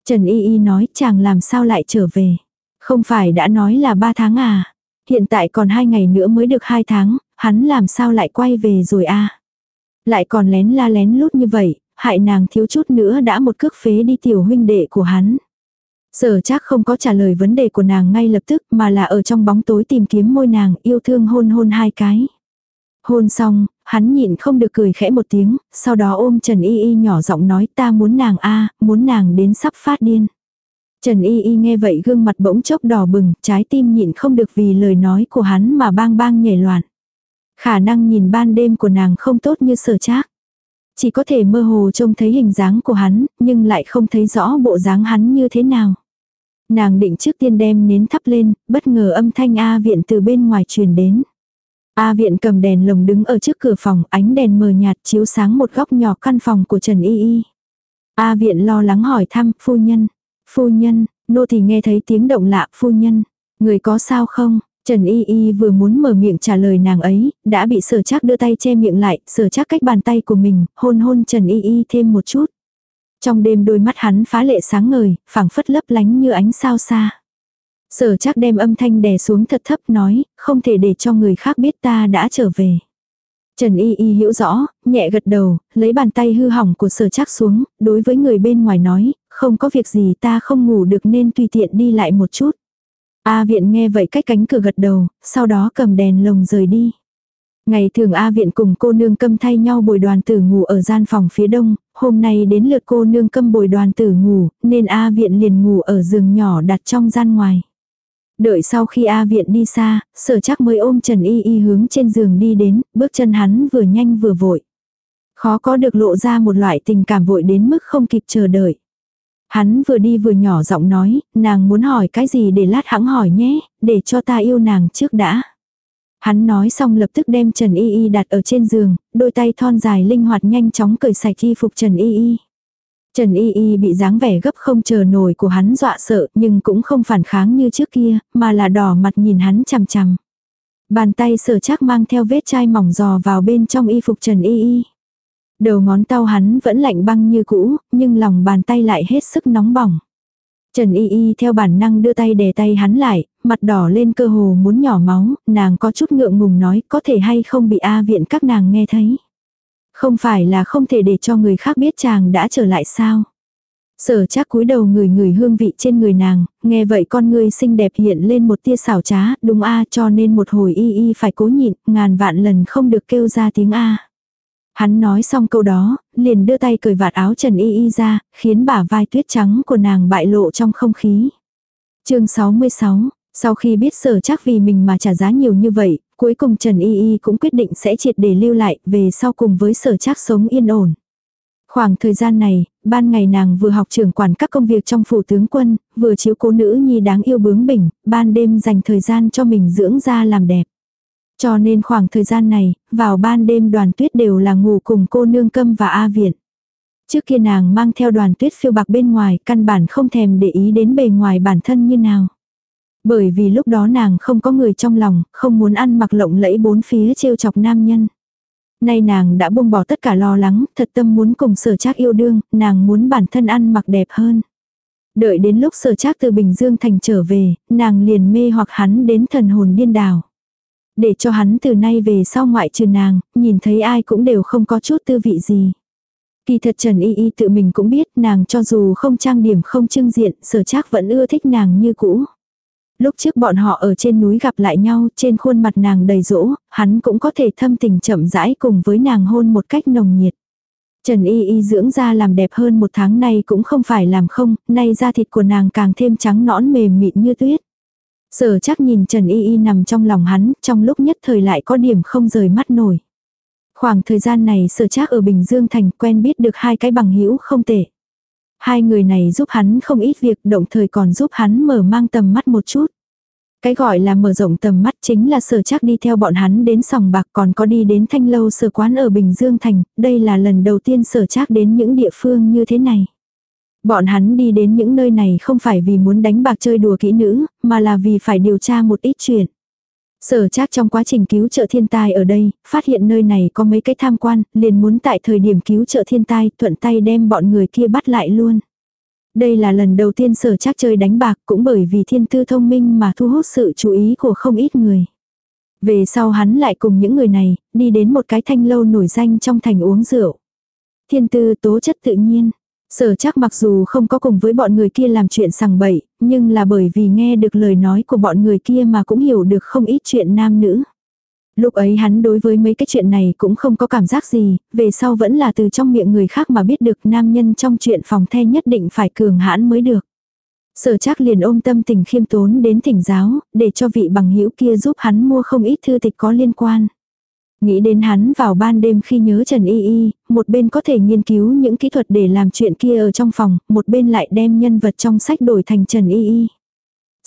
Trần Y Y nói chàng làm sao lại trở về. Không phải đã nói là ba tháng à. Hiện tại còn hai ngày nữa mới được hai tháng, hắn làm sao lại quay về rồi a Lại còn lén la lén lút như vậy, hại nàng thiếu chút nữa đã một cước phế đi tiểu huynh đệ của hắn. Sở chắc không có trả lời vấn đề của nàng ngay lập tức mà là ở trong bóng tối tìm kiếm môi nàng yêu thương hôn hôn hai cái. Hôn xong, hắn nhịn không được cười khẽ một tiếng, sau đó ôm Trần Y Y nhỏ giọng nói ta muốn nàng a muốn nàng đến sắp phát điên. Trần Y Y nghe vậy gương mặt bỗng chốc đỏ bừng, trái tim nhịn không được vì lời nói của hắn mà bang bang nhảy loạn. Khả năng nhìn ban đêm của nàng không tốt như sở trác. Chỉ có thể mơ hồ trông thấy hình dáng của hắn, nhưng lại không thấy rõ bộ dáng hắn như thế nào. Nàng định trước tiên đem nến thắp lên, bất ngờ âm thanh A viện từ bên ngoài truyền đến. A viện cầm đèn lồng đứng ở trước cửa phòng, ánh đèn mờ nhạt chiếu sáng một góc nhỏ căn phòng của Trần Y Y. A viện lo lắng hỏi thăm, phu nhân, phu nhân, nô thì nghe thấy tiếng động lạ, phu nhân, người có sao không? Trần Y Y vừa muốn mở miệng trả lời nàng ấy, đã bị sở chắc đưa tay che miệng lại, sở chắc cách bàn tay của mình, hôn hôn Trần Y Y thêm một chút. Trong đêm đôi mắt hắn phá lệ sáng ngời, phảng phất lấp lánh như ánh sao xa. Sở chắc đem âm thanh đè xuống thật thấp nói, không thể để cho người khác biết ta đã trở về. Trần Y Y hiểu rõ, nhẹ gật đầu, lấy bàn tay hư hỏng của sở chắc xuống, đối với người bên ngoài nói, không có việc gì ta không ngủ được nên tùy tiện đi lại một chút. A viện nghe vậy cách cánh cửa gật đầu, sau đó cầm đèn lồng rời đi. Ngày thường A viện cùng cô nương câm thay nhau bồi đoàn tử ngủ ở gian phòng phía đông, hôm nay đến lượt cô nương câm bồi đoàn tử ngủ, nên A viện liền ngủ ở giường nhỏ đặt trong gian ngoài. Đợi sau khi A viện đi xa, sở chắc mới ôm Trần Y Y hướng trên giường đi đến, bước chân hắn vừa nhanh vừa vội. Khó có được lộ ra một loại tình cảm vội đến mức không kịp chờ đợi. Hắn vừa đi vừa nhỏ giọng nói, nàng muốn hỏi cái gì để lát hãng hỏi nhé, để cho ta yêu nàng trước đã. Hắn nói xong lập tức đem Trần Y Y đặt ở trên giường, đôi tay thon dài linh hoạt nhanh chóng cởi sạch y phục Trần Y Y. Trần Y Y bị dáng vẻ gấp không chờ nổi của hắn dọa sợ nhưng cũng không phản kháng như trước kia, mà là đỏ mặt nhìn hắn chằm chằm. Bàn tay sở chắc mang theo vết chai mỏng giò vào bên trong y phục Trần Y Y. Đầu ngón tao hắn vẫn lạnh băng như cũ, nhưng lòng bàn tay lại hết sức nóng bỏng. Trần Y Y theo bản năng đưa tay đè tay hắn lại, mặt đỏ lên cơ hồ muốn nhỏ máu, nàng có chút ngượng ngùng nói có thể hay không bị A viện các nàng nghe thấy. Không phải là không thể để cho người khác biết chàng đã trở lại sao. Sở chắc cúi đầu người người hương vị trên người nàng, nghe vậy con người xinh đẹp hiện lên một tia xảo trá, đúng a cho nên một hồi y y phải cố nhịn, ngàn vạn lần không được kêu ra tiếng a. Hắn nói xong câu đó, liền đưa tay cởi vạt áo Trần Y Y ra, khiến bả vai tuyết trắng của nàng bại lộ trong không khí. chương 66, sau khi biết sở chắc vì mình mà trả giá nhiều như vậy, cuối cùng Trần Y Y cũng quyết định sẽ triệt để lưu lại, về sau cùng với sở chắc sống yên ổn. Khoảng thời gian này, ban ngày nàng vừa học trưởng quản các công việc trong phủ tướng quân, vừa chiếu cố nữ nhi đáng yêu bướng bỉnh, ban đêm dành thời gian cho mình dưỡng da làm đẹp. Cho nên khoảng thời gian này, vào ban đêm đoàn tuyết đều là ngủ cùng cô nương câm và A viện. Trước kia nàng mang theo đoàn tuyết phiêu bạc bên ngoài, căn bản không thèm để ý đến bề ngoài bản thân như nào. Bởi vì lúc đó nàng không có người trong lòng, không muốn ăn mặc lộng lẫy bốn phía trêu chọc nam nhân. Nay nàng đã buông bỏ tất cả lo lắng, thật tâm muốn cùng sở trác yêu đương, nàng muốn bản thân ăn mặc đẹp hơn. Đợi đến lúc sở trác từ Bình Dương thành trở về, nàng liền mê hoặc hắn đến thần hồn điên đảo. Để cho hắn từ nay về sau ngoại trừ nàng, nhìn thấy ai cũng đều không có chút tư vị gì. Kỳ thật Trần Y Y tự mình cũng biết nàng cho dù không trang điểm không trưng diện, sở trác vẫn ưa thích nàng như cũ. Lúc trước bọn họ ở trên núi gặp lại nhau, trên khuôn mặt nàng đầy rỗ, hắn cũng có thể thâm tình chậm rãi cùng với nàng hôn một cách nồng nhiệt. Trần Y Y dưỡng da làm đẹp hơn một tháng nay cũng không phải làm không, nay da thịt của nàng càng thêm trắng nõn mềm mịn như tuyết. Sở chắc nhìn Trần Y Y nằm trong lòng hắn, trong lúc nhất thời lại có điểm không rời mắt nổi. Khoảng thời gian này sở chắc ở Bình Dương Thành quen biết được hai cái bằng hữu không tệ. Hai người này giúp hắn không ít việc đồng thời còn giúp hắn mở mang tầm mắt một chút. Cái gọi là mở rộng tầm mắt chính là sở chắc đi theo bọn hắn đến sòng bạc còn có đi đến thanh lâu sở quán ở Bình Dương Thành, đây là lần đầu tiên sở chắc đến những địa phương như thế này. Bọn hắn đi đến những nơi này không phải vì muốn đánh bạc chơi đùa kỹ nữ, mà là vì phải điều tra một ít chuyện. Sở chắc trong quá trình cứu trợ thiên tai ở đây, phát hiện nơi này có mấy cái tham quan, liền muốn tại thời điểm cứu trợ thiên tai thuận tay đem bọn người kia bắt lại luôn. Đây là lần đầu tiên sở chắc chơi đánh bạc cũng bởi vì thiên tư thông minh mà thu hút sự chú ý của không ít người. Về sau hắn lại cùng những người này, đi đến một cái thanh lâu nổi danh trong thành uống rượu. Thiên tư tố chất tự nhiên. Sở chắc mặc dù không có cùng với bọn người kia làm chuyện sằng bậy, nhưng là bởi vì nghe được lời nói của bọn người kia mà cũng hiểu được không ít chuyện nam nữ. Lúc ấy hắn đối với mấy cái chuyện này cũng không có cảm giác gì, về sau vẫn là từ trong miệng người khác mà biết được nam nhân trong chuyện phòng the nhất định phải cường hãn mới được. Sở chắc liền ôm tâm tình khiêm tốn đến thỉnh giáo, để cho vị bằng hữu kia giúp hắn mua không ít thư tịch có liên quan. Nghĩ đến hắn vào ban đêm khi nhớ Trần Y Y, một bên có thể nghiên cứu những kỹ thuật để làm chuyện kia ở trong phòng, một bên lại đem nhân vật trong sách đổi thành Trần Y Y.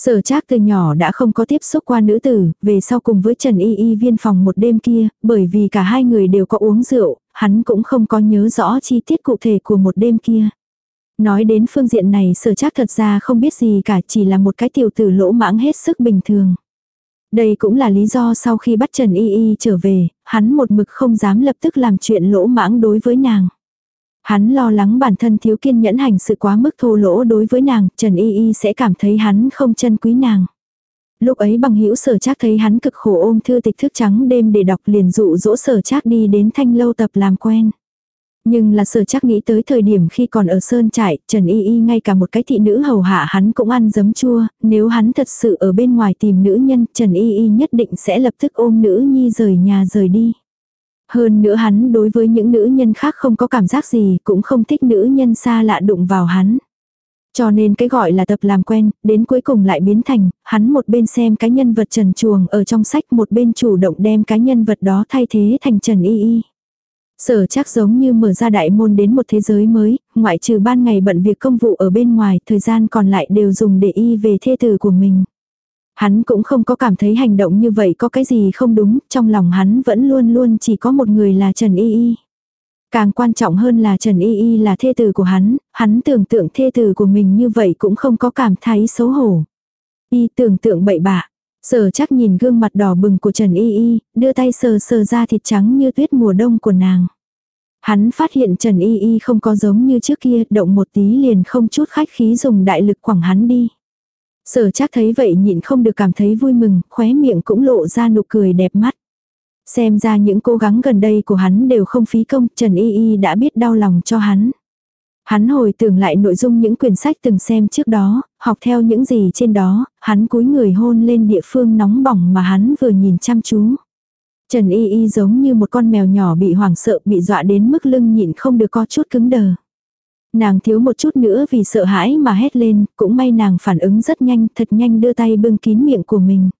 Sở trác từ nhỏ đã không có tiếp xúc qua nữ tử, về sau cùng với Trần Y Y viên phòng một đêm kia, bởi vì cả hai người đều có uống rượu, hắn cũng không có nhớ rõ chi tiết cụ thể của một đêm kia. Nói đến phương diện này sở trác thật ra không biết gì cả chỉ là một cái tiểu tử lỗ mãng hết sức bình thường. Đây cũng là lý do sau khi bắt Trần Y Y trở về, hắn một mực không dám lập tức làm chuyện lỗ mãng đối với nàng. Hắn lo lắng bản thân thiếu kiên nhẫn hành sự quá mức thô lỗ đối với nàng, Trần Y Y sẽ cảm thấy hắn không chân quý nàng. Lúc ấy bằng hữu sở trác thấy hắn cực khổ ôm thư tịch thức trắng đêm để đọc liền dụ dỗ sở trác đi đến thanh lâu tập làm quen. Nhưng là sở chắc nghĩ tới thời điểm khi còn ở Sơn Trại, Trần Y Y ngay cả một cái thị nữ hầu hạ hắn cũng ăn giấm chua, nếu hắn thật sự ở bên ngoài tìm nữ nhân, Trần Y Y nhất định sẽ lập tức ôm nữ nhi rời nhà rời đi. Hơn nữa hắn đối với những nữ nhân khác không có cảm giác gì, cũng không thích nữ nhân xa lạ đụng vào hắn. Cho nên cái gọi là tập làm quen, đến cuối cùng lại biến thành, hắn một bên xem cái nhân vật trần chuồng ở trong sách một bên chủ động đem cái nhân vật đó thay thế thành Trần Y Y. Sở chắc giống như mở ra đại môn đến một thế giới mới, ngoại trừ ban ngày bận việc công vụ ở bên ngoài, thời gian còn lại đều dùng để y về thê tử của mình. Hắn cũng không có cảm thấy hành động như vậy có cái gì không đúng, trong lòng hắn vẫn luôn luôn chỉ có một người là Trần Y Y. Càng quan trọng hơn là Trần Y Y là thê tử của hắn, hắn tưởng tượng thê tử của mình như vậy cũng không có cảm thấy xấu hổ. Y tưởng tượng bậy bạ, Sở chắc nhìn gương mặt đỏ bừng của Trần Y Y, đưa tay sờ sờ ra thịt trắng như tuyết mùa đông của nàng. Hắn phát hiện Trần Y Y không có giống như trước kia, động một tí liền không chút khách khí dùng đại lực quẳng hắn đi. Sở chắc thấy vậy nhịn không được cảm thấy vui mừng, khóe miệng cũng lộ ra nụ cười đẹp mắt. Xem ra những cố gắng gần đây của hắn đều không phí công, Trần Y Y đã biết đau lòng cho hắn. Hắn hồi tưởng lại nội dung những quyển sách từng xem trước đó, học theo những gì trên đó, hắn cúi người hôn lên địa phương nóng bỏng mà hắn vừa nhìn chăm chú. Trần Y Y giống như một con mèo nhỏ bị hoảng sợ bị dọa đến mức lưng nhịn không được có chút cứng đờ. Nàng thiếu một chút nữa vì sợ hãi mà hét lên, cũng may nàng phản ứng rất nhanh, thật nhanh đưa tay bưng kín miệng của mình.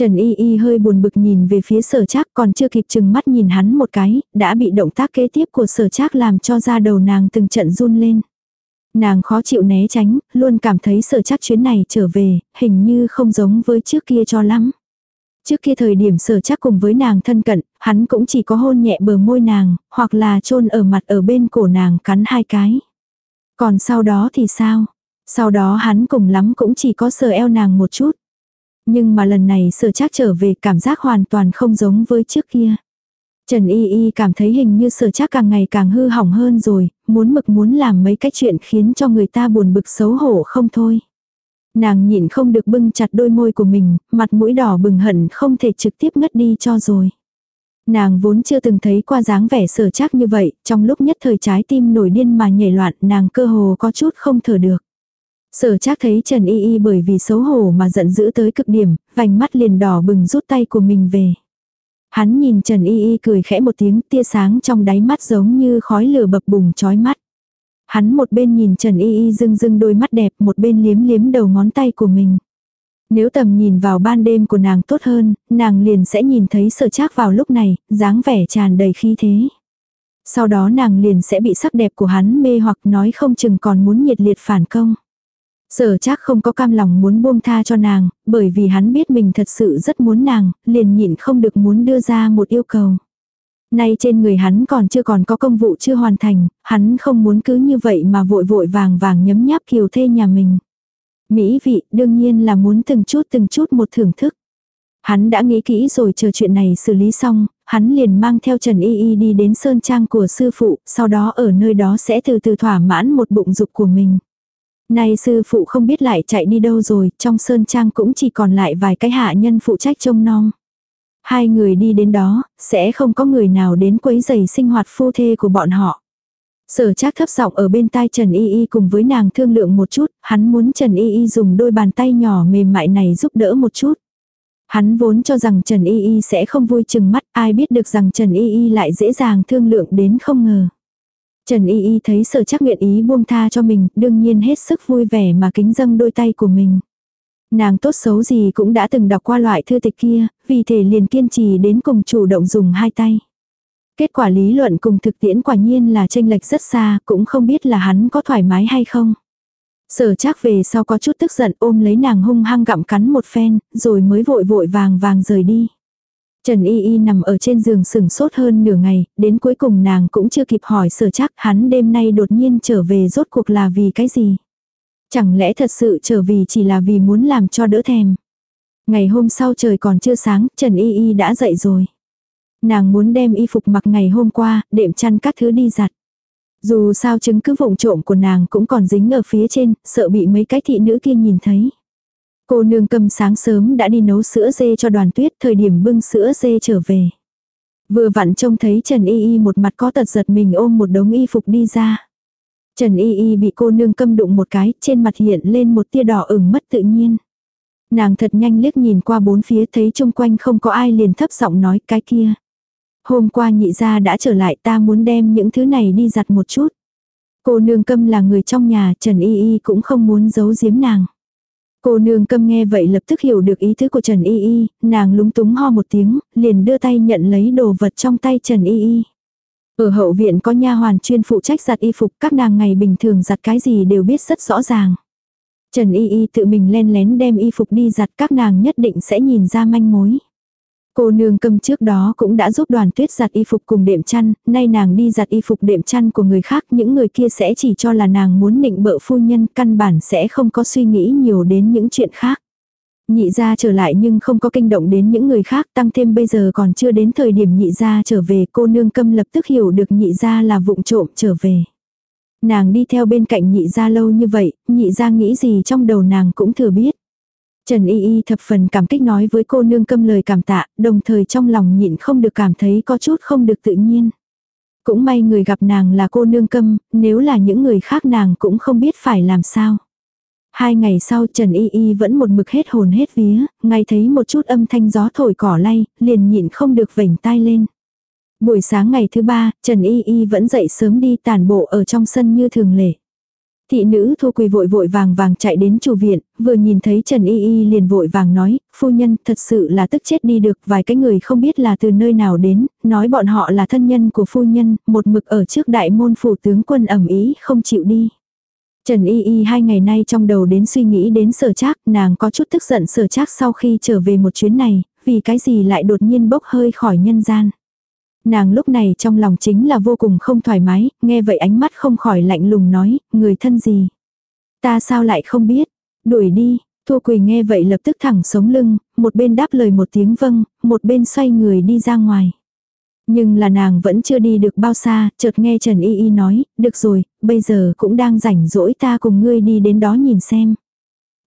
Trần Y Y hơi buồn bực nhìn về phía sở trác còn chưa kịp chừng mắt nhìn hắn một cái, đã bị động tác kế tiếp của sở trác làm cho da đầu nàng từng trận run lên. Nàng khó chịu né tránh, luôn cảm thấy sở trác chuyến này trở về, hình như không giống với trước kia cho lắm. Trước kia thời điểm sở trác cùng với nàng thân cận, hắn cũng chỉ có hôn nhẹ bờ môi nàng, hoặc là chôn ở mặt ở bên cổ nàng cắn hai cái. Còn sau đó thì sao? Sau đó hắn cùng lắm cũng chỉ có sờ eo nàng một chút. Nhưng mà lần này sở trác trở về cảm giác hoàn toàn không giống với trước kia. Trần Y Y cảm thấy hình như sở trác càng ngày càng hư hỏng hơn rồi, muốn mực muốn làm mấy cái chuyện khiến cho người ta buồn bực xấu hổ không thôi. Nàng nhịn không được bưng chặt đôi môi của mình, mặt mũi đỏ bừng hận không thể trực tiếp ngất đi cho rồi. Nàng vốn chưa từng thấy qua dáng vẻ sở trác như vậy, trong lúc nhất thời trái tim nổi điên mà nhảy loạn nàng cơ hồ có chút không thở được. Sở chắc thấy Trần Y Y bởi vì xấu hổ mà giận dữ tới cực điểm, vành mắt liền đỏ bừng rút tay của mình về. Hắn nhìn Trần Y Y cười khẽ một tiếng tia sáng trong đáy mắt giống như khói lửa bập bùng chói mắt. Hắn một bên nhìn Trần Y Y rưng rưng đôi mắt đẹp một bên liếm liếm đầu ngón tay của mình. Nếu tầm nhìn vào ban đêm của nàng tốt hơn, nàng liền sẽ nhìn thấy sở trác vào lúc này, dáng vẻ tràn đầy khí thế. Sau đó nàng liền sẽ bị sắc đẹp của hắn mê hoặc nói không chừng còn muốn nhiệt liệt phản công. Sở chắc không có cam lòng muốn buông tha cho nàng, bởi vì hắn biết mình thật sự rất muốn nàng, liền nhịn không được muốn đưa ra một yêu cầu. Nay trên người hắn còn chưa còn có công vụ chưa hoàn thành, hắn không muốn cứ như vậy mà vội vội vàng vàng nhấm nháp kiều thê nhà mình. Mỹ vị đương nhiên là muốn từng chút từng chút một thưởng thức. Hắn đã nghĩ kỹ rồi chờ chuyện này xử lý xong, hắn liền mang theo Trần Y Y đi đến sơn trang của sư phụ, sau đó ở nơi đó sẽ từ từ thỏa mãn một bụng dục của mình. Nay sư phụ không biết lại chạy đi đâu rồi, trong sơn trang cũng chỉ còn lại vài cái hạ nhân phụ trách trông nom. Hai người đi đến đó, sẽ không có người nào đến quấy giày sinh hoạt phu thê của bọn họ. Sở trác thấp giọng ở bên tai Trần Y Y cùng với nàng thương lượng một chút, hắn muốn Trần Y Y dùng đôi bàn tay nhỏ mềm mại này giúp đỡ một chút. Hắn vốn cho rằng Trần Y Y sẽ không vui chừng mắt, ai biết được rằng Trần Y Y lại dễ dàng thương lượng đến không ngờ. Trần Y Y thấy sở chắc nguyện ý buông tha cho mình, đương nhiên hết sức vui vẻ mà kính dâng đôi tay của mình. Nàng tốt xấu gì cũng đã từng đọc qua loại thư tịch kia, vì thể liền kiên trì đến cùng chủ động dùng hai tay. Kết quả lý luận cùng thực tiễn quả nhiên là tranh lệch rất xa, cũng không biết là hắn có thoải mái hay không. Sở chắc về sau có chút tức giận ôm lấy nàng hung hăng gặm cắn một phen, rồi mới vội vội vàng vàng rời đi. Trần Y Y nằm ở trên giường sừng sốt hơn nửa ngày, đến cuối cùng nàng cũng chưa kịp hỏi sở chắc hắn đêm nay đột nhiên trở về rốt cuộc là vì cái gì. Chẳng lẽ thật sự trở vì chỉ là vì muốn làm cho đỡ thèm. Ngày hôm sau trời còn chưa sáng, Trần Y Y đã dậy rồi. Nàng muốn đem y phục mặc ngày hôm qua, đệm chăn các thứ đi giặt. Dù sao chứng cứ vụng trộm của nàng cũng còn dính ở phía trên, sợ bị mấy cái thị nữ kia nhìn thấy. Cô nương cầm sáng sớm đã đi nấu sữa dê cho đoàn tuyết thời điểm bưng sữa dê trở về. Vừa vặn trông thấy Trần Y Y một mặt có tật giật mình ôm một đống y phục đi ra. Trần Y Y bị cô nương câm đụng một cái, trên mặt hiện lên một tia đỏ ửng mất tự nhiên. Nàng thật nhanh liếc nhìn qua bốn phía thấy chung quanh không có ai liền thấp giọng nói cái kia. Hôm qua nhị gia đã trở lại ta muốn đem những thứ này đi giặt một chút. Cô nương câm là người trong nhà, Trần Y Y cũng không muốn giấu giếm nàng. Cô nương câm nghe vậy lập tức hiểu được ý tứ của Trần Y Y, nàng lúng túng ho một tiếng, liền đưa tay nhận lấy đồ vật trong tay Trần Y Y. Ở hậu viện có nha hoàn chuyên phụ trách giặt y phục, các nàng ngày bình thường giặt cái gì đều biết rất rõ ràng. Trần Y Y tự mình len lén đem y phục đi giặt các nàng nhất định sẽ nhìn ra manh mối. Cô nương cầm trước đó cũng đã giúp đoàn tuyết giặt y phục cùng đệm chăn, nay nàng đi giặt y phục đệm chăn của người khác, những người kia sẽ chỉ cho là nàng muốn nịnh bợ phu nhân, căn bản sẽ không có suy nghĩ nhiều đến những chuyện khác. Nhị gia trở lại nhưng không có kinh động đến những người khác tăng thêm bây giờ còn chưa đến thời điểm nhị gia trở về cô nương câm lập tức hiểu được nhị gia là vụng trộm trở về. Nàng đi theo bên cạnh nhị gia lâu như vậy, nhị gia nghĩ gì trong đầu nàng cũng thừa biết. Trần Y Y thập phần cảm kích nói với cô nương câm lời cảm tạ, đồng thời trong lòng nhịn không được cảm thấy có chút không được tự nhiên. Cũng may người gặp nàng là cô nương câm, nếu là những người khác nàng cũng không biết phải làm sao. Hai ngày sau Trần Y Y vẫn một mực hết hồn hết vía, ngay thấy một chút âm thanh gió thổi cỏ lay, liền nhịn không được vểnh tai lên. Buổi sáng ngày thứ ba, Trần Y Y vẫn dậy sớm đi tàn bộ ở trong sân như thường lệ. Thị nữ thu quỳ vội vội vàng vàng chạy đến chủ viện, vừa nhìn thấy Trần Y Y liền vội vàng nói, phu nhân thật sự là tức chết đi được, vài cái người không biết là từ nơi nào đến, nói bọn họ là thân nhân của phu nhân, một mực ở trước đại môn phủ tướng quân ẩm ý không chịu đi. Trần Y Y hai ngày nay trong đầu đến suy nghĩ đến sở trác, nàng có chút tức giận sở trác sau khi trở về một chuyến này, vì cái gì lại đột nhiên bốc hơi khỏi nhân gian. Nàng lúc này trong lòng chính là vô cùng không thoải mái, nghe vậy ánh mắt không khỏi lạnh lùng nói, người thân gì. Ta sao lại không biết, đuổi đi, Thu Quỳ nghe vậy lập tức thẳng sống lưng, một bên đáp lời một tiếng vâng, một bên xoay người đi ra ngoài. Nhưng là nàng vẫn chưa đi được bao xa, chợt nghe Trần Y Y nói, được rồi, bây giờ cũng đang rảnh rỗi ta cùng ngươi đi đến đó nhìn xem.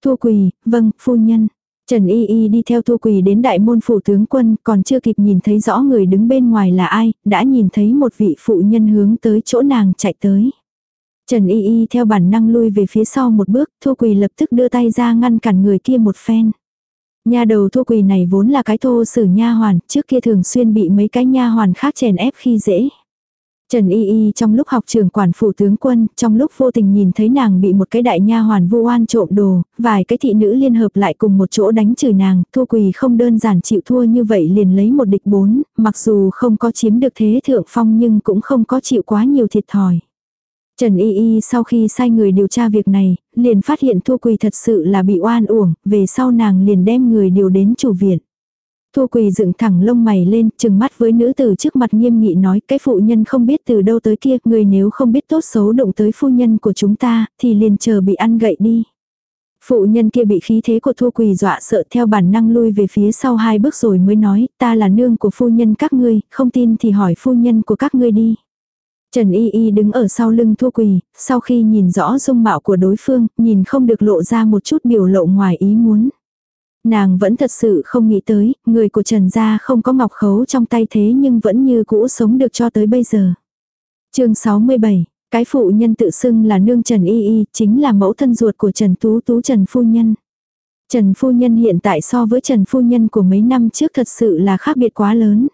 Thu Quỳ, vâng, phu nhân. Trần Y Y đi theo Thu Quỳ đến đại môn phủ tướng quân, còn chưa kịp nhìn thấy rõ người đứng bên ngoài là ai, đã nhìn thấy một vị phụ nhân hướng tới chỗ nàng chạy tới. Trần Y Y theo bản năng lui về phía sau một bước, Thu Quỳ lập tức đưa tay ra ngăn cản người kia một phen. Nha đầu Thu Quỳ này vốn là cái thô sử nha hoàn, trước kia thường xuyên bị mấy cái nha hoàn khác chèn ép khi dễ. Trần Y Y trong lúc học trường quản phủ tướng quân, trong lúc vô tình nhìn thấy nàng bị một cái đại nha hoàn vu oan trộm đồ, vài cái thị nữ liên hợp lại cùng một chỗ đánh trừ nàng, thua quỳ không đơn giản chịu thua như vậy liền lấy một địch bốn, mặc dù không có chiếm được thế thượng phong nhưng cũng không có chịu quá nhiều thiệt thòi. Trần Y Y sau khi sai người điều tra việc này, liền phát hiện thua quỳ thật sự là bị oan uổng, về sau nàng liền đem người điều đến chủ viện. Thu quỳ dựng thẳng lông mày lên, chừng mắt với nữ tử trước mặt nghiêm nghị nói, cái phụ nhân không biết từ đâu tới kia, người nếu không biết tốt xấu động tới phu nhân của chúng ta, thì liền chờ bị ăn gậy đi. Phụ nhân kia bị khí thế của thu quỳ dọa sợ theo bản năng lui về phía sau hai bước rồi mới nói, ta là nương của phu nhân các ngươi, không tin thì hỏi phu nhân của các ngươi đi. Trần Y Y đứng ở sau lưng Thu Quỳ, sau khi nhìn rõ dung mạo của đối phương, nhìn không được lộ ra một chút biểu lộ ngoài ý muốn. Nàng vẫn thật sự không nghĩ tới, người của Trần Gia không có ngọc khấu trong tay thế nhưng vẫn như cũ sống được cho tới bây giờ. chương 67, cái phụ nhân tự xưng là nương Trần Y Y, chính là mẫu thân ruột của Trần Tú Tú Trần Phu Nhân. Trần Phu Nhân hiện tại so với Trần Phu Nhân của mấy năm trước thật sự là khác biệt quá lớn.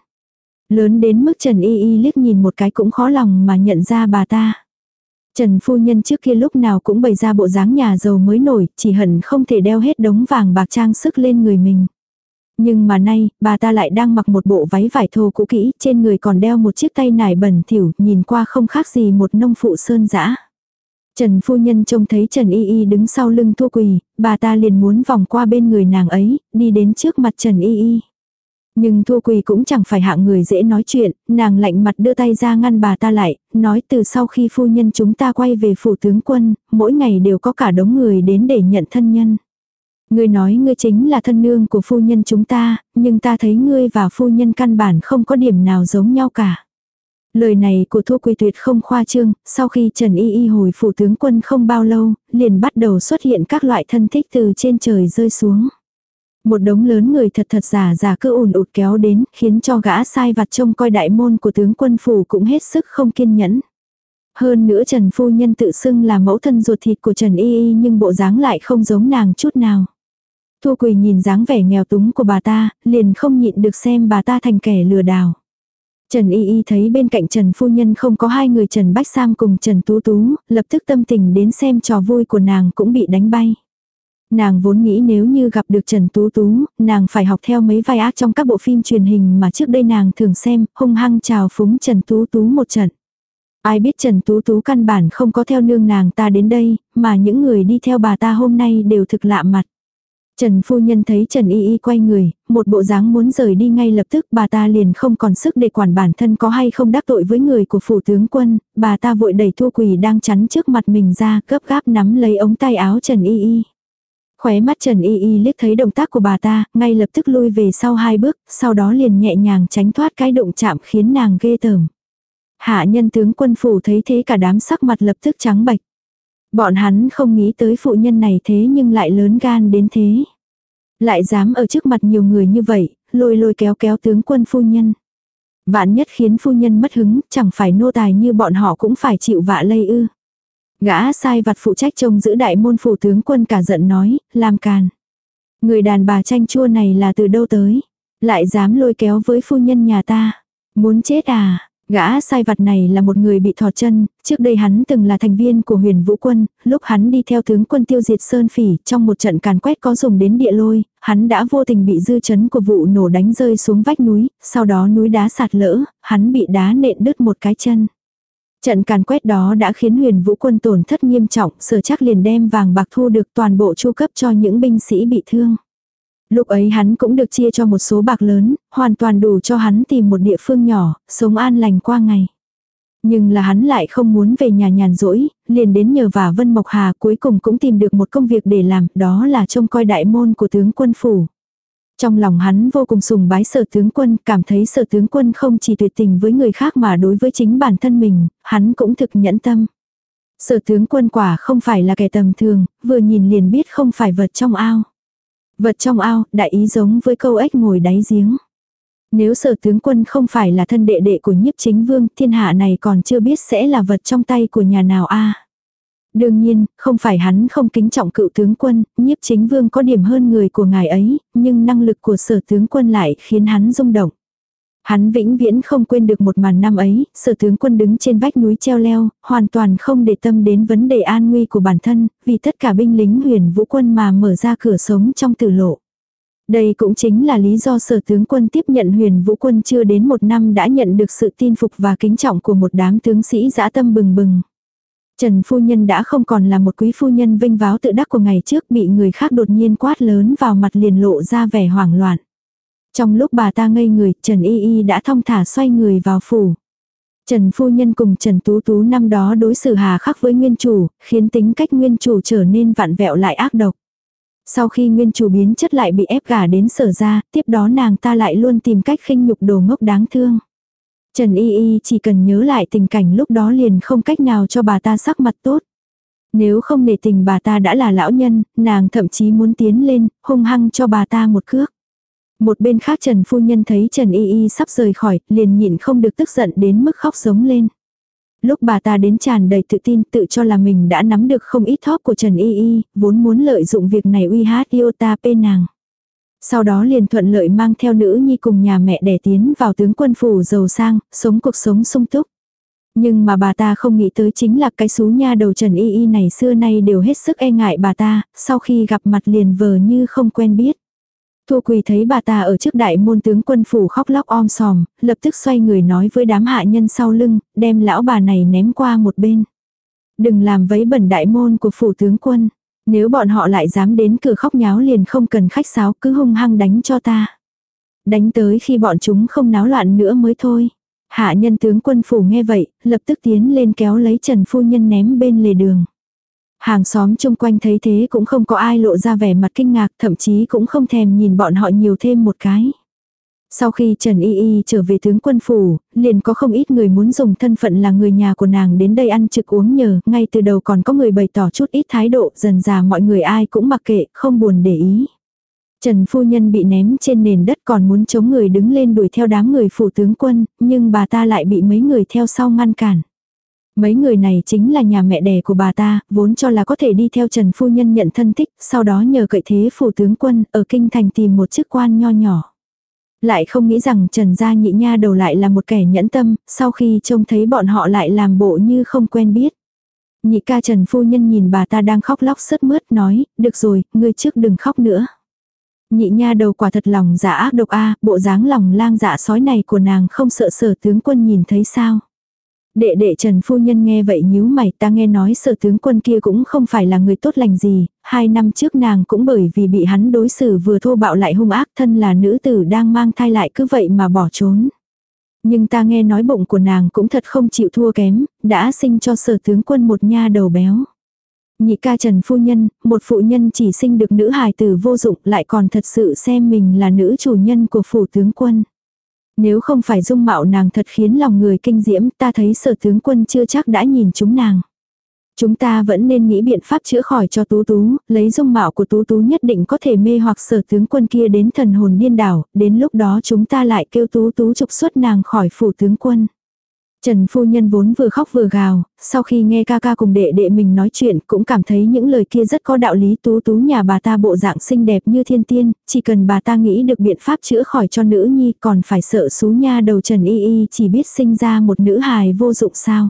Lớn đến mức Trần Y Y liếc nhìn một cái cũng khó lòng mà nhận ra bà ta. Trần phu nhân trước kia lúc nào cũng bày ra bộ dáng nhà giàu mới nổi, chỉ hận không thể đeo hết đống vàng bạc trang sức lên người mình. Nhưng mà nay, bà ta lại đang mặc một bộ váy vải thô cũ kỹ, trên người còn đeo một chiếc tay nải bẩn thỉu, nhìn qua không khác gì một nông phụ sơn dã. Trần phu nhân trông thấy Trần Y Y đứng sau lưng thua quỳ, bà ta liền muốn vòng qua bên người nàng ấy, đi đến trước mặt Trần Y Y. Nhưng Thu Quỳ cũng chẳng phải hạng người dễ nói chuyện, nàng lạnh mặt đưa tay ra ngăn bà ta lại, nói từ sau khi phu nhân chúng ta quay về phủ tướng quân, mỗi ngày đều có cả đống người đến để nhận thân nhân. Ngươi nói ngươi chính là thân nương của phu nhân chúng ta, nhưng ta thấy ngươi và phu nhân căn bản không có điểm nào giống nhau cả. Lời này của Thu Quỳ tuyệt không khoa trương, sau khi Trần Y Y hồi phủ tướng quân không bao lâu, liền bắt đầu xuất hiện các loại thân thích từ trên trời rơi xuống. Một đống lớn người thật thật giả giả cứ ùn ụt kéo đến, khiến cho gã sai vặt trông coi đại môn của tướng quân phủ cũng hết sức không kiên nhẫn. Hơn nữa Trần Phu Nhân tự xưng là mẫu thân ruột thịt của Trần Y Y nhưng bộ dáng lại không giống nàng chút nào. Thu Quỳ nhìn dáng vẻ nghèo túng của bà ta, liền không nhịn được xem bà ta thành kẻ lừa đảo. Trần Y Y thấy bên cạnh Trần Phu Nhân không có hai người Trần Bách Sam cùng Trần Tú Tú, lập tức tâm tình đến xem trò vui của nàng cũng bị đánh bay. Nàng vốn nghĩ nếu như gặp được Trần Tú Tú, nàng phải học theo mấy vai ác trong các bộ phim truyền hình mà trước đây nàng thường xem, hung hăng chào phúng Trần Tú Tú một trận. Ai biết Trần Tú Tú căn bản không có theo nương nàng ta đến đây, mà những người đi theo bà ta hôm nay đều thực lạ mặt. Trần phu nhân thấy Trần Y Y quay người, một bộ dáng muốn rời đi ngay lập tức bà ta liền không còn sức để quản bản thân có hay không đắc tội với người của phủ tướng quân, bà ta vội đẩy thua quỳ đang chắn trước mặt mình ra gấp gáp nắm lấy ống tay áo Trần Y Y. Khóe mắt Trần Y Y liếc thấy động tác của bà ta, ngay lập tức lui về sau hai bước, sau đó liền nhẹ nhàng tránh thoát cái đụng chạm khiến nàng ghê tởm. Hạ nhân tướng quân phủ thấy thế cả đám sắc mặt lập tức trắng bạch. Bọn hắn không nghĩ tới phụ nhân này thế nhưng lại lớn gan đến thế. Lại dám ở trước mặt nhiều người như vậy, lôi lôi kéo kéo tướng quân phu nhân. Vạn nhất khiến phu nhân mất hứng, chẳng phải nô tài như bọn họ cũng phải chịu vạ lây ư. Gã sai vặt phụ trách trông giữ đại môn phủ tướng quân cả giận nói, làm càn. Người đàn bà tranh chua này là từ đâu tới? Lại dám lôi kéo với phu nhân nhà ta. Muốn chết à? Gã sai vặt này là một người bị thọt chân, trước đây hắn từng là thành viên của huyền vũ quân, lúc hắn đi theo tướng quân tiêu diệt Sơn Phỉ trong một trận càn quét có dùng đến địa lôi, hắn đã vô tình bị dư chấn của vụ nổ đánh rơi xuống vách núi, sau đó núi đá sạt lỡ, hắn bị đá nện đứt một cái chân. Trận càn quét đó đã khiến huyền vũ quân tổn thất nghiêm trọng, sở chắc liền đem vàng bạc thu được toàn bộ chu cấp cho những binh sĩ bị thương. Lúc ấy hắn cũng được chia cho một số bạc lớn, hoàn toàn đủ cho hắn tìm một địa phương nhỏ, sống an lành qua ngày. Nhưng là hắn lại không muốn về nhà nhàn rỗi, liền đến nhờ vả Vân Mộc Hà cuối cùng cũng tìm được một công việc để làm, đó là trông coi đại môn của tướng quân phủ. Trong lòng hắn vô cùng sùng bái sở tướng quân, cảm thấy sở tướng quân không chỉ tuyệt tình với người khác mà đối với chính bản thân mình, hắn cũng thực nhẫn tâm. Sở tướng quân quả không phải là kẻ tầm thường, vừa nhìn liền biết không phải vật trong ao. Vật trong ao, đại ý giống với câu ếch ngồi đáy giếng. Nếu sở tướng quân không phải là thân đệ đệ của nhiếp chính vương, thiên hạ này còn chưa biết sẽ là vật trong tay của nhà nào a Đương nhiên, không phải hắn không kính trọng cựu tướng quân, nhiếp chính vương có điểm hơn người của ngài ấy, nhưng năng lực của sở tướng quân lại khiến hắn rung động. Hắn vĩnh viễn không quên được một màn năm ấy, sở tướng quân đứng trên vách núi treo leo, hoàn toàn không để tâm đến vấn đề an nguy của bản thân, vì tất cả binh lính huyền vũ quân mà mở ra cửa sống trong tử lộ. Đây cũng chính là lý do sở tướng quân tiếp nhận huyền vũ quân chưa đến một năm đã nhận được sự tin phục và kính trọng của một đám tướng sĩ dã tâm bừng bừng. Trần phu nhân đã không còn là một quý phu nhân vinh váo tự đắc của ngày trước bị người khác đột nhiên quát lớn vào mặt liền lộ ra vẻ hoảng loạn. Trong lúc bà ta ngây người, Trần Y Y đã thong thả xoay người vào phủ. Trần phu nhân cùng Trần Tú Tú năm đó đối xử hà khắc với nguyên chủ, khiến tính cách nguyên chủ trở nên vặn vẹo lại ác độc. Sau khi nguyên chủ biến chất lại bị ép gả đến sở ra, tiếp đó nàng ta lại luôn tìm cách khinh nhục đồ ngốc đáng thương. Trần Y Y chỉ cần nhớ lại tình cảnh lúc đó liền không cách nào cho bà ta sắc mặt tốt. Nếu không nể tình bà ta đã là lão nhân, nàng thậm chí muốn tiến lên, hung hăng cho bà ta một cước. Một bên khác Trần Phu Nhân thấy Trần Y Y sắp rời khỏi, liền nhịn không được tức giận đến mức khóc giống lên. Lúc bà ta đến tràn đầy tự tin tự cho là mình đã nắm được không ít thóp của Trần Y Y, vốn muốn lợi dụng việc này uy hát ta pê nàng. Sau đó liền thuận lợi mang theo nữ nhi cùng nhà mẹ đẻ tiến vào tướng quân phủ giàu sang, sống cuộc sống sung túc. Nhưng mà bà ta không nghĩ tới chính là cái xú nha đầu Trần Y Y này xưa nay đều hết sức e ngại bà ta, sau khi gặp mặt liền vờ như không quen biết. Thu Quỳ thấy bà ta ở trước đại môn tướng quân phủ khóc lóc om sòm, lập tức xoay người nói với đám hạ nhân sau lưng, đem lão bà này ném qua một bên. Đừng làm vấy bẩn đại môn của phủ tướng quân. Nếu bọn họ lại dám đến cửa khóc nháo liền không cần khách sáo cứ hung hăng đánh cho ta. Đánh tới khi bọn chúng không náo loạn nữa mới thôi. Hạ nhân tướng quân phủ nghe vậy, lập tức tiến lên kéo lấy Trần Phu Nhân ném bên lề đường. Hàng xóm chung quanh thấy thế cũng không có ai lộ ra vẻ mặt kinh ngạc, thậm chí cũng không thèm nhìn bọn họ nhiều thêm một cái. Sau khi Trần Y Y trở về tướng quân phủ, liền có không ít người muốn dùng thân phận là người nhà của nàng đến đây ăn trực uống nhờ, ngay từ đầu còn có người bày tỏ chút ít thái độ, dần già mọi người ai cũng mặc kệ, không buồn để ý. Trần phu nhân bị ném trên nền đất còn muốn chống người đứng lên đuổi theo đám người phủ tướng quân, nhưng bà ta lại bị mấy người theo sau ngăn cản. Mấy người này chính là nhà mẹ đẻ của bà ta, vốn cho là có thể đi theo Trần Phu Nhân nhận thân thích, sau đó nhờ cậy thế phủ tướng quân ở kinh thành tìm một chức quan nho nhỏ. Lại không nghĩ rằng Trần Gia Nhị Nha đầu lại là một kẻ nhẫn tâm, sau khi trông thấy bọn họ lại làm bộ như không quen biết. Nhị ca Trần Phu Nhân nhìn bà ta đang khóc lóc sớt mướt nói, được rồi, ngươi trước đừng khóc nữa. Nhị nha đầu quả thật lòng dạ ác độc a bộ dáng lòng lang dạ sói này của nàng không sợ sở tướng quân nhìn thấy sao. Đệ đệ Trần Phu Nhân nghe vậy nhíu mày ta nghe nói sở tướng quân kia cũng không phải là người tốt lành gì, hai năm trước nàng cũng bởi vì bị hắn đối xử vừa thô bạo lại hung ác thân là nữ tử đang mang thai lại cứ vậy mà bỏ trốn. Nhưng ta nghe nói bụng của nàng cũng thật không chịu thua kém, đã sinh cho sở tướng quân một nha đầu béo. Nhị ca Trần phu nhân, một phụ nhân chỉ sinh được nữ hài tử vô dụng lại còn thật sự xem mình là nữ chủ nhân của phủ tướng quân. Nếu không phải dung mạo nàng thật khiến lòng người kinh diễm ta thấy sở tướng quân chưa chắc đã nhìn chúng nàng. Chúng ta vẫn nên nghĩ biện pháp chữa khỏi cho tú tú, lấy dung mạo của tú tú nhất định có thể mê hoặc sở tướng quân kia đến thần hồn điên đảo, đến lúc đó chúng ta lại kêu tú tú trục xuất nàng khỏi phủ tướng quân. Trần phu nhân vốn vừa khóc vừa gào, sau khi nghe ca ca cùng đệ đệ mình nói chuyện cũng cảm thấy những lời kia rất có đạo lý tú tú nhà bà ta bộ dạng xinh đẹp như thiên tiên, chỉ cần bà ta nghĩ được biện pháp chữa khỏi cho nữ nhi còn phải sợ xú nha đầu Trần Y Y chỉ biết sinh ra một nữ hài vô dụng sao.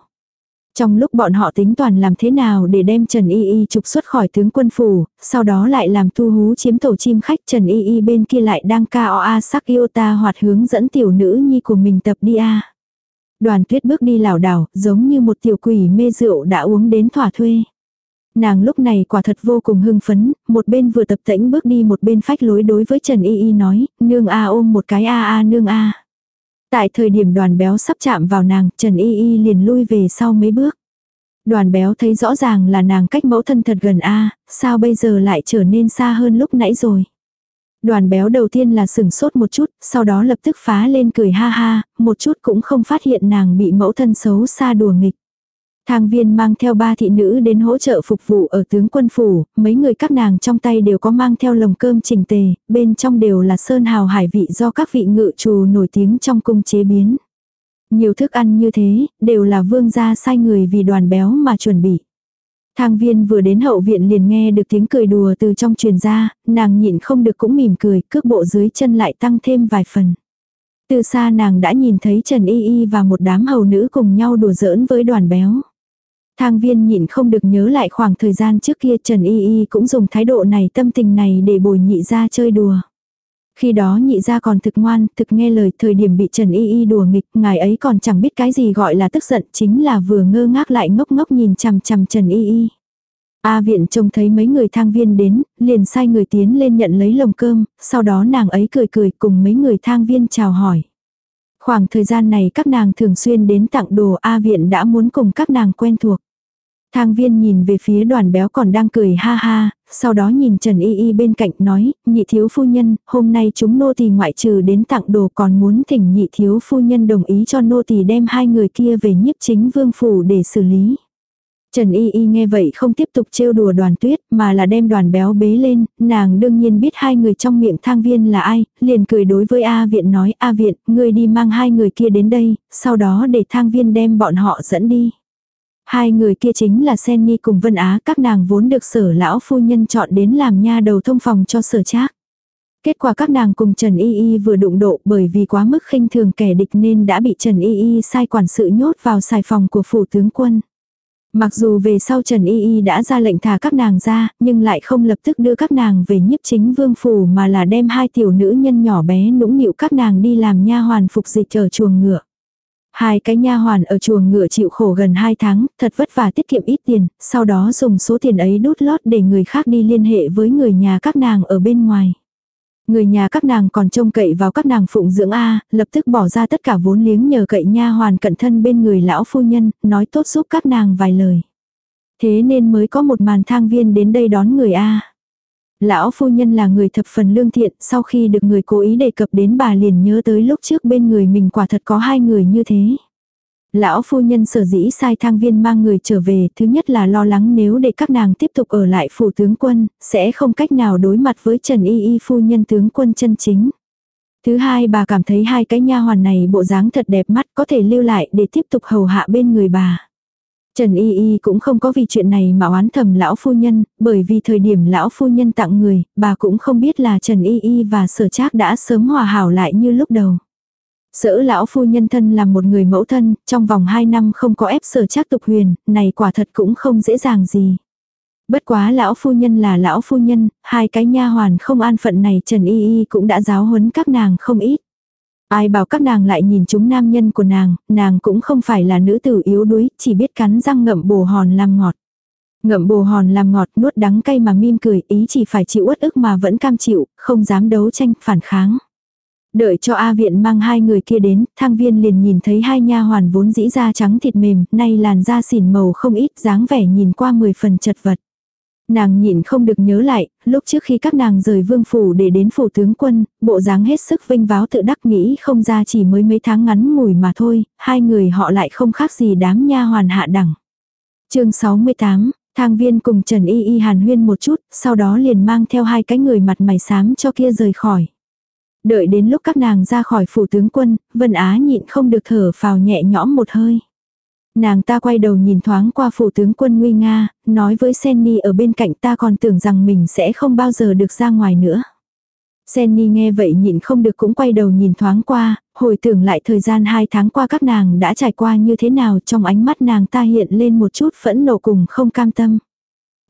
Trong lúc bọn họ tính toàn làm thế nào để đem Trần Y Y trục xuất khỏi tướng quân phủ, sau đó lại làm thu hú chiếm tổ chim khách Trần Y Y bên kia lại đang ca o a sắc yêu ta hoạt hướng dẫn tiểu nữ nhi của mình tập đi a. Đoàn tuyết bước đi lảo đảo, giống như một tiểu quỷ mê rượu đã uống đến thỏa thuê. Nàng lúc này quả thật vô cùng hưng phấn, một bên vừa tập tễnh bước đi một bên phách lối đối với Trần Y Y nói, nương a ôm một cái a a nương a. Tại thời điểm đoàn béo sắp chạm vào nàng, Trần Y Y liền lui về sau mấy bước. Đoàn béo thấy rõ ràng là nàng cách mẫu thân thật gần a, sao bây giờ lại trở nên xa hơn lúc nãy rồi. Đoàn béo đầu tiên là sừng sốt một chút, sau đó lập tức phá lên cười ha ha, một chút cũng không phát hiện nàng bị mẫu thân xấu xa đùa nghịch. Thang viên mang theo ba thị nữ đến hỗ trợ phục vụ ở tướng quân phủ, mấy người các nàng trong tay đều có mang theo lồng cơm trình tề, bên trong đều là sơn hào hải vị do các vị ngự trù nổi tiếng trong cung chế biến. Nhiều thức ăn như thế, đều là vương gia sai người vì đoàn béo mà chuẩn bị. Thang viên vừa đến hậu viện liền nghe được tiếng cười đùa từ trong truyền ra, nàng nhịn không được cũng mỉm cười, cước bộ dưới chân lại tăng thêm vài phần. Từ xa nàng đã nhìn thấy Trần Y Y và một đám hầu nữ cùng nhau đùa giỡn với đoàn béo. Thang viên nhịn không được nhớ lại khoảng thời gian trước kia Trần Y Y cũng dùng thái độ này tâm tình này để bồi nhị ra chơi đùa. Khi đó nhị ra còn thực ngoan, thực nghe lời thời điểm bị Trần Y Y đùa nghịch, ngài ấy còn chẳng biết cái gì gọi là tức giận, chính là vừa ngơ ngác lại ngốc ngốc nhìn chằm chằm Trần Y Y. A viện trông thấy mấy người thang viên đến, liền sai người tiến lên nhận lấy lồng cơm, sau đó nàng ấy cười cười cùng mấy người thang viên chào hỏi. Khoảng thời gian này các nàng thường xuyên đến tặng đồ A viện đã muốn cùng các nàng quen thuộc. Thang viên nhìn về phía đoàn béo còn đang cười ha ha, sau đó nhìn Trần Y Y bên cạnh nói, nhị thiếu phu nhân, hôm nay chúng nô tỳ ngoại trừ đến tặng đồ còn muốn thỉnh nhị thiếu phu nhân đồng ý cho nô tỳ đem hai người kia về nhiếp chính vương phủ để xử lý. Trần Y Y nghe vậy không tiếp tục trêu đùa đoàn tuyết mà là đem đoàn béo bế lên, nàng đương nhiên biết hai người trong miệng thang viên là ai, liền cười đối với A viện nói A viện, ngươi đi mang hai người kia đến đây, sau đó để thang viên đem bọn họ dẫn đi. Hai người kia chính là Senni cùng Vân Á, các nàng vốn được sở lão phu nhân chọn đến làm nha đầu thông phòng cho sở trác. Kết quả các nàng cùng Trần Y Y vừa đụng độ bởi vì quá mức khinh thường kẻ địch nên đã bị Trần Y Y sai quản sự nhốt vào xài phòng của phủ tướng quân. Mặc dù về sau Trần Y Y đã ra lệnh thả các nàng ra, nhưng lại không lập tức đưa các nàng về nhiếp chính vương phủ mà là đem hai tiểu nữ nhân nhỏ bé nũng nịu các nàng đi làm nha hoàn phục dịch ở chuồng ngựa. Hai cái nha hoàn ở chuồng ngựa chịu khổ gần 2 tháng, thật vất vả tiết kiệm ít tiền, sau đó dùng số tiền ấy đút lót để người khác đi liên hệ với người nhà các nàng ở bên ngoài. Người nhà các nàng còn trông cậy vào các nàng phụng dưỡng A, lập tức bỏ ra tất cả vốn liếng nhờ cậy nha hoàn cận thân bên người lão phu nhân, nói tốt giúp các nàng vài lời. Thế nên mới có một màn thang viên đến đây đón người A. Lão phu nhân là người thập phần lương thiện, sau khi được người cố ý đề cập đến bà liền nhớ tới lúc trước bên người mình quả thật có hai người như thế. Lão phu nhân sở dĩ sai thang viên mang người trở về, thứ nhất là lo lắng nếu để các nàng tiếp tục ở lại phủ tướng quân, sẽ không cách nào đối mặt với Trần Y Y phu nhân tướng quân chân chính. Thứ hai bà cảm thấy hai cái nha hoàn này bộ dáng thật đẹp mắt có thể lưu lại để tiếp tục hầu hạ bên người bà. Trần Y Y cũng không có vì chuyện này mà oán thầm lão phu nhân, bởi vì thời điểm lão phu nhân tặng người, bà cũng không biết là Trần Y Y và sở trác đã sớm hòa hảo lại như lúc đầu. Sở lão phu nhân thân là một người mẫu thân, trong vòng 2 năm không có ép sở trác tục huyền, này quả thật cũng không dễ dàng gì. Bất quá lão phu nhân là lão phu nhân, hai cái nha hoàn không an phận này Trần Y Y cũng đã giáo huấn các nàng không ít. Ai bảo các nàng lại nhìn chúng nam nhân của nàng, nàng cũng không phải là nữ tử yếu đuối, chỉ biết cắn răng ngậm bồ hòn làm ngọt. Ngậm bồ hòn làm ngọt nuốt đắng cay mà mim cười ý chỉ phải chịu uất ức mà vẫn cam chịu, không dám đấu tranh, phản kháng. Đợi cho A viện mang hai người kia đến, thang viên liền nhìn thấy hai nha hoàn vốn dĩ da trắng thịt mềm, nay làn da xỉn màu không ít dáng vẻ nhìn qua mười phần chật vật. Nàng nhịn không được nhớ lại, lúc trước khi các nàng rời vương phủ để đến phủ tướng quân, bộ dáng hết sức vinh váo tự đắc nghĩ không ra chỉ mới mấy tháng ngắn ngủi mà thôi, hai người họ lại không khác gì đám nha hoàn hạ đẳng. chương 68, thang viên cùng Trần Y Y hàn huyên một chút, sau đó liền mang theo hai cái người mặt mày xám cho kia rời khỏi. Đợi đến lúc các nàng ra khỏi phủ tướng quân, Vân Á nhịn không được thở phào nhẹ nhõm một hơi. Nàng ta quay đầu nhìn thoáng qua phủ tướng quân nguy nga, nói với Senny ở bên cạnh ta còn tưởng rằng mình sẽ không bao giờ được ra ngoài nữa. Senny nghe vậy nhịn không được cũng quay đầu nhìn thoáng qua, hồi tưởng lại thời gian hai tháng qua các nàng đã trải qua như thế nào trong ánh mắt nàng ta hiện lên một chút phẫn nộ cùng không cam tâm.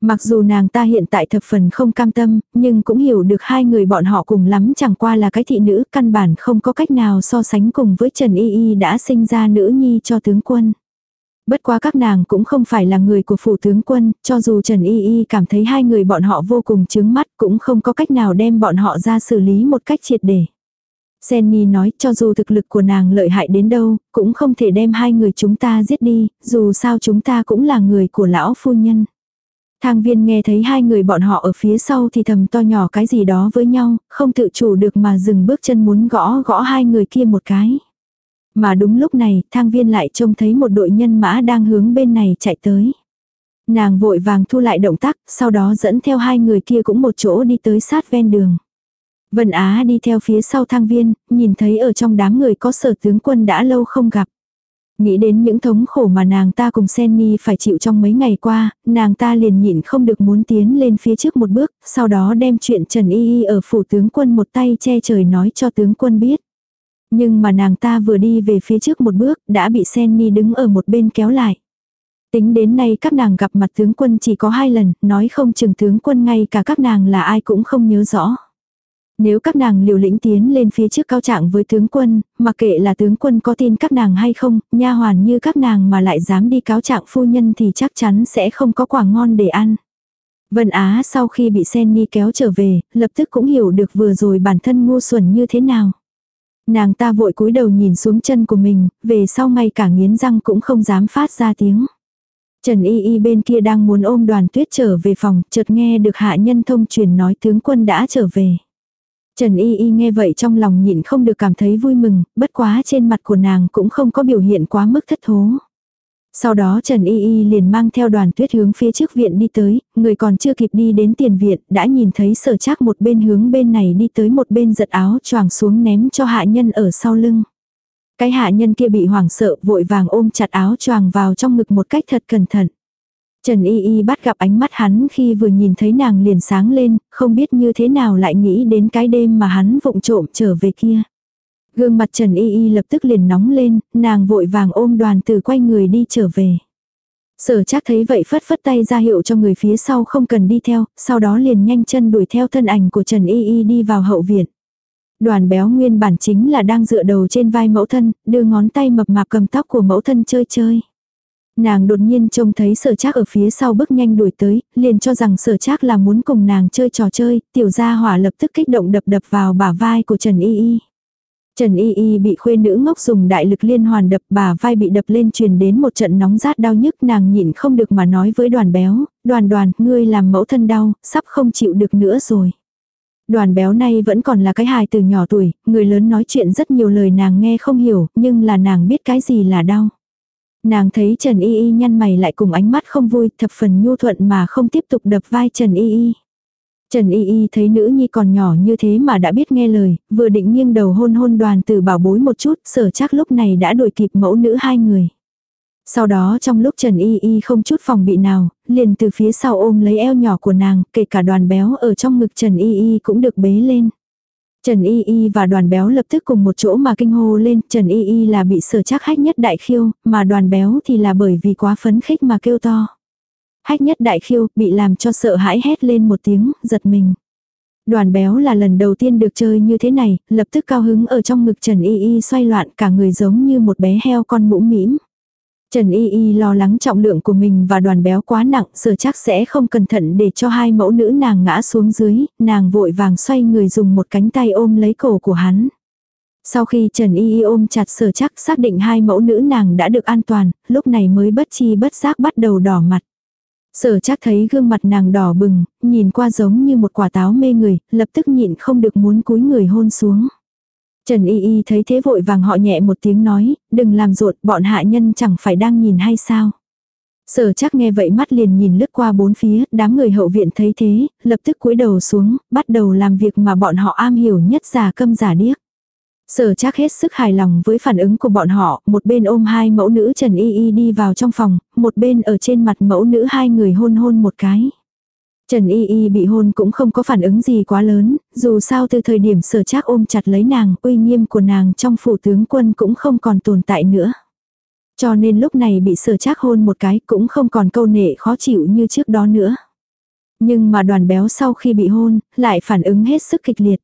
Mặc dù nàng ta hiện tại thập phần không cam tâm, nhưng cũng hiểu được hai người bọn họ cùng lắm chẳng qua là cái thị nữ căn bản không có cách nào so sánh cùng với Trần Y Y đã sinh ra nữ nhi cho tướng quân. Bất quá các nàng cũng không phải là người của phủ tướng quân, cho dù Trần Y Y cảm thấy hai người bọn họ vô cùng chướng mắt cũng không có cách nào đem bọn họ ra xử lý một cách triệt để. Senny nói cho dù thực lực của nàng lợi hại đến đâu, cũng không thể đem hai người chúng ta giết đi, dù sao chúng ta cũng là người của lão phu nhân. Thang viên nghe thấy hai người bọn họ ở phía sau thì thầm to nhỏ cái gì đó với nhau, không tự chủ được mà dừng bước chân muốn gõ gõ hai người kia một cái. Mà đúng lúc này, thang viên lại trông thấy một đội nhân mã đang hướng bên này chạy tới. Nàng vội vàng thu lại động tác, sau đó dẫn theo hai người kia cũng một chỗ đi tới sát ven đường. Vân Á đi theo phía sau thang viên, nhìn thấy ở trong đám người có sở tướng quân đã lâu không gặp. Nghĩ đến những thống khổ mà nàng ta cùng Senni phải chịu trong mấy ngày qua, nàng ta liền nhịn không được muốn tiến lên phía trước một bước, sau đó đem chuyện Trần Y Y ở phủ tướng quân một tay che trời nói cho tướng quân biết. Nhưng mà nàng ta vừa đi về phía trước một bước, đã bị Senny đứng ở một bên kéo lại. Tính đến nay các nàng gặp mặt tướng quân chỉ có hai lần, nói không chừng tướng quân ngay cả các nàng là ai cũng không nhớ rõ. Nếu các nàng liều lĩnh tiến lên phía trước cao trạng với tướng quân, mặc kệ là tướng quân có tin các nàng hay không, nha hoàn như các nàng mà lại dám đi cáo trạng phu nhân thì chắc chắn sẽ không có quả ngon để ăn. Vân Á sau khi bị Senny kéo trở về, lập tức cũng hiểu được vừa rồi bản thân ngu xuẩn như thế nào. Nàng ta vội cúi đầu nhìn xuống chân của mình, về sau ngay cả nghiến răng cũng không dám phát ra tiếng. Trần Y Y bên kia đang muốn ôm đoàn tuyết trở về phòng, chợt nghe được hạ nhân thông truyền nói tướng quân đã trở về. Trần Y Y nghe vậy trong lòng nhịn không được cảm thấy vui mừng, bất quá trên mặt của nàng cũng không có biểu hiện quá mức thất thố. Sau đó Trần Y Y liền mang theo đoàn tuyết hướng phía trước viện đi tới, người còn chưa kịp đi đến tiền viện, đã nhìn thấy sở trác một bên hướng bên này đi tới một bên giật áo choàng xuống ném cho hạ nhân ở sau lưng. Cái hạ nhân kia bị hoảng sợ vội vàng ôm chặt áo choàng vào trong ngực một cách thật cẩn thận. Trần Y Y bắt gặp ánh mắt hắn khi vừa nhìn thấy nàng liền sáng lên, không biết như thế nào lại nghĩ đến cái đêm mà hắn vụng trộm trở về kia. Gương mặt Trần Y Y lập tức liền nóng lên, nàng vội vàng ôm đoàn từ quay người đi trở về. Sở chắc thấy vậy phất phất tay ra hiệu cho người phía sau không cần đi theo, sau đó liền nhanh chân đuổi theo thân ảnh của Trần Y Y đi vào hậu viện. Đoàn béo nguyên bản chính là đang dựa đầu trên vai mẫu thân, đưa ngón tay mập mạp cầm tóc của mẫu thân chơi chơi. Nàng đột nhiên trông thấy sở trác ở phía sau bước nhanh đuổi tới, liền cho rằng sở trác là muốn cùng nàng chơi trò chơi, tiểu gia hỏa lập tức kích động đập đập vào bả vai của Trần Y Y. Trần Y Y bị khuê nữ ngốc dùng đại lực liên hoàn đập bà vai bị đập lên truyền đến một trận nóng rát đau nhức nàng nhịn không được mà nói với đoàn béo, đoàn đoàn, ngươi làm mẫu thân đau, sắp không chịu được nữa rồi. Đoàn béo này vẫn còn là cái hài từ nhỏ tuổi, người lớn nói chuyện rất nhiều lời nàng nghe không hiểu, nhưng là nàng biết cái gì là đau. Nàng thấy Trần Y Y nhăn mày lại cùng ánh mắt không vui, thập phần nhu thuận mà không tiếp tục đập vai Trần Y Y. Trần Y Y thấy nữ nhi còn nhỏ như thế mà đã biết nghe lời, vừa định nghiêng đầu hôn hôn đoàn từ bảo bối một chút, sở chắc lúc này đã đuổi kịp mẫu nữ hai người. Sau đó trong lúc Trần Y Y không chút phòng bị nào, liền từ phía sau ôm lấy eo nhỏ của nàng, kể cả đoàn béo ở trong ngực Trần Y Y cũng được bế lên. Trần Y Y và đoàn béo lập tức cùng một chỗ mà kinh hô lên, Trần Y Y là bị sở chắc hách nhất đại khiêu, mà đoàn béo thì là bởi vì quá phấn khích mà kêu to. Hách nhất đại khiêu, bị làm cho sợ hãi hét lên một tiếng, giật mình. Đoàn béo là lần đầu tiên được chơi như thế này, lập tức cao hứng ở trong ngực Trần Y Y xoay loạn cả người giống như một bé heo con mũm mĩm. Trần Y Y lo lắng trọng lượng của mình và đoàn béo quá nặng, sở chắc sẽ không cẩn thận để cho hai mẫu nữ nàng ngã xuống dưới, nàng vội vàng xoay người dùng một cánh tay ôm lấy cổ của hắn. Sau khi Trần Y Y ôm chặt sở chắc xác định hai mẫu nữ nàng đã được an toàn, lúc này mới bất chi bất giác bắt đầu đỏ mặt. Sở chắc thấy gương mặt nàng đỏ bừng, nhìn qua giống như một quả táo mê người, lập tức nhịn không được muốn cúi người hôn xuống. Trần Y Y thấy thế vội vàng họ nhẹ một tiếng nói, đừng làm rộn, bọn hạ nhân chẳng phải đang nhìn hay sao. Sở chắc nghe vậy mắt liền nhìn lướt qua bốn phía, đám người hậu viện thấy thế, lập tức cúi đầu xuống, bắt đầu làm việc mà bọn họ am hiểu nhất giả câm giả điếc. Sở chắc hết sức hài lòng với phản ứng của bọn họ, một bên ôm hai mẫu nữ Trần Y Y đi vào trong phòng, một bên ở trên mặt mẫu nữ hai người hôn hôn một cái. Trần Y Y bị hôn cũng không có phản ứng gì quá lớn, dù sao từ thời điểm sở trác ôm chặt lấy nàng, uy nghiêm của nàng trong phủ tướng quân cũng không còn tồn tại nữa. Cho nên lúc này bị sở trác hôn một cái cũng không còn câu nệ khó chịu như trước đó nữa. Nhưng mà đoàn béo sau khi bị hôn, lại phản ứng hết sức kịch liệt.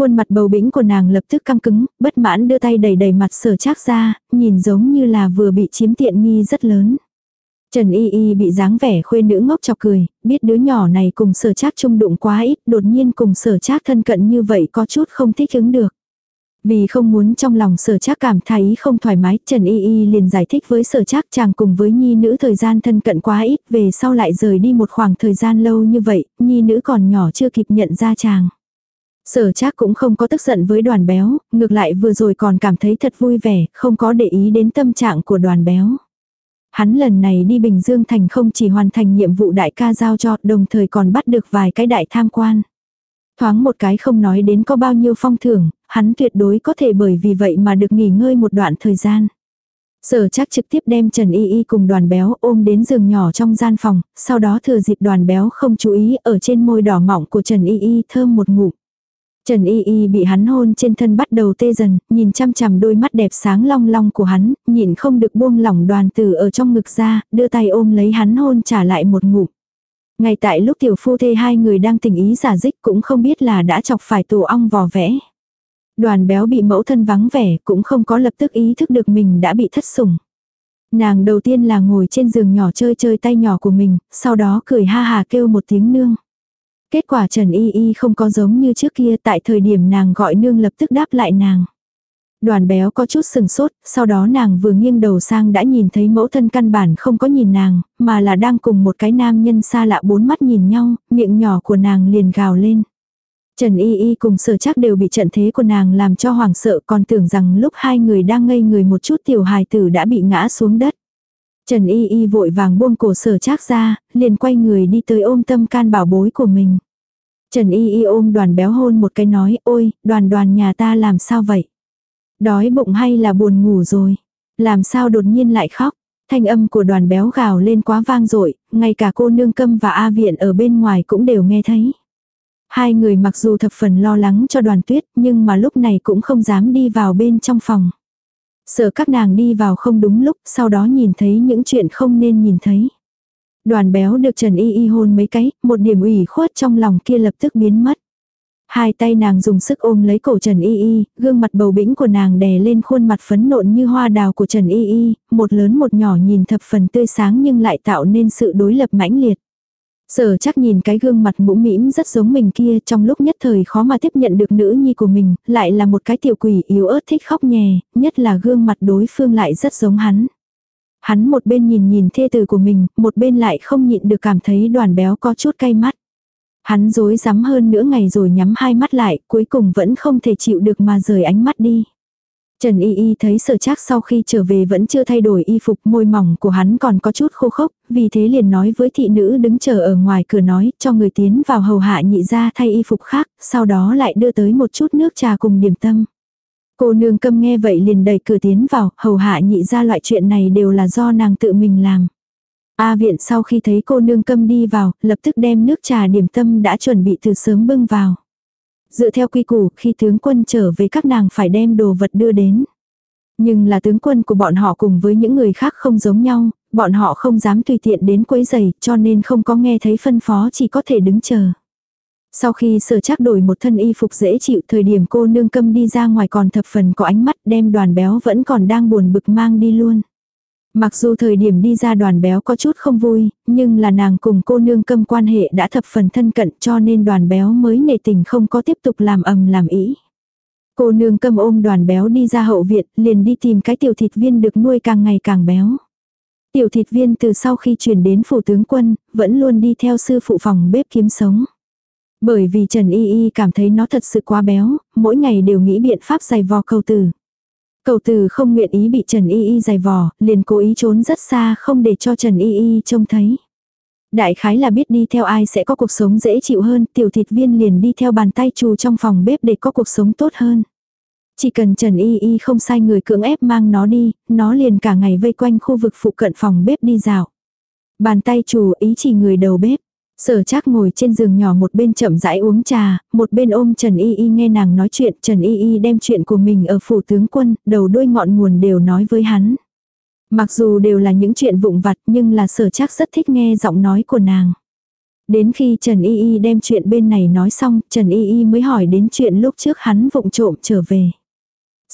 Khuôn mặt bầu bĩnh của nàng lập tức căng cứng, bất mãn đưa tay đẩy đẩy mặt sở trác ra, nhìn giống như là vừa bị chiếm tiện nghi rất lớn. Trần Y Y bị dáng vẻ khuê nữ ngốc chọc cười, biết đứa nhỏ này cùng sở trác chung đụng quá ít, đột nhiên cùng sở trác thân cận như vậy có chút không thích ứng được. Vì không muốn trong lòng sở trác cảm thấy không thoải mái, Trần Y Y liền giải thích với sở trác chàng cùng với nhi nữ thời gian thân cận quá ít, về sau lại rời đi một khoảng thời gian lâu như vậy, nhi nữ còn nhỏ chưa kịp nhận ra chàng. Sở trác cũng không có tức giận với đoàn béo, ngược lại vừa rồi còn cảm thấy thật vui vẻ, không có để ý đến tâm trạng của đoàn béo. Hắn lần này đi Bình Dương Thành không chỉ hoàn thành nhiệm vụ đại ca giao cho, đồng thời còn bắt được vài cái đại tham quan. Thoáng một cái không nói đến có bao nhiêu phong thưởng, hắn tuyệt đối có thể bởi vì vậy mà được nghỉ ngơi một đoạn thời gian. Sở chắc trực tiếp đem Trần Y Y cùng đoàn béo ôm đến giường nhỏ trong gian phòng, sau đó thừa dịp đoàn béo không chú ý ở trên môi đỏ mỏng của Trần Y Y thơm một ngụm. Trần Y Y bị hắn hôn trên thân bắt đầu tê dần, nhìn chăm chằm đôi mắt đẹp sáng long long của hắn, nhìn không được buông lỏng đoàn tử ở trong ngực ra, đưa tay ôm lấy hắn hôn trả lại một ngụm. Ngay tại lúc tiểu phu thê hai người đang tình ý giả dích cũng không biết là đã chọc phải tổ ong vò vẽ. Đoàn béo bị mẫu thân vắng vẻ cũng không có lập tức ý thức được mình đã bị thất sủng. Nàng đầu tiên là ngồi trên giường nhỏ chơi chơi tay nhỏ của mình, sau đó cười ha hà kêu một tiếng nương. Kết quả Trần Y Y không có giống như trước kia tại thời điểm nàng gọi nương lập tức đáp lại nàng. Đoàn béo có chút sừng sốt, sau đó nàng vừa nghiêng đầu sang đã nhìn thấy mẫu thân căn bản không có nhìn nàng, mà là đang cùng một cái nam nhân xa lạ bốn mắt nhìn nhau, miệng nhỏ của nàng liền gào lên. Trần Y Y cùng sở chắc đều bị trận thế của nàng làm cho hoảng sợ còn tưởng rằng lúc hai người đang ngây người một chút tiểu hài tử đã bị ngã xuống đất. Trần Y Y vội vàng buông cổ sở trác ra, liền quay người đi tới ôm tâm can bảo bối của mình. Trần Y Y ôm đoàn béo hôn một cái nói, ôi, đoàn đoàn nhà ta làm sao vậy? Đói bụng hay là buồn ngủ rồi? Làm sao đột nhiên lại khóc? Thanh âm của đoàn béo gào lên quá vang dội ngay cả cô nương câm và A viện ở bên ngoài cũng đều nghe thấy. Hai người mặc dù thập phần lo lắng cho đoàn tuyết nhưng mà lúc này cũng không dám đi vào bên trong phòng. Sợ các nàng đi vào không đúng lúc, sau đó nhìn thấy những chuyện không nên nhìn thấy. Đoàn béo được Trần Y Y hôn mấy cái, một điểm ủy khuất trong lòng kia lập tức biến mất. Hai tay nàng dùng sức ôm lấy cổ Trần Y Y, gương mặt bầu bĩnh của nàng đè lên khuôn mặt phấn nộn như hoa đào của Trần Y Y, một lớn một nhỏ nhìn thập phần tươi sáng nhưng lại tạo nên sự đối lập mãnh liệt. Sở chắc nhìn cái gương mặt mũm mĩm rất giống mình kia trong lúc nhất thời khó mà tiếp nhận được nữ nhi của mình, lại là một cái tiểu quỷ yếu ớt thích khóc nhè, nhất là gương mặt đối phương lại rất giống hắn. Hắn một bên nhìn nhìn thê tử của mình, một bên lại không nhịn được cảm thấy đoàn béo có chút cay mắt. Hắn dối rắm hơn nửa ngày rồi nhắm hai mắt lại, cuối cùng vẫn không thể chịu được mà rời ánh mắt đi. Trần Y Y thấy sở trác sau khi trở về vẫn chưa thay đổi y phục môi mỏng của hắn còn có chút khô khốc, vì thế liền nói với thị nữ đứng chờ ở ngoài cửa nói cho người tiến vào hầu hạ nhị ra thay y phục khác, sau đó lại đưa tới một chút nước trà cùng điểm tâm. Cô nương câm nghe vậy liền đẩy cửa tiến vào, hầu hạ nhị ra loại chuyện này đều là do nàng tự mình làm. A viện sau khi thấy cô nương câm đi vào, lập tức đem nước trà điểm tâm đã chuẩn bị từ sớm bưng vào. Dựa theo quy củ, khi tướng quân trở về các nàng phải đem đồ vật đưa đến. Nhưng là tướng quân của bọn họ cùng với những người khác không giống nhau, bọn họ không dám tùy tiện đến quấy giày, cho nên không có nghe thấy phân phó chỉ có thể đứng chờ. Sau khi sở chắc đổi một thân y phục dễ chịu thời điểm cô nương câm đi ra ngoài còn thập phần có ánh mắt đem đoàn béo vẫn còn đang buồn bực mang đi luôn. Mặc dù thời điểm đi ra đoàn béo có chút không vui, nhưng là nàng cùng cô nương câm quan hệ đã thập phần thân cận cho nên đoàn béo mới nề tình không có tiếp tục làm ầm làm ý. Cô nương câm ôm đoàn béo đi ra hậu viện, liền đi tìm cái tiểu thịt viên được nuôi càng ngày càng béo. Tiểu thịt viên từ sau khi chuyển đến phủ tướng quân, vẫn luôn đi theo sư phụ phòng bếp kiếm sống. Bởi vì Trần Y Y cảm thấy nó thật sự quá béo, mỗi ngày đều nghĩ biện pháp giày vò cầu tử. Cầu từ không nguyện ý bị Trần Y Y giày vò, liền cố ý trốn rất xa không để cho Trần Y Y trông thấy. Đại khái là biết đi theo ai sẽ có cuộc sống dễ chịu hơn, tiểu thịt viên liền đi theo bàn tay trù trong phòng bếp để có cuộc sống tốt hơn. Chỉ cần Trần Y Y không sai người cưỡng ép mang nó đi, nó liền cả ngày vây quanh khu vực phụ cận phòng bếp đi dạo. Bàn tay chủ ý chỉ người đầu bếp. Sở Trác ngồi trên giường nhỏ một bên chậm rãi uống trà, một bên ôm Trần Y Y nghe nàng nói chuyện. Trần Y Y đem chuyện của mình ở phủ tướng quân, đầu đuôi ngọn nguồn đều nói với hắn. Mặc dù đều là những chuyện vụng vặt nhưng là sở Trác rất thích nghe giọng nói của nàng. Đến khi Trần Y Y đem chuyện bên này nói xong, Trần Y Y mới hỏi đến chuyện lúc trước hắn vụng trộm trở về.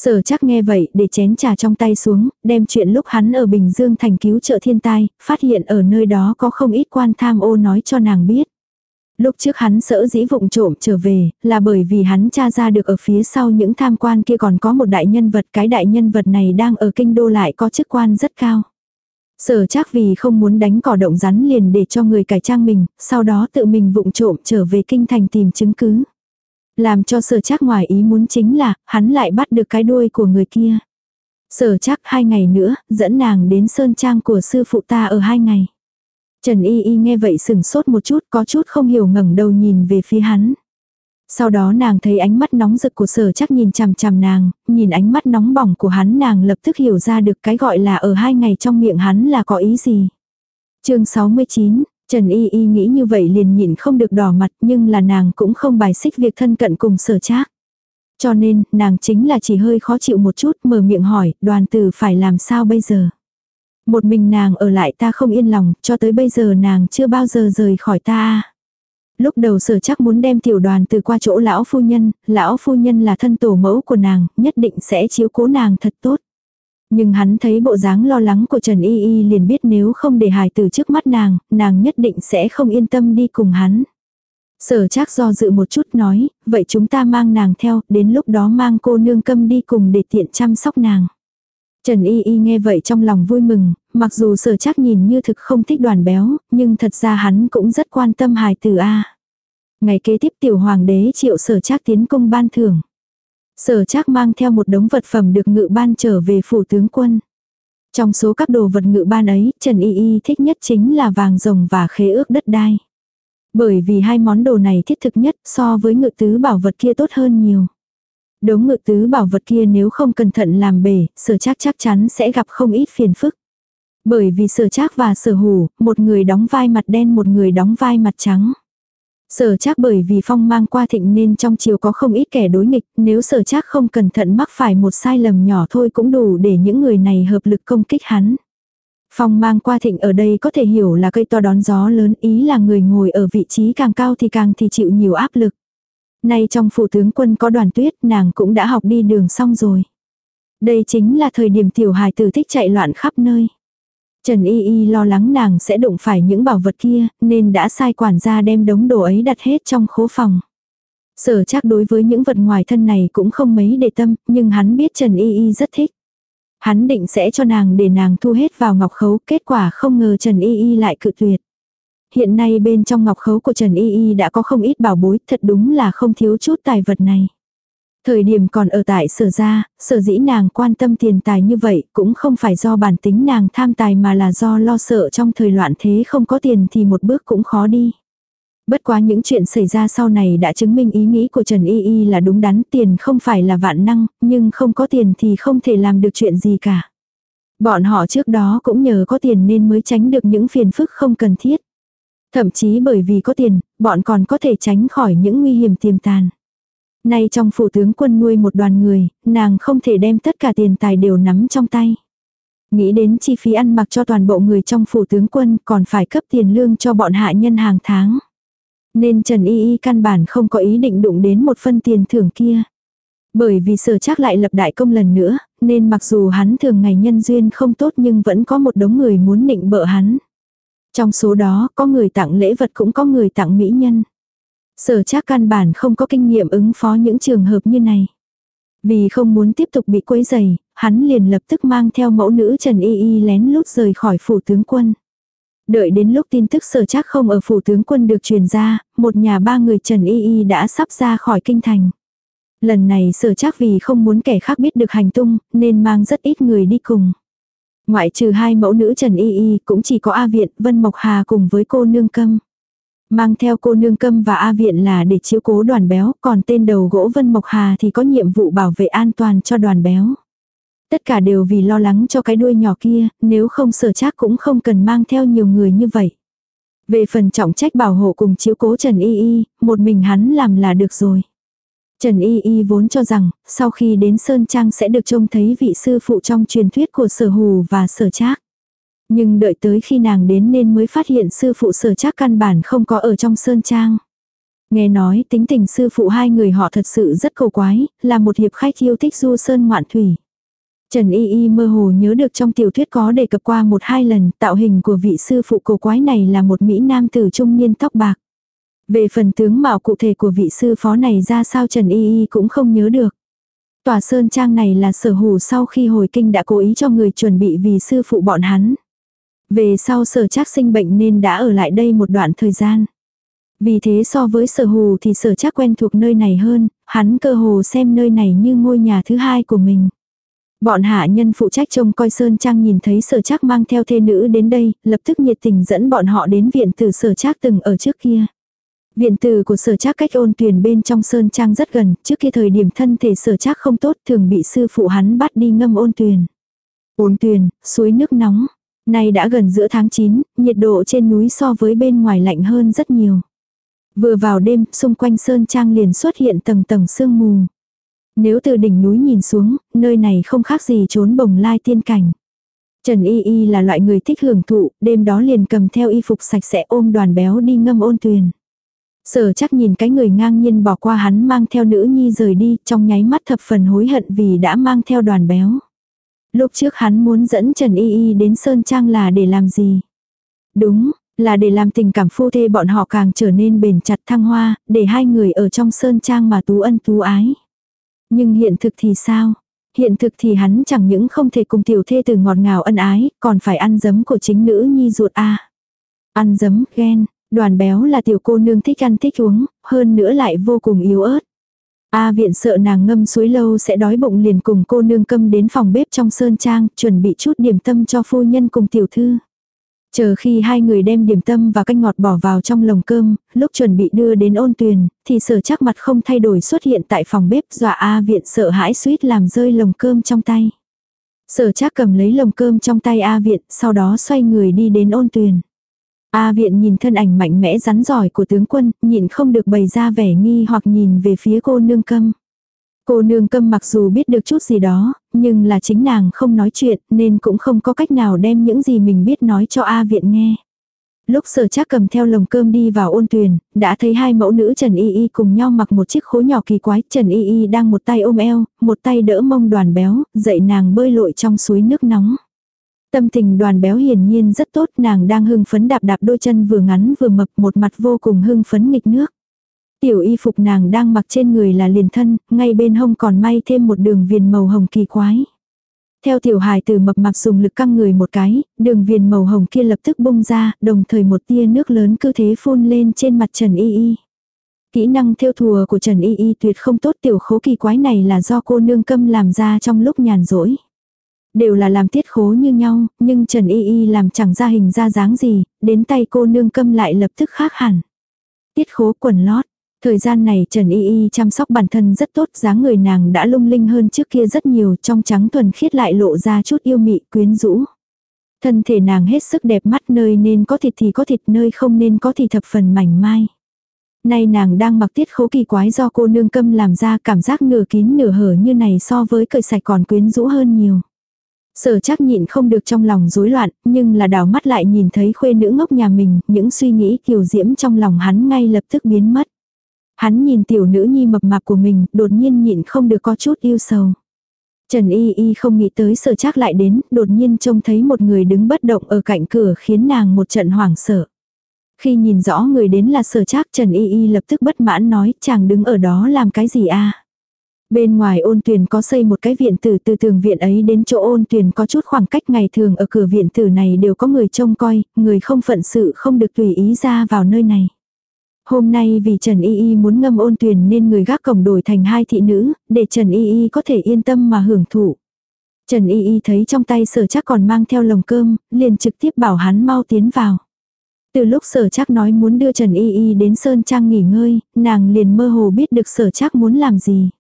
Sở chắc nghe vậy để chén trà trong tay xuống, đem chuyện lúc hắn ở Bình Dương thành cứu trợ thiên tai, phát hiện ở nơi đó có không ít quan tham ô nói cho nàng biết. Lúc trước hắn sợ dĩ vụng trộm trở về, là bởi vì hắn tra ra được ở phía sau những tham quan kia còn có một đại nhân vật, cái đại nhân vật này đang ở kinh đô lại có chức quan rất cao. Sở chắc vì không muốn đánh cỏ động rắn liền để cho người cải trang mình, sau đó tự mình vụng trộm trở về kinh thành tìm chứng cứ. Làm cho sở chắc ngoài ý muốn chính là, hắn lại bắt được cái đuôi của người kia. Sở chắc hai ngày nữa, dẫn nàng đến sơn trang của sư phụ ta ở hai ngày. Trần Y Y nghe vậy sừng sốt một chút, có chút không hiểu ngẩng đầu nhìn về phía hắn. Sau đó nàng thấy ánh mắt nóng rực của sở chắc nhìn chằm chằm nàng, nhìn ánh mắt nóng bỏng của hắn nàng lập tức hiểu ra được cái gọi là ở hai ngày trong miệng hắn là có ý gì. chương 69, Trần Y Y nghĩ như vậy liền nhịn không được đỏ mặt nhưng là nàng cũng không bài xích việc thân cận cùng sở trác. Cho nên, nàng chính là chỉ hơi khó chịu một chút mở miệng hỏi, đoàn tử phải làm sao bây giờ. Một mình nàng ở lại ta không yên lòng, cho tới bây giờ nàng chưa bao giờ rời khỏi ta. Lúc đầu sở chắc muốn đem tiểu đoàn từ qua chỗ lão phu nhân, lão phu nhân là thân tổ mẫu của nàng, nhất định sẽ chiếu cố nàng thật tốt. Nhưng hắn thấy bộ dáng lo lắng của Trần Y Y liền biết nếu không để hài từ trước mắt nàng, nàng nhất định sẽ không yên tâm đi cùng hắn. Sở chắc do dự một chút nói, vậy chúng ta mang nàng theo, đến lúc đó mang cô nương câm đi cùng để tiện chăm sóc nàng. Trần Y Y nghe vậy trong lòng vui mừng, mặc dù sở chắc nhìn như thực không thích đoàn béo, nhưng thật ra hắn cũng rất quan tâm hài tử A. Ngày kế tiếp tiểu hoàng đế triệu sở chắc tiến công ban thưởng. Sở Trác mang theo một đống vật phẩm được ngự ban trở về phủ tướng quân. Trong số các đồ vật ngự ban ấy, Trần Y Y thích nhất chính là vàng rồng và khế ước đất đai. Bởi vì hai món đồ này thiết thực nhất so với ngự tứ bảo vật kia tốt hơn nhiều. Đống ngự tứ bảo vật kia nếu không cẩn thận làm bể, sở chắc chắc chắn sẽ gặp không ít phiền phức. Bởi vì sở chắc và sở hủ, một người đóng vai mặt đen một người đóng vai mặt trắng. Sở chắc bởi vì phong mang qua thịnh nên trong chiều có không ít kẻ đối nghịch, nếu sở chắc không cẩn thận mắc phải một sai lầm nhỏ thôi cũng đủ để những người này hợp lực công kích hắn. Phong mang qua thịnh ở đây có thể hiểu là cây to đón gió lớn ý là người ngồi ở vị trí càng cao thì càng thì chịu nhiều áp lực. Nay trong phủ tướng quân có đoàn tuyết nàng cũng đã học đi đường xong rồi. Đây chính là thời điểm tiểu hài tử thích chạy loạn khắp nơi. Trần Y Y lo lắng nàng sẽ đụng phải những bảo vật kia, nên đã sai quản gia đem đống đồ ấy đặt hết trong khố phòng. Sở chắc đối với những vật ngoài thân này cũng không mấy để tâm, nhưng hắn biết Trần Y Y rất thích. Hắn định sẽ cho nàng để nàng thu hết vào ngọc khấu, kết quả không ngờ Trần Y Y lại cự tuyệt. Hiện nay bên trong ngọc khấu của Trần Y Y đã có không ít bảo bối, thật đúng là không thiếu chút tài vật này. Thời điểm còn ở tại sở gia, sở dĩ nàng quan tâm tiền tài như vậy cũng không phải do bản tính nàng tham tài mà là do lo sợ trong thời loạn thế không có tiền thì một bước cũng khó đi. Bất quá những chuyện xảy ra sau này đã chứng minh ý nghĩ của Trần Y Y là đúng đắn tiền không phải là vạn năng, nhưng không có tiền thì không thể làm được chuyện gì cả. Bọn họ trước đó cũng nhờ có tiền nên mới tránh được những phiền phức không cần thiết. Thậm chí bởi vì có tiền, bọn còn có thể tránh khỏi những nguy hiểm tiềm tàn. Nay trong phủ tướng quân nuôi một đoàn người, nàng không thể đem tất cả tiền tài đều nắm trong tay. Nghĩ đến chi phí ăn mặc cho toàn bộ người trong phủ tướng quân còn phải cấp tiền lương cho bọn hạ nhân hàng tháng. Nên Trần Y Y căn bản không có ý định đụng đến một phân tiền thưởng kia. Bởi vì sở chắc lại lập đại công lần nữa, nên mặc dù hắn thường ngày nhân duyên không tốt nhưng vẫn có một đống người muốn nịnh bợ hắn. Trong số đó có người tặng lễ vật cũng có người tặng mỹ nhân. Sở chắc căn bản không có kinh nghiệm ứng phó những trường hợp như này. Vì không muốn tiếp tục bị quấy dày, hắn liền lập tức mang theo mẫu nữ Trần Y Y lén lút rời khỏi phủ tướng quân. Đợi đến lúc tin tức sở chắc không ở phủ tướng quân được truyền ra, một nhà ba người Trần Y Y đã sắp ra khỏi kinh thành. Lần này sở chắc vì không muốn kẻ khác biết được hành tung, nên mang rất ít người đi cùng. Ngoại trừ hai mẫu nữ Trần Y Y cũng chỉ có A Viện, Vân Mộc Hà cùng với cô Nương Câm. Mang theo cô Nương Câm và A Viện là để chiếu cố đoàn béo, còn tên đầu gỗ Vân Mộc Hà thì có nhiệm vụ bảo vệ an toàn cho đoàn béo. Tất cả đều vì lo lắng cho cái đuôi nhỏ kia, nếu không sở chắc cũng không cần mang theo nhiều người như vậy. Về phần trọng trách bảo hộ cùng chiếu cố Trần Y Y, một mình hắn làm là được rồi. Trần Y Y vốn cho rằng, sau khi đến Sơn Trang sẽ được trông thấy vị sư phụ trong truyền thuyết của sở hù và sở trác. Nhưng đợi tới khi nàng đến nên mới phát hiện sư phụ sở chắc căn bản không có ở trong Sơn Trang. Nghe nói tính tình sư phụ hai người họ thật sự rất cầu quái, là một hiệp khách yêu thích du sơn ngoạn thủy. Trần Y Y mơ hồ nhớ được trong tiểu thuyết có đề cập qua một hai lần tạo hình của vị sư phụ cầu quái này là một Mỹ nam tử trung niên tóc bạc. Về phần tướng mạo cụ thể của vị sư phó này ra sao Trần Y Y cũng không nhớ được. Tòa sơn trang này là sở hủ sau khi hồi kinh đã cố ý cho người chuẩn bị vì sư phụ bọn hắn. Về sau sở chắc sinh bệnh nên đã ở lại đây một đoạn thời gian. Vì thế so với sở hù thì sở chắc quen thuộc nơi này hơn, hắn cơ hồ xem nơi này như ngôi nhà thứ hai của mình. Bọn hạ nhân phụ trách trông coi Sơn Trang nhìn thấy sở chắc mang theo thê nữ đến đây, lập tức nhiệt tình dẫn bọn họ đến viện từ sở chắc từng ở trước kia. Viện từ của sở chắc cách ôn tuyển bên trong Sơn Trang rất gần, trước kia thời điểm thân thể sở chắc không tốt thường bị sư phụ hắn bắt đi ngâm ôn tuyển. Ôn tuyển, suối nước nóng. Nay đã gần giữa tháng 9, nhiệt độ trên núi so với bên ngoài lạnh hơn rất nhiều. Vừa vào đêm, xung quanh Sơn Trang liền xuất hiện tầng tầng sương mù. Nếu từ đỉnh núi nhìn xuống, nơi này không khác gì trốn bồng lai tiên cảnh. Trần Y Y là loại người thích hưởng thụ, đêm đó liền cầm theo y phục sạch sẽ ôm đoàn béo đi ngâm ôn tuyền. Sở chắc nhìn cái người ngang nhiên bỏ qua hắn mang theo nữ nhi rời đi, trong nháy mắt thập phần hối hận vì đã mang theo đoàn béo. Lúc trước hắn muốn dẫn Trần Y Y đến Sơn Trang là để làm gì? Đúng, là để làm tình cảm phu thê bọn họ càng trở nên bền chặt thăng hoa, để hai người ở trong Sơn Trang mà tú ân tú ái. Nhưng hiện thực thì sao? Hiện thực thì hắn chẳng những không thể cùng tiểu thê từ ngọt ngào ân ái, còn phải ăn dấm của chính nữ nhi ruột a. Ăn dấm, ghen, đoàn béo là tiểu cô nương thích ăn thích uống, hơn nữa lại vô cùng yếu ớt. A viện sợ nàng ngâm suối lâu sẽ đói bụng liền cùng cô nương câm đến phòng bếp trong sơn trang, chuẩn bị chút điểm tâm cho phu nhân cùng tiểu thư. Chờ khi hai người đem điểm tâm và canh ngọt bỏ vào trong lồng cơm, lúc chuẩn bị đưa đến ôn tuyền, thì sở chắc mặt không thay đổi xuất hiện tại phòng bếp dọa A viện sợ hãi suýt làm rơi lồng cơm trong tay. Sở chắc cầm lấy lồng cơm trong tay A viện, sau đó xoay người đi đến ôn tuyền. A viện nhìn thân ảnh mạnh mẽ rắn giỏi của tướng quân, nhịn không được bày ra vẻ nghi hoặc nhìn về phía cô nương câm. Cô nương câm mặc dù biết được chút gì đó, nhưng là chính nàng không nói chuyện nên cũng không có cách nào đem những gì mình biết nói cho A viện nghe. Lúc sở chắc cầm theo lồng cơm đi vào ôn tuyền, đã thấy hai mẫu nữ Trần Y Y cùng nhau mặc một chiếc khố nhỏ kỳ quái. Trần Y Y đang một tay ôm eo, một tay đỡ mông đoàn béo, dạy nàng bơi lội trong suối nước nóng. Tâm tình đoàn béo hiển nhiên rất tốt, nàng đang hưng phấn đạp đạp đôi chân vừa ngắn vừa mập một mặt vô cùng hưng phấn nghịch nước. Tiểu y phục nàng đang mặc trên người là liền thân, ngay bên hông còn may thêm một đường viền màu hồng kỳ quái. Theo tiểu hài từ mập mạp dùng lực căng người một cái, đường viền màu hồng kia lập tức bung ra, đồng thời một tia nước lớn cứ thế phun lên trên mặt Trần Y Y. Kỹ năng theo thùa của Trần Y Y tuyệt không tốt tiểu khố kỳ quái này là do cô nương câm làm ra trong lúc nhàn rỗi. Đều là làm tiết khố như nhau, nhưng Trần Y Y làm chẳng ra hình ra dáng gì, đến tay cô nương câm lại lập tức khác hẳn. Tiết khố quần lót, Thời gian này Trần Y Y chăm sóc bản thân rất tốt, dáng người nàng đã lung linh hơn trước kia rất nhiều, trong trắng thuần khiết lại lộ ra chút yêu mị quyến rũ. Thân thể nàng hết sức đẹp mắt nơi nên có thịt thì có thịt nơi không nên có thì thập phần mảnh mai. Nay nàng đang mặc tiết khố kỳ quái do cô nương câm làm ra cảm giác nửa kín nửa hở như này so với cởi sạch còn quyến rũ hơn nhiều. Sở chắc nhịn không được trong lòng rối loạn, nhưng là đảo mắt lại nhìn thấy khuê nữ ngốc nhà mình, những suy nghĩ kiều diễm trong lòng hắn ngay lập tức biến mất. Hắn nhìn tiểu nữ nhi mập mạp của mình, đột nhiên nhịn không được có chút yêu sầu. Trần Y Y không nghĩ tới sở chắc lại đến, đột nhiên trông thấy một người đứng bất động ở cạnh cửa khiến nàng một trận hoảng sợ. Khi nhìn rõ người đến là sở chắc Trần Y Y lập tức bất mãn nói chàng đứng ở đó làm cái gì a Bên ngoài ôn tuyển có xây một cái viện tử từ tường viện ấy đến chỗ ôn tuyển có chút khoảng cách ngày thường ở cửa viện tử này đều có người trông coi, người không phận sự không được tùy ý ra vào nơi này. Hôm nay vì Trần Y Y muốn ngâm ôn tuyển nên người gác cổng đổi thành hai thị nữ, để Trần Y Y có thể yên tâm mà hưởng thụ. Trần Y Y thấy trong tay sở chắc còn mang theo lồng cơm, liền trực tiếp bảo hắn mau tiến vào. Từ lúc sở chắc nói muốn đưa Trần Y Y đến Sơn Trang nghỉ ngơi, nàng liền mơ hồ biết được sở chắc muốn làm gì.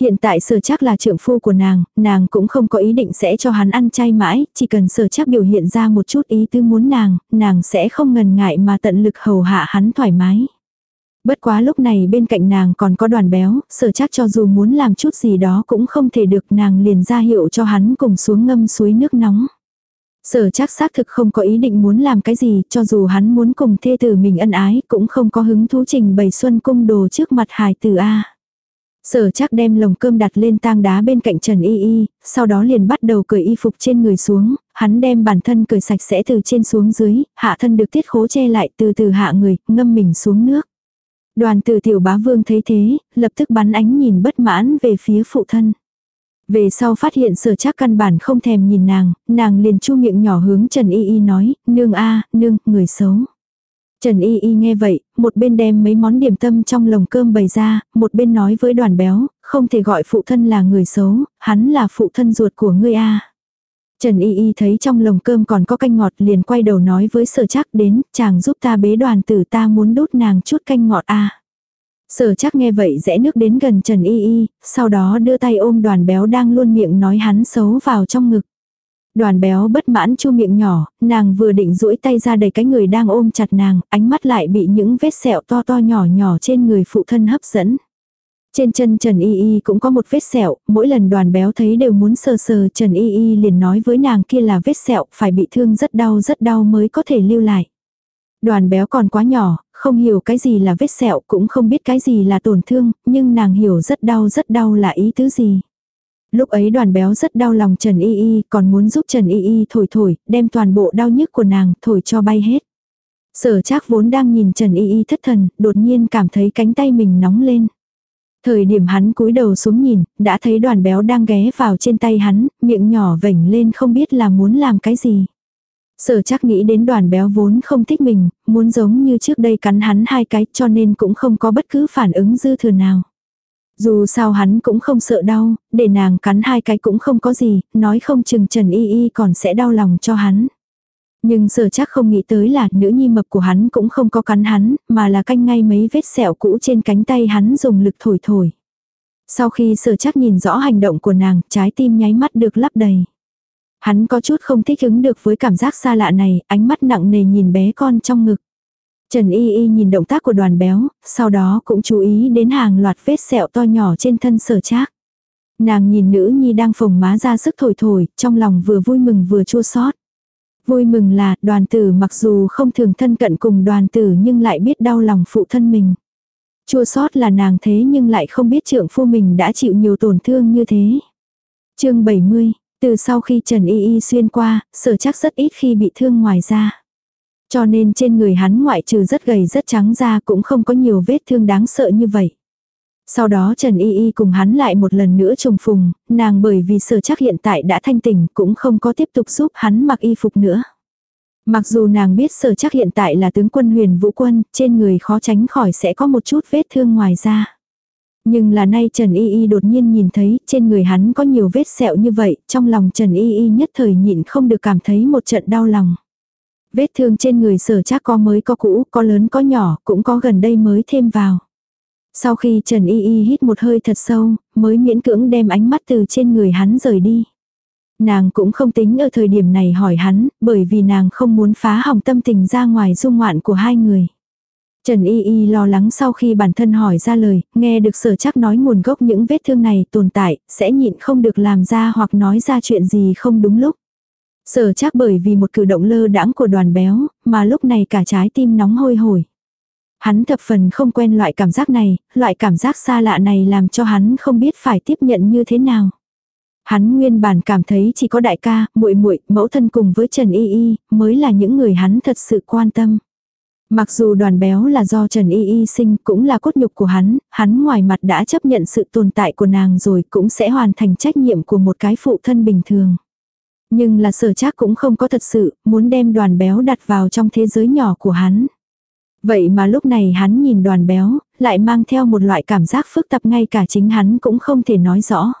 Hiện tại sở chắc là trượng phu của nàng, nàng cũng không có ý định sẽ cho hắn ăn chay mãi, chỉ cần sở chắc biểu hiện ra một chút ý tư muốn nàng, nàng sẽ không ngần ngại mà tận lực hầu hạ hắn thoải mái. Bất quá lúc này bên cạnh nàng còn có đoàn béo, sở chắc cho dù muốn làm chút gì đó cũng không thể được nàng liền ra hiệu cho hắn cùng xuống ngâm suối nước nóng. Sở chắc xác thực không có ý định muốn làm cái gì, cho dù hắn muốn cùng thê tử mình ân ái, cũng không có hứng thú trình bày xuân cung đồ trước mặt hài tử A. Sở chắc đem lồng cơm đặt lên tang đá bên cạnh Trần Y Y, sau đó liền bắt đầu cởi y phục trên người xuống, hắn đem bản thân cởi sạch sẽ từ trên xuống dưới, hạ thân được tiết khố che lại từ từ hạ người, ngâm mình xuống nước. Đoàn từ tiểu bá vương thấy thế, lập tức bắn ánh nhìn bất mãn về phía phụ thân. Về sau phát hiện sở chắc căn bản không thèm nhìn nàng, nàng liền chu miệng nhỏ hướng Trần Y Y nói, nương a nương, người xấu. Trần Y Y nghe vậy, một bên đem mấy món điểm tâm trong lồng cơm bày ra, một bên nói với đoàn béo, không thể gọi phụ thân là người xấu, hắn là phụ thân ruột của ngươi a. Trần Y Y thấy trong lồng cơm còn có canh ngọt liền quay đầu nói với sở chắc đến, chàng giúp ta bế đoàn tử ta muốn đút nàng chút canh ngọt a. Sở chắc nghe vậy rẽ nước đến gần Trần Y Y, sau đó đưa tay ôm đoàn béo đang luôn miệng nói hắn xấu vào trong ngực. Đoàn béo bất mãn chu miệng nhỏ, nàng vừa định duỗi tay ra đầy cái người đang ôm chặt nàng, ánh mắt lại bị những vết sẹo to to nhỏ nhỏ trên người phụ thân hấp dẫn. Trên chân Trần Y Y cũng có một vết sẹo, mỗi lần đoàn béo thấy đều muốn sờ sờ Trần Y Y liền nói với nàng kia là vết sẹo, phải bị thương rất đau rất đau mới có thể lưu lại. Đoàn béo còn quá nhỏ, không hiểu cái gì là vết sẹo cũng không biết cái gì là tổn thương, nhưng nàng hiểu rất đau rất đau là ý tứ gì. Lúc ấy đoàn béo rất đau lòng Trần Y Y, còn muốn giúp Trần Y Y thổi thổi, đem toàn bộ đau nhức của nàng thổi cho bay hết. Sở trác vốn đang nhìn Trần Y Y thất thần, đột nhiên cảm thấy cánh tay mình nóng lên. Thời điểm hắn cúi đầu xuống nhìn, đã thấy đoàn béo đang ghé vào trên tay hắn, miệng nhỏ vểnh lên không biết là muốn làm cái gì. Sở chắc nghĩ đến đoàn béo vốn không thích mình, muốn giống như trước đây cắn hắn hai cái cho nên cũng không có bất cứ phản ứng dư thừa nào. Dù sao hắn cũng không sợ đau, để nàng cắn hai cái cũng không có gì, nói không chừng Trần Y Y còn sẽ đau lòng cho hắn. Nhưng sở chắc không nghĩ tới là nữ nhi mập của hắn cũng không có cắn hắn, mà là canh ngay mấy vết sẹo cũ trên cánh tay hắn dùng lực thổi thổi. Sau khi sở chắc nhìn rõ hành động của nàng, trái tim nháy mắt được lắp đầy. Hắn có chút không thích ứng được với cảm giác xa lạ này, ánh mắt nặng nề nhìn bé con trong ngực. Trần Y Y nhìn động tác của đoàn béo, sau đó cũng chú ý đến hàng loạt vết sẹo to nhỏ trên thân sở trác. Nàng nhìn nữ nhi đang phồng má ra sức thổi thổi, trong lòng vừa vui mừng vừa chua xót. Vui mừng là đoàn tử mặc dù không thường thân cận cùng đoàn tử nhưng lại biết đau lòng phụ thân mình. Chua xót là nàng thế nhưng lại không biết trượng phu mình đã chịu nhiều tổn thương như thế. chương 70, từ sau khi Trần Y Y xuyên qua, sở chắc rất ít khi bị thương ngoài ra. Cho nên trên người hắn ngoại trừ rất gầy rất trắng ra cũng không có nhiều vết thương đáng sợ như vậy. Sau đó Trần Y Y cùng hắn lại một lần nữa trùng phùng, nàng bởi vì sở chắc hiện tại đã thanh tỉnh cũng không có tiếp tục giúp hắn mặc y phục nữa. Mặc dù nàng biết sở chắc hiện tại là tướng quân huyền vũ quân, trên người khó tránh khỏi sẽ có một chút vết thương ngoài ra. Nhưng là nay Trần Y Y đột nhiên nhìn thấy trên người hắn có nhiều vết sẹo như vậy, trong lòng Trần Y Y nhất thời nhịn không được cảm thấy một trận đau lòng. Vết thương trên người sở chắc có mới có cũ, có lớn có nhỏ, cũng có gần đây mới thêm vào. Sau khi Trần Y Y hít một hơi thật sâu, mới miễn cưỡng đem ánh mắt từ trên người hắn rời đi. Nàng cũng không tính ở thời điểm này hỏi hắn, bởi vì nàng không muốn phá hỏng tâm tình ra ngoài dung ngoạn của hai người. Trần Y Y lo lắng sau khi bản thân hỏi ra lời, nghe được sở chắc nói nguồn gốc những vết thương này tồn tại, sẽ nhịn không được làm ra hoặc nói ra chuyện gì không đúng lúc. Sở chắc bởi vì một cử động lơ đãng của đoàn béo, mà lúc này cả trái tim nóng hôi hổi. Hắn thập phần không quen loại cảm giác này, loại cảm giác xa lạ này làm cho hắn không biết phải tiếp nhận như thế nào. Hắn nguyên bản cảm thấy chỉ có đại ca, muội muội, mẫu thân cùng với Trần Y Y mới là những người hắn thật sự quan tâm. Mặc dù đoàn béo là do Trần Y Y sinh cũng là cốt nhục của hắn, hắn ngoài mặt đã chấp nhận sự tồn tại của nàng rồi cũng sẽ hoàn thành trách nhiệm của một cái phụ thân bình thường. Nhưng là sở chắc cũng không có thật sự, muốn đem đoàn béo đặt vào trong thế giới nhỏ của hắn. Vậy mà lúc này hắn nhìn đoàn béo, lại mang theo một loại cảm giác phức tạp ngay cả chính hắn cũng không thể nói rõ.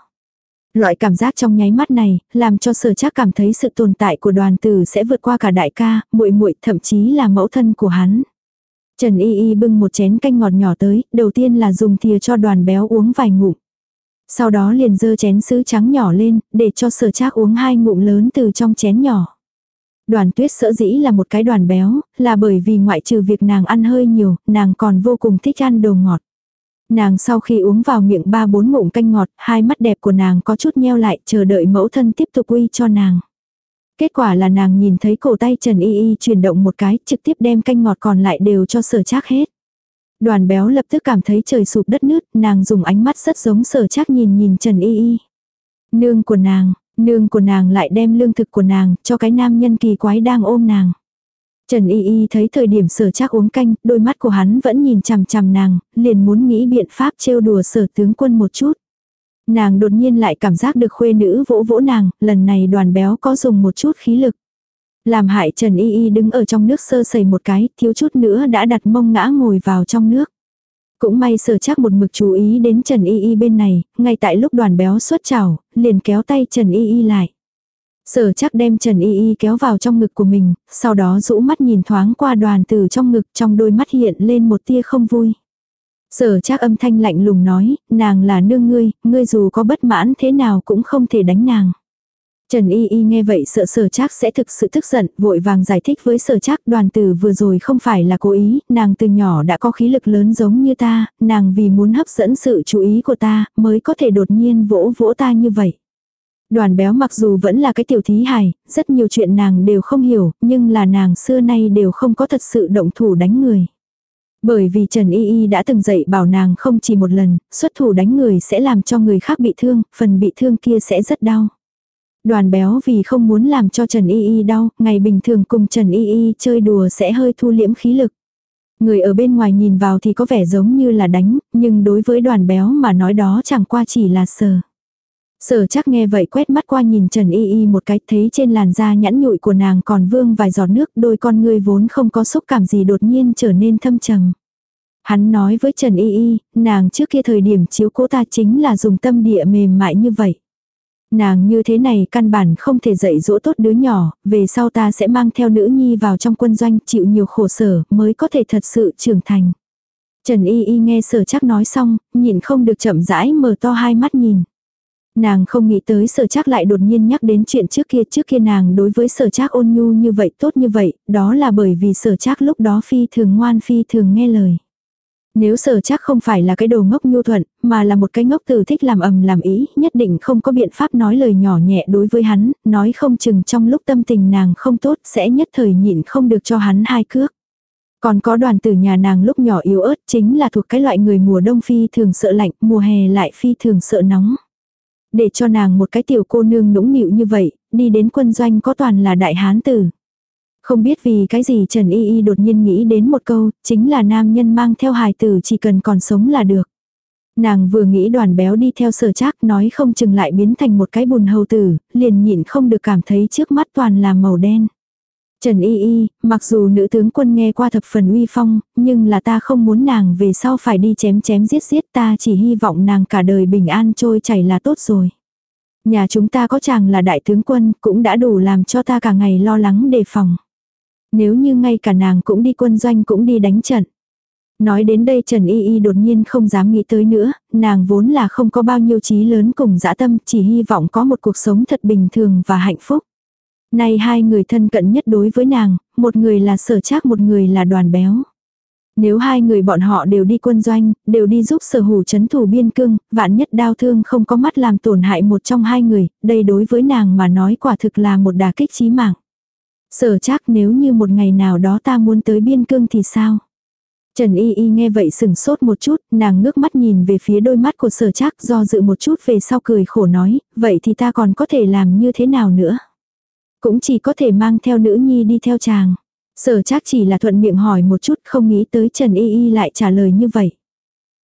Loại cảm giác trong nháy mắt này, làm cho sở chắc cảm thấy sự tồn tại của đoàn tử sẽ vượt qua cả đại ca, muội muội thậm chí là mẫu thân của hắn. Trần Y Y bưng một chén canh ngọt nhỏ tới, đầu tiên là dùng thìa cho đoàn béo uống vài ngụm. Sau đó liền dơ chén sứ trắng nhỏ lên, để cho sở trác uống hai ngụm lớn từ trong chén nhỏ. Đoàn tuyết sở dĩ là một cái đoàn béo, là bởi vì ngoại trừ việc nàng ăn hơi nhiều, nàng còn vô cùng thích ăn đồ ngọt. Nàng sau khi uống vào miệng ba bốn ngụm canh ngọt, hai mắt đẹp của nàng có chút nheo lại chờ đợi mẫu thân tiếp tục uy cho nàng. Kết quả là nàng nhìn thấy cổ tay Trần Y Y chuyển động một cái, trực tiếp đem canh ngọt còn lại đều cho sở trác hết. Đoàn béo lập tức cảm thấy trời sụp đất nứt, nàng dùng ánh mắt rất giống sở chắc nhìn nhìn Trần Y Y. Nương của nàng, nương của nàng lại đem lương thực của nàng cho cái nam nhân kỳ quái đang ôm nàng. Trần Y Y thấy thời điểm sở chắc uống canh, đôi mắt của hắn vẫn nhìn chằm chằm nàng, liền muốn nghĩ biện pháp trêu đùa sở tướng quân một chút. Nàng đột nhiên lại cảm giác được khuê nữ vỗ vỗ nàng, lần này đoàn béo có dùng một chút khí lực. Làm hại Trần Y Y đứng ở trong nước sơ sẩy một cái, thiếu chút nữa đã đặt mông ngã ngồi vào trong nước. Cũng may sở chắc một mực chú ý đến Trần Y Y bên này, ngay tại lúc đoàn béo xuất chảo liền kéo tay Trần Y Y lại. Sở chắc đem Trần Y Y kéo vào trong ngực của mình, sau đó rũ mắt nhìn thoáng qua đoàn từ trong ngực trong đôi mắt hiện lên một tia không vui. Sở chắc âm thanh lạnh lùng nói, nàng là nương ngươi, ngươi dù có bất mãn thế nào cũng không thể đánh nàng. Trần Y Y nghe vậy sợ sở chắc sẽ thực sự tức giận, vội vàng giải thích với sở chắc đoàn tử vừa rồi không phải là cố ý, nàng từ nhỏ đã có khí lực lớn giống như ta, nàng vì muốn hấp dẫn sự chú ý của ta, mới có thể đột nhiên vỗ vỗ ta như vậy. Đoàn béo mặc dù vẫn là cái tiểu thí hài, rất nhiều chuyện nàng đều không hiểu, nhưng là nàng xưa nay đều không có thật sự động thủ đánh người. Bởi vì Trần Y Y đã từng dạy bảo nàng không chỉ một lần, xuất thủ đánh người sẽ làm cho người khác bị thương, phần bị thương kia sẽ rất đau. Đoàn béo vì không muốn làm cho Trần Y Y đau, ngày bình thường cùng Trần Y Y chơi đùa sẽ hơi thu liễm khí lực. Người ở bên ngoài nhìn vào thì có vẻ giống như là đánh, nhưng đối với đoàn béo mà nói đó chẳng qua chỉ là sờ. Sở chắc nghe vậy quét mắt qua nhìn Trần Y Y một cái thấy trên làn da nhẵn nhụi của nàng còn vương vài giọt nước đôi con ngươi vốn không có xúc cảm gì đột nhiên trở nên thâm trầm. Hắn nói với Trần Y Y, nàng trước kia thời điểm chiếu cố ta chính là dùng tâm địa mềm mại như vậy. Nàng như thế này căn bản không thể dạy dỗ tốt đứa nhỏ, về sau ta sẽ mang theo nữ nhi vào trong quân doanh chịu nhiều khổ sở mới có thể thật sự trưởng thành. Trần Y Y nghe sở chắc nói xong, nhìn không được chậm rãi mở to hai mắt nhìn. Nàng không nghĩ tới sở chắc lại đột nhiên nhắc đến chuyện trước kia trước kia nàng đối với sở chắc ôn nhu như vậy tốt như vậy, đó là bởi vì sở chắc lúc đó phi thường ngoan phi thường nghe lời. Nếu sở chắc không phải là cái đồ ngốc nhu thuận, mà là một cái ngốc tử thích làm ầm làm ý, nhất định không có biện pháp nói lời nhỏ nhẹ đối với hắn, nói không chừng trong lúc tâm tình nàng không tốt sẽ nhất thời nhịn không được cho hắn hai cước. Còn có đoàn tử nhà nàng lúc nhỏ yếu ớt chính là thuộc cái loại người mùa đông phi thường sợ lạnh, mùa hè lại phi thường sợ nóng. Để cho nàng một cái tiểu cô nương nũng nịu như vậy, đi đến quân doanh có toàn là đại hán tử. Không biết vì cái gì Trần Y Y đột nhiên nghĩ đến một câu, chính là nam nhân mang theo hài tử chỉ cần còn sống là được. Nàng vừa nghĩ đoàn béo đi theo sở trác nói không chừng lại biến thành một cái bùn hầu tử, liền nhịn không được cảm thấy trước mắt toàn là màu đen. Trần Y Y, mặc dù nữ tướng quân nghe qua thập phần uy phong, nhưng là ta không muốn nàng về sau phải đi chém chém giết giết ta chỉ hy vọng nàng cả đời bình an trôi chảy là tốt rồi. Nhà chúng ta có chàng là đại tướng quân cũng đã đủ làm cho ta cả ngày lo lắng đề phòng. Nếu như ngay cả nàng cũng đi quân doanh cũng đi đánh trận. Nói đến đây Trần Y Y đột nhiên không dám nghĩ tới nữa, nàng vốn là không có bao nhiêu trí lớn cùng dã tâm, chỉ hy vọng có một cuộc sống thật bình thường và hạnh phúc. Nay hai người thân cận nhất đối với nàng, một người là sở trác một người là đoàn béo. Nếu hai người bọn họ đều đi quân doanh, đều đi giúp sở hủ chấn thủ biên cương, vạn nhất đau thương không có mắt làm tổn hại một trong hai người, đây đối với nàng mà nói quả thực là một đà kích chí mạng. Sở chắc nếu như một ngày nào đó ta muốn tới biên cương thì sao? Trần Y Y nghe vậy sừng sốt một chút, nàng ngước mắt nhìn về phía đôi mắt của sở chắc do dự một chút về sau cười khổ nói, vậy thì ta còn có thể làm như thế nào nữa? Cũng chỉ có thể mang theo nữ nhi đi theo chàng. Sở chắc chỉ là thuận miệng hỏi một chút không nghĩ tới Trần Y Y lại trả lời như vậy.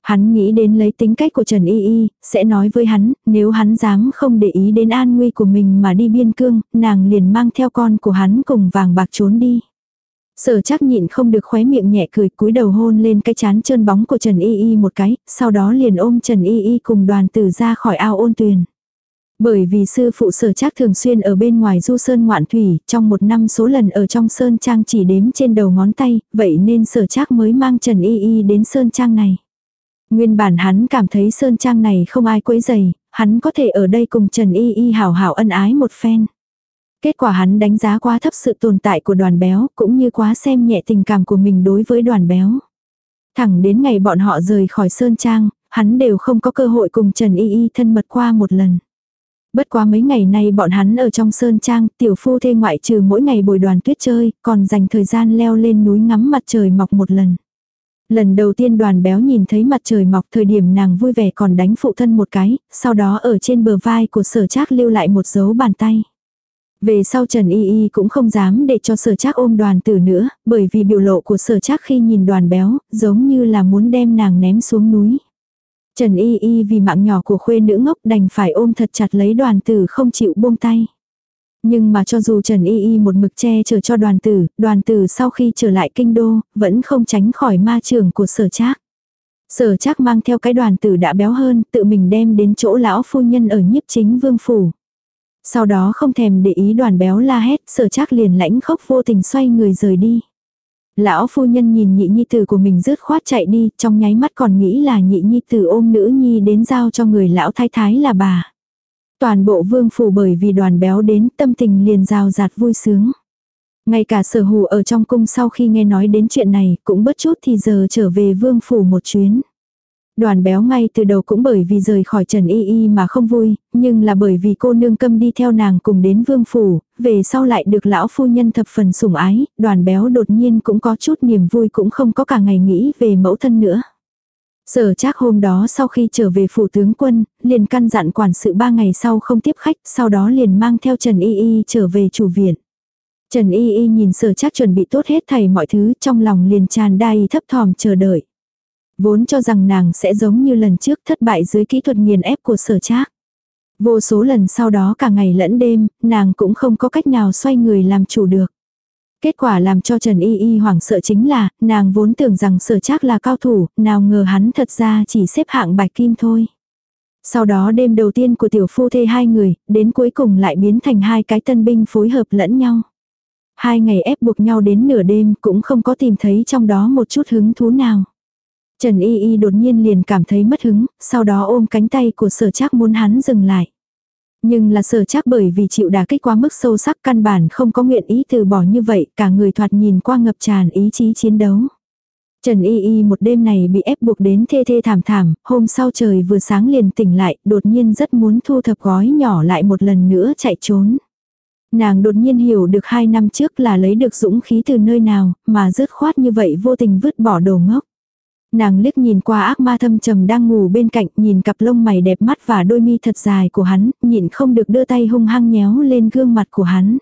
Hắn nghĩ đến lấy tính cách của Trần Y Y, sẽ nói với hắn, nếu hắn dám không để ý đến an nguy của mình mà đi biên cương, nàng liền mang theo con của hắn cùng vàng bạc trốn đi. Sở chắc nhịn không được khóe miệng nhẹ cười cúi đầu hôn lên cái chán trơn bóng của Trần Y Y một cái, sau đó liền ôm Trần Y Y cùng đoàn tử ra khỏi ao ôn tuyền. Bởi vì sư phụ sở chắc thường xuyên ở bên ngoài du sơn ngoạn thủy, trong một năm số lần ở trong sơn trang chỉ đếm trên đầu ngón tay, vậy nên sở chắc mới mang Trần Y Y đến sơn trang này. Nguyên bản hắn cảm thấy sơn trang này không ai quấy dày, hắn có thể ở đây cùng Trần Y Y hảo hảo ân ái một phen. Kết quả hắn đánh giá quá thấp sự tồn tại của đoàn béo, cũng như quá xem nhẹ tình cảm của mình đối với đoàn béo. Thẳng đến ngày bọn họ rời khỏi Sơn Trang, hắn đều không có cơ hội cùng Trần Y Y thân mật qua một lần. Bất quá mấy ngày nay bọn hắn ở trong Sơn Trang, tiểu phu thê ngoại trừ mỗi ngày bồi đoàn tuyết chơi, còn dành thời gian leo lên núi ngắm mặt trời mọc một lần. Lần đầu tiên đoàn béo nhìn thấy mặt trời mọc thời điểm nàng vui vẻ còn đánh phụ thân một cái, sau đó ở trên bờ vai của sở trác lưu lại một dấu bàn tay. Về sau Trần Y Y cũng không dám để cho sở trác ôm đoàn tử nữa, bởi vì biểu lộ của sở trác khi nhìn đoàn béo, giống như là muốn đem nàng ném xuống núi. Trần Y Y vì mạng nhỏ của khuê nữ ngốc đành phải ôm thật chặt lấy đoàn tử không chịu buông tay. Nhưng mà cho dù Trần Y Y một mực che chở cho đoàn tử, đoàn tử sau khi trở lại kinh đô, vẫn không tránh khỏi ma trường của sở trác. Sở trác mang theo cái đoàn tử đã béo hơn, tự mình đem đến chỗ lão phu nhân ở nhiếp chính vương phủ. Sau đó không thèm để ý đoàn béo la hét, sở trác liền lãnh khốc vô tình xoay người rời đi. Lão phu nhân nhìn nhị nhi tử của mình rứt khoát chạy đi, trong nháy mắt còn nghĩ là nhị nhi tử ôm nữ nhi đến giao cho người lão thái thái là bà. Toàn bộ vương phủ bởi vì đoàn béo đến tâm tình liền rào rạt vui sướng. Ngay cả sở hù ở trong cung sau khi nghe nói đến chuyện này cũng bất chút thì giờ trở về vương phủ một chuyến. Đoàn béo ngay từ đầu cũng bởi vì rời khỏi Trần Y Y mà không vui, nhưng là bởi vì cô nương câm đi theo nàng cùng đến vương phủ, về sau lại được lão phu nhân thập phần sủng ái, đoàn béo đột nhiên cũng có chút niềm vui cũng không có cả ngày nghĩ về mẫu thân nữa. Sở trác hôm đó sau khi trở về phủ tướng quân, liền căn dặn quản sự ba ngày sau không tiếp khách, sau đó liền mang theo Trần Y Y trở về chủ viện. Trần Y Y nhìn sở trác chuẩn bị tốt hết thầy mọi thứ trong lòng liền tràn đầy thấp thỏm chờ đợi. Vốn cho rằng nàng sẽ giống như lần trước thất bại dưới kỹ thuật nghiền ép của sở trác. Vô số lần sau đó cả ngày lẫn đêm, nàng cũng không có cách nào xoay người làm chủ được. Kết quả làm cho Trần Y Y hoảng sợ chính là, nàng vốn tưởng rằng sở trác là cao thủ, nào ngờ hắn thật ra chỉ xếp hạng bạch kim thôi. Sau đó đêm đầu tiên của tiểu phu thê hai người, đến cuối cùng lại biến thành hai cái tân binh phối hợp lẫn nhau. Hai ngày ép buộc nhau đến nửa đêm cũng không có tìm thấy trong đó một chút hứng thú nào. Trần Y Y đột nhiên liền cảm thấy mất hứng, sau đó ôm cánh tay của sở trác muốn hắn dừng lại. Nhưng là sở chắc bởi vì chịu đả kích quá mức sâu sắc căn bản không có nguyện ý từ bỏ như vậy, cả người thoạt nhìn qua ngập tràn ý chí chiến đấu. Trần Y Y một đêm này bị ép buộc đến thê thê thảm thảm, hôm sau trời vừa sáng liền tỉnh lại, đột nhiên rất muốn thu thập gói nhỏ lại một lần nữa chạy trốn. Nàng đột nhiên hiểu được hai năm trước là lấy được dũng khí từ nơi nào, mà rớt khoát như vậy vô tình vứt bỏ đồ ngốc. Nàng liếc nhìn qua ác ma thâm trầm đang ngủ bên cạnh, nhìn cặp lông mày đẹp mắt và đôi mi thật dài của hắn, nhịn không được đưa tay hung hăng nhéo lên gương mặt của hắn.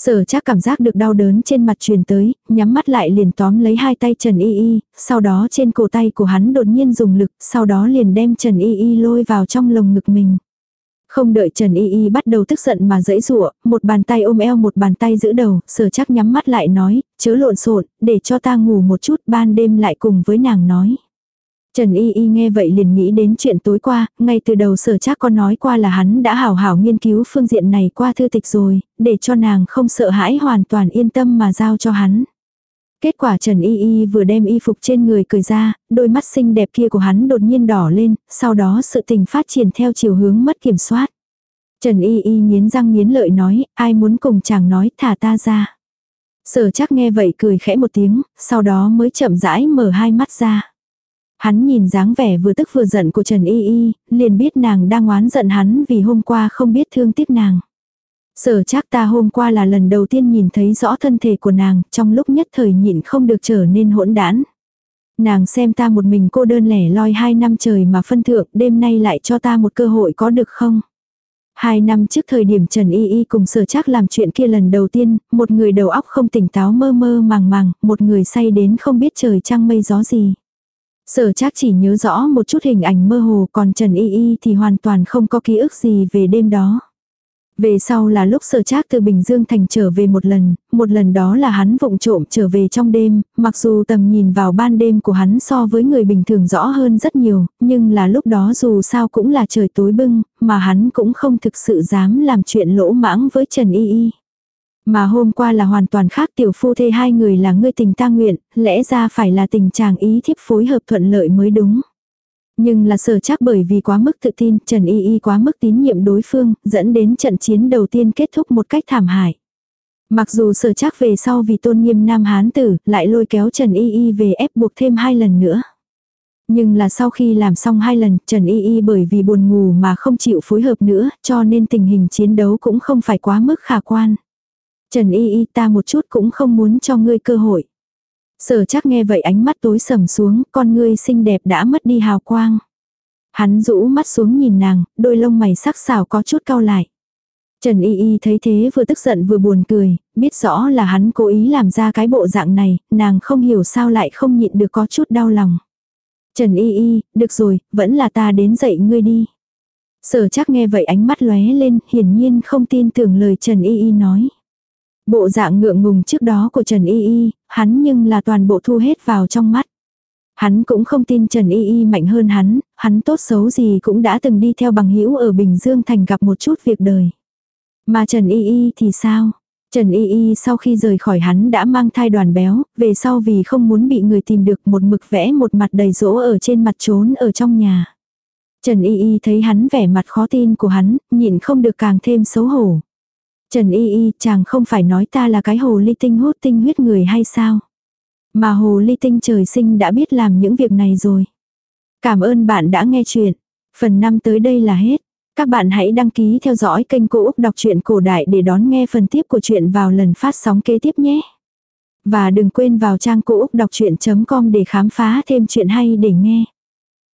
Sở chắc cảm giác được đau đớn trên mặt truyền tới, nhắm mắt lại liền tóm lấy hai tay Trần Y Y, sau đó trên cổ tay của hắn đột nhiên dùng lực, sau đó liền đem Trần Y Y lôi vào trong lồng ngực mình. Không đợi Trần Y Y bắt đầu tức giận mà dẫy rụa, một bàn tay ôm eo một bàn tay giữ đầu, sở chắc nhắm mắt lại nói, chớ lộn xộn, để cho ta ngủ một chút ban đêm lại cùng với nàng nói. Trần Y Y nghe vậy liền nghĩ đến chuyện tối qua, ngay từ đầu sở chắc có nói qua là hắn đã hảo hảo nghiên cứu phương diện này qua thư tịch rồi, để cho nàng không sợ hãi hoàn toàn yên tâm mà giao cho hắn. Kết quả Trần Y Y vừa đem y phục trên người cười ra, đôi mắt xinh đẹp kia của hắn đột nhiên đỏ lên, sau đó sự tình phát triển theo chiều hướng mất kiểm soát. Trần Y Y nghiến răng nghiến lợi nói, ai muốn cùng chàng nói thả ta ra. Sở chắc nghe vậy cười khẽ một tiếng, sau đó mới chậm rãi mở hai mắt ra. Hắn nhìn dáng vẻ vừa tức vừa giận của Trần Y Y, liền biết nàng đang oán giận hắn vì hôm qua không biết thương tiếc nàng. Sở chắc ta hôm qua là lần đầu tiên nhìn thấy rõ thân thể của nàng, trong lúc nhất thời nhịn không được trở nên hỗn đản. Nàng xem ta một mình cô đơn lẻ loi hai năm trời mà phân thượng, đêm nay lại cho ta một cơ hội có được không? Hai năm trước thời điểm Trần Y Y cùng sở chắc làm chuyện kia lần đầu tiên, một người đầu óc không tỉnh táo mơ mơ màng màng, một người say đến không biết trời trăng mây gió gì. Sở chắc chỉ nhớ rõ một chút hình ảnh mơ hồ còn Trần Y Y thì hoàn toàn không có ký ức gì về đêm đó. Về sau là lúc sở trác từ Bình Dương thành trở về một lần, một lần đó là hắn vụng trộm trở về trong đêm, mặc dù tầm nhìn vào ban đêm của hắn so với người bình thường rõ hơn rất nhiều, nhưng là lúc đó dù sao cũng là trời tối bưng, mà hắn cũng không thực sự dám làm chuyện lỗ mãng với Trần Y Y. Mà hôm qua là hoàn toàn khác tiểu phu thê hai người là ngươi tình ta nguyện, lẽ ra phải là tình chàng ý thiếp phối hợp thuận lợi mới đúng. Nhưng là sở chắc bởi vì quá mức tự tin, Trần Y Y quá mức tín nhiệm đối phương, dẫn đến trận chiến đầu tiên kết thúc một cách thảm hại. Mặc dù sở chắc về sau vì tôn nghiêm nam hán tử, lại lôi kéo Trần Y Y về ép buộc thêm hai lần nữa. Nhưng là sau khi làm xong hai lần, Trần Y Y bởi vì buồn ngủ mà không chịu phối hợp nữa, cho nên tình hình chiến đấu cũng không phải quá mức khả quan. Trần Y Y ta một chút cũng không muốn cho ngươi cơ hội. Sở chắc nghe vậy ánh mắt tối sầm xuống, con ngươi xinh đẹp đã mất đi hào quang. Hắn rũ mắt xuống nhìn nàng, đôi lông mày sắc sảo có chút cau lại. Trần Y Y thấy thế vừa tức giận vừa buồn cười, biết rõ là hắn cố ý làm ra cái bộ dạng này, nàng không hiểu sao lại không nhịn được có chút đau lòng. Trần Y Y, được rồi, vẫn là ta đến dạy ngươi đi. Sở chắc nghe vậy ánh mắt lóe lên, hiển nhiên không tin tưởng lời Trần Y Y nói. Bộ dạng ngượng ngùng trước đó của Trần Y Y, hắn nhưng là toàn bộ thu hết vào trong mắt. Hắn cũng không tin Trần Y Y mạnh hơn hắn, hắn tốt xấu gì cũng đã từng đi theo bằng hữu ở Bình Dương thành gặp một chút việc đời. Mà Trần Y Y thì sao? Trần Y Y sau khi rời khỏi hắn đã mang thai đoàn béo, về sau vì không muốn bị người tìm được một mực vẽ một mặt đầy rỗ ở trên mặt trốn ở trong nhà. Trần Y Y thấy hắn vẻ mặt khó tin của hắn, nhịn không được càng thêm xấu hổ. Trần Y Y, chàng không phải nói ta là cái hồ ly tinh hút tinh huyết người hay sao? Mà hồ ly tinh trời sinh đã biết làm những việc này rồi. Cảm ơn bạn đã nghe chuyện. Phần 5 tới đây là hết. Các bạn hãy đăng ký theo dõi kênh Cô Úc Đọc truyện Cổ Đại để đón nghe phần tiếp của chuyện vào lần phát sóng kế tiếp nhé. Và đừng quên vào trang Cô Úc Đọc Chuyện.com để khám phá thêm chuyện hay để nghe.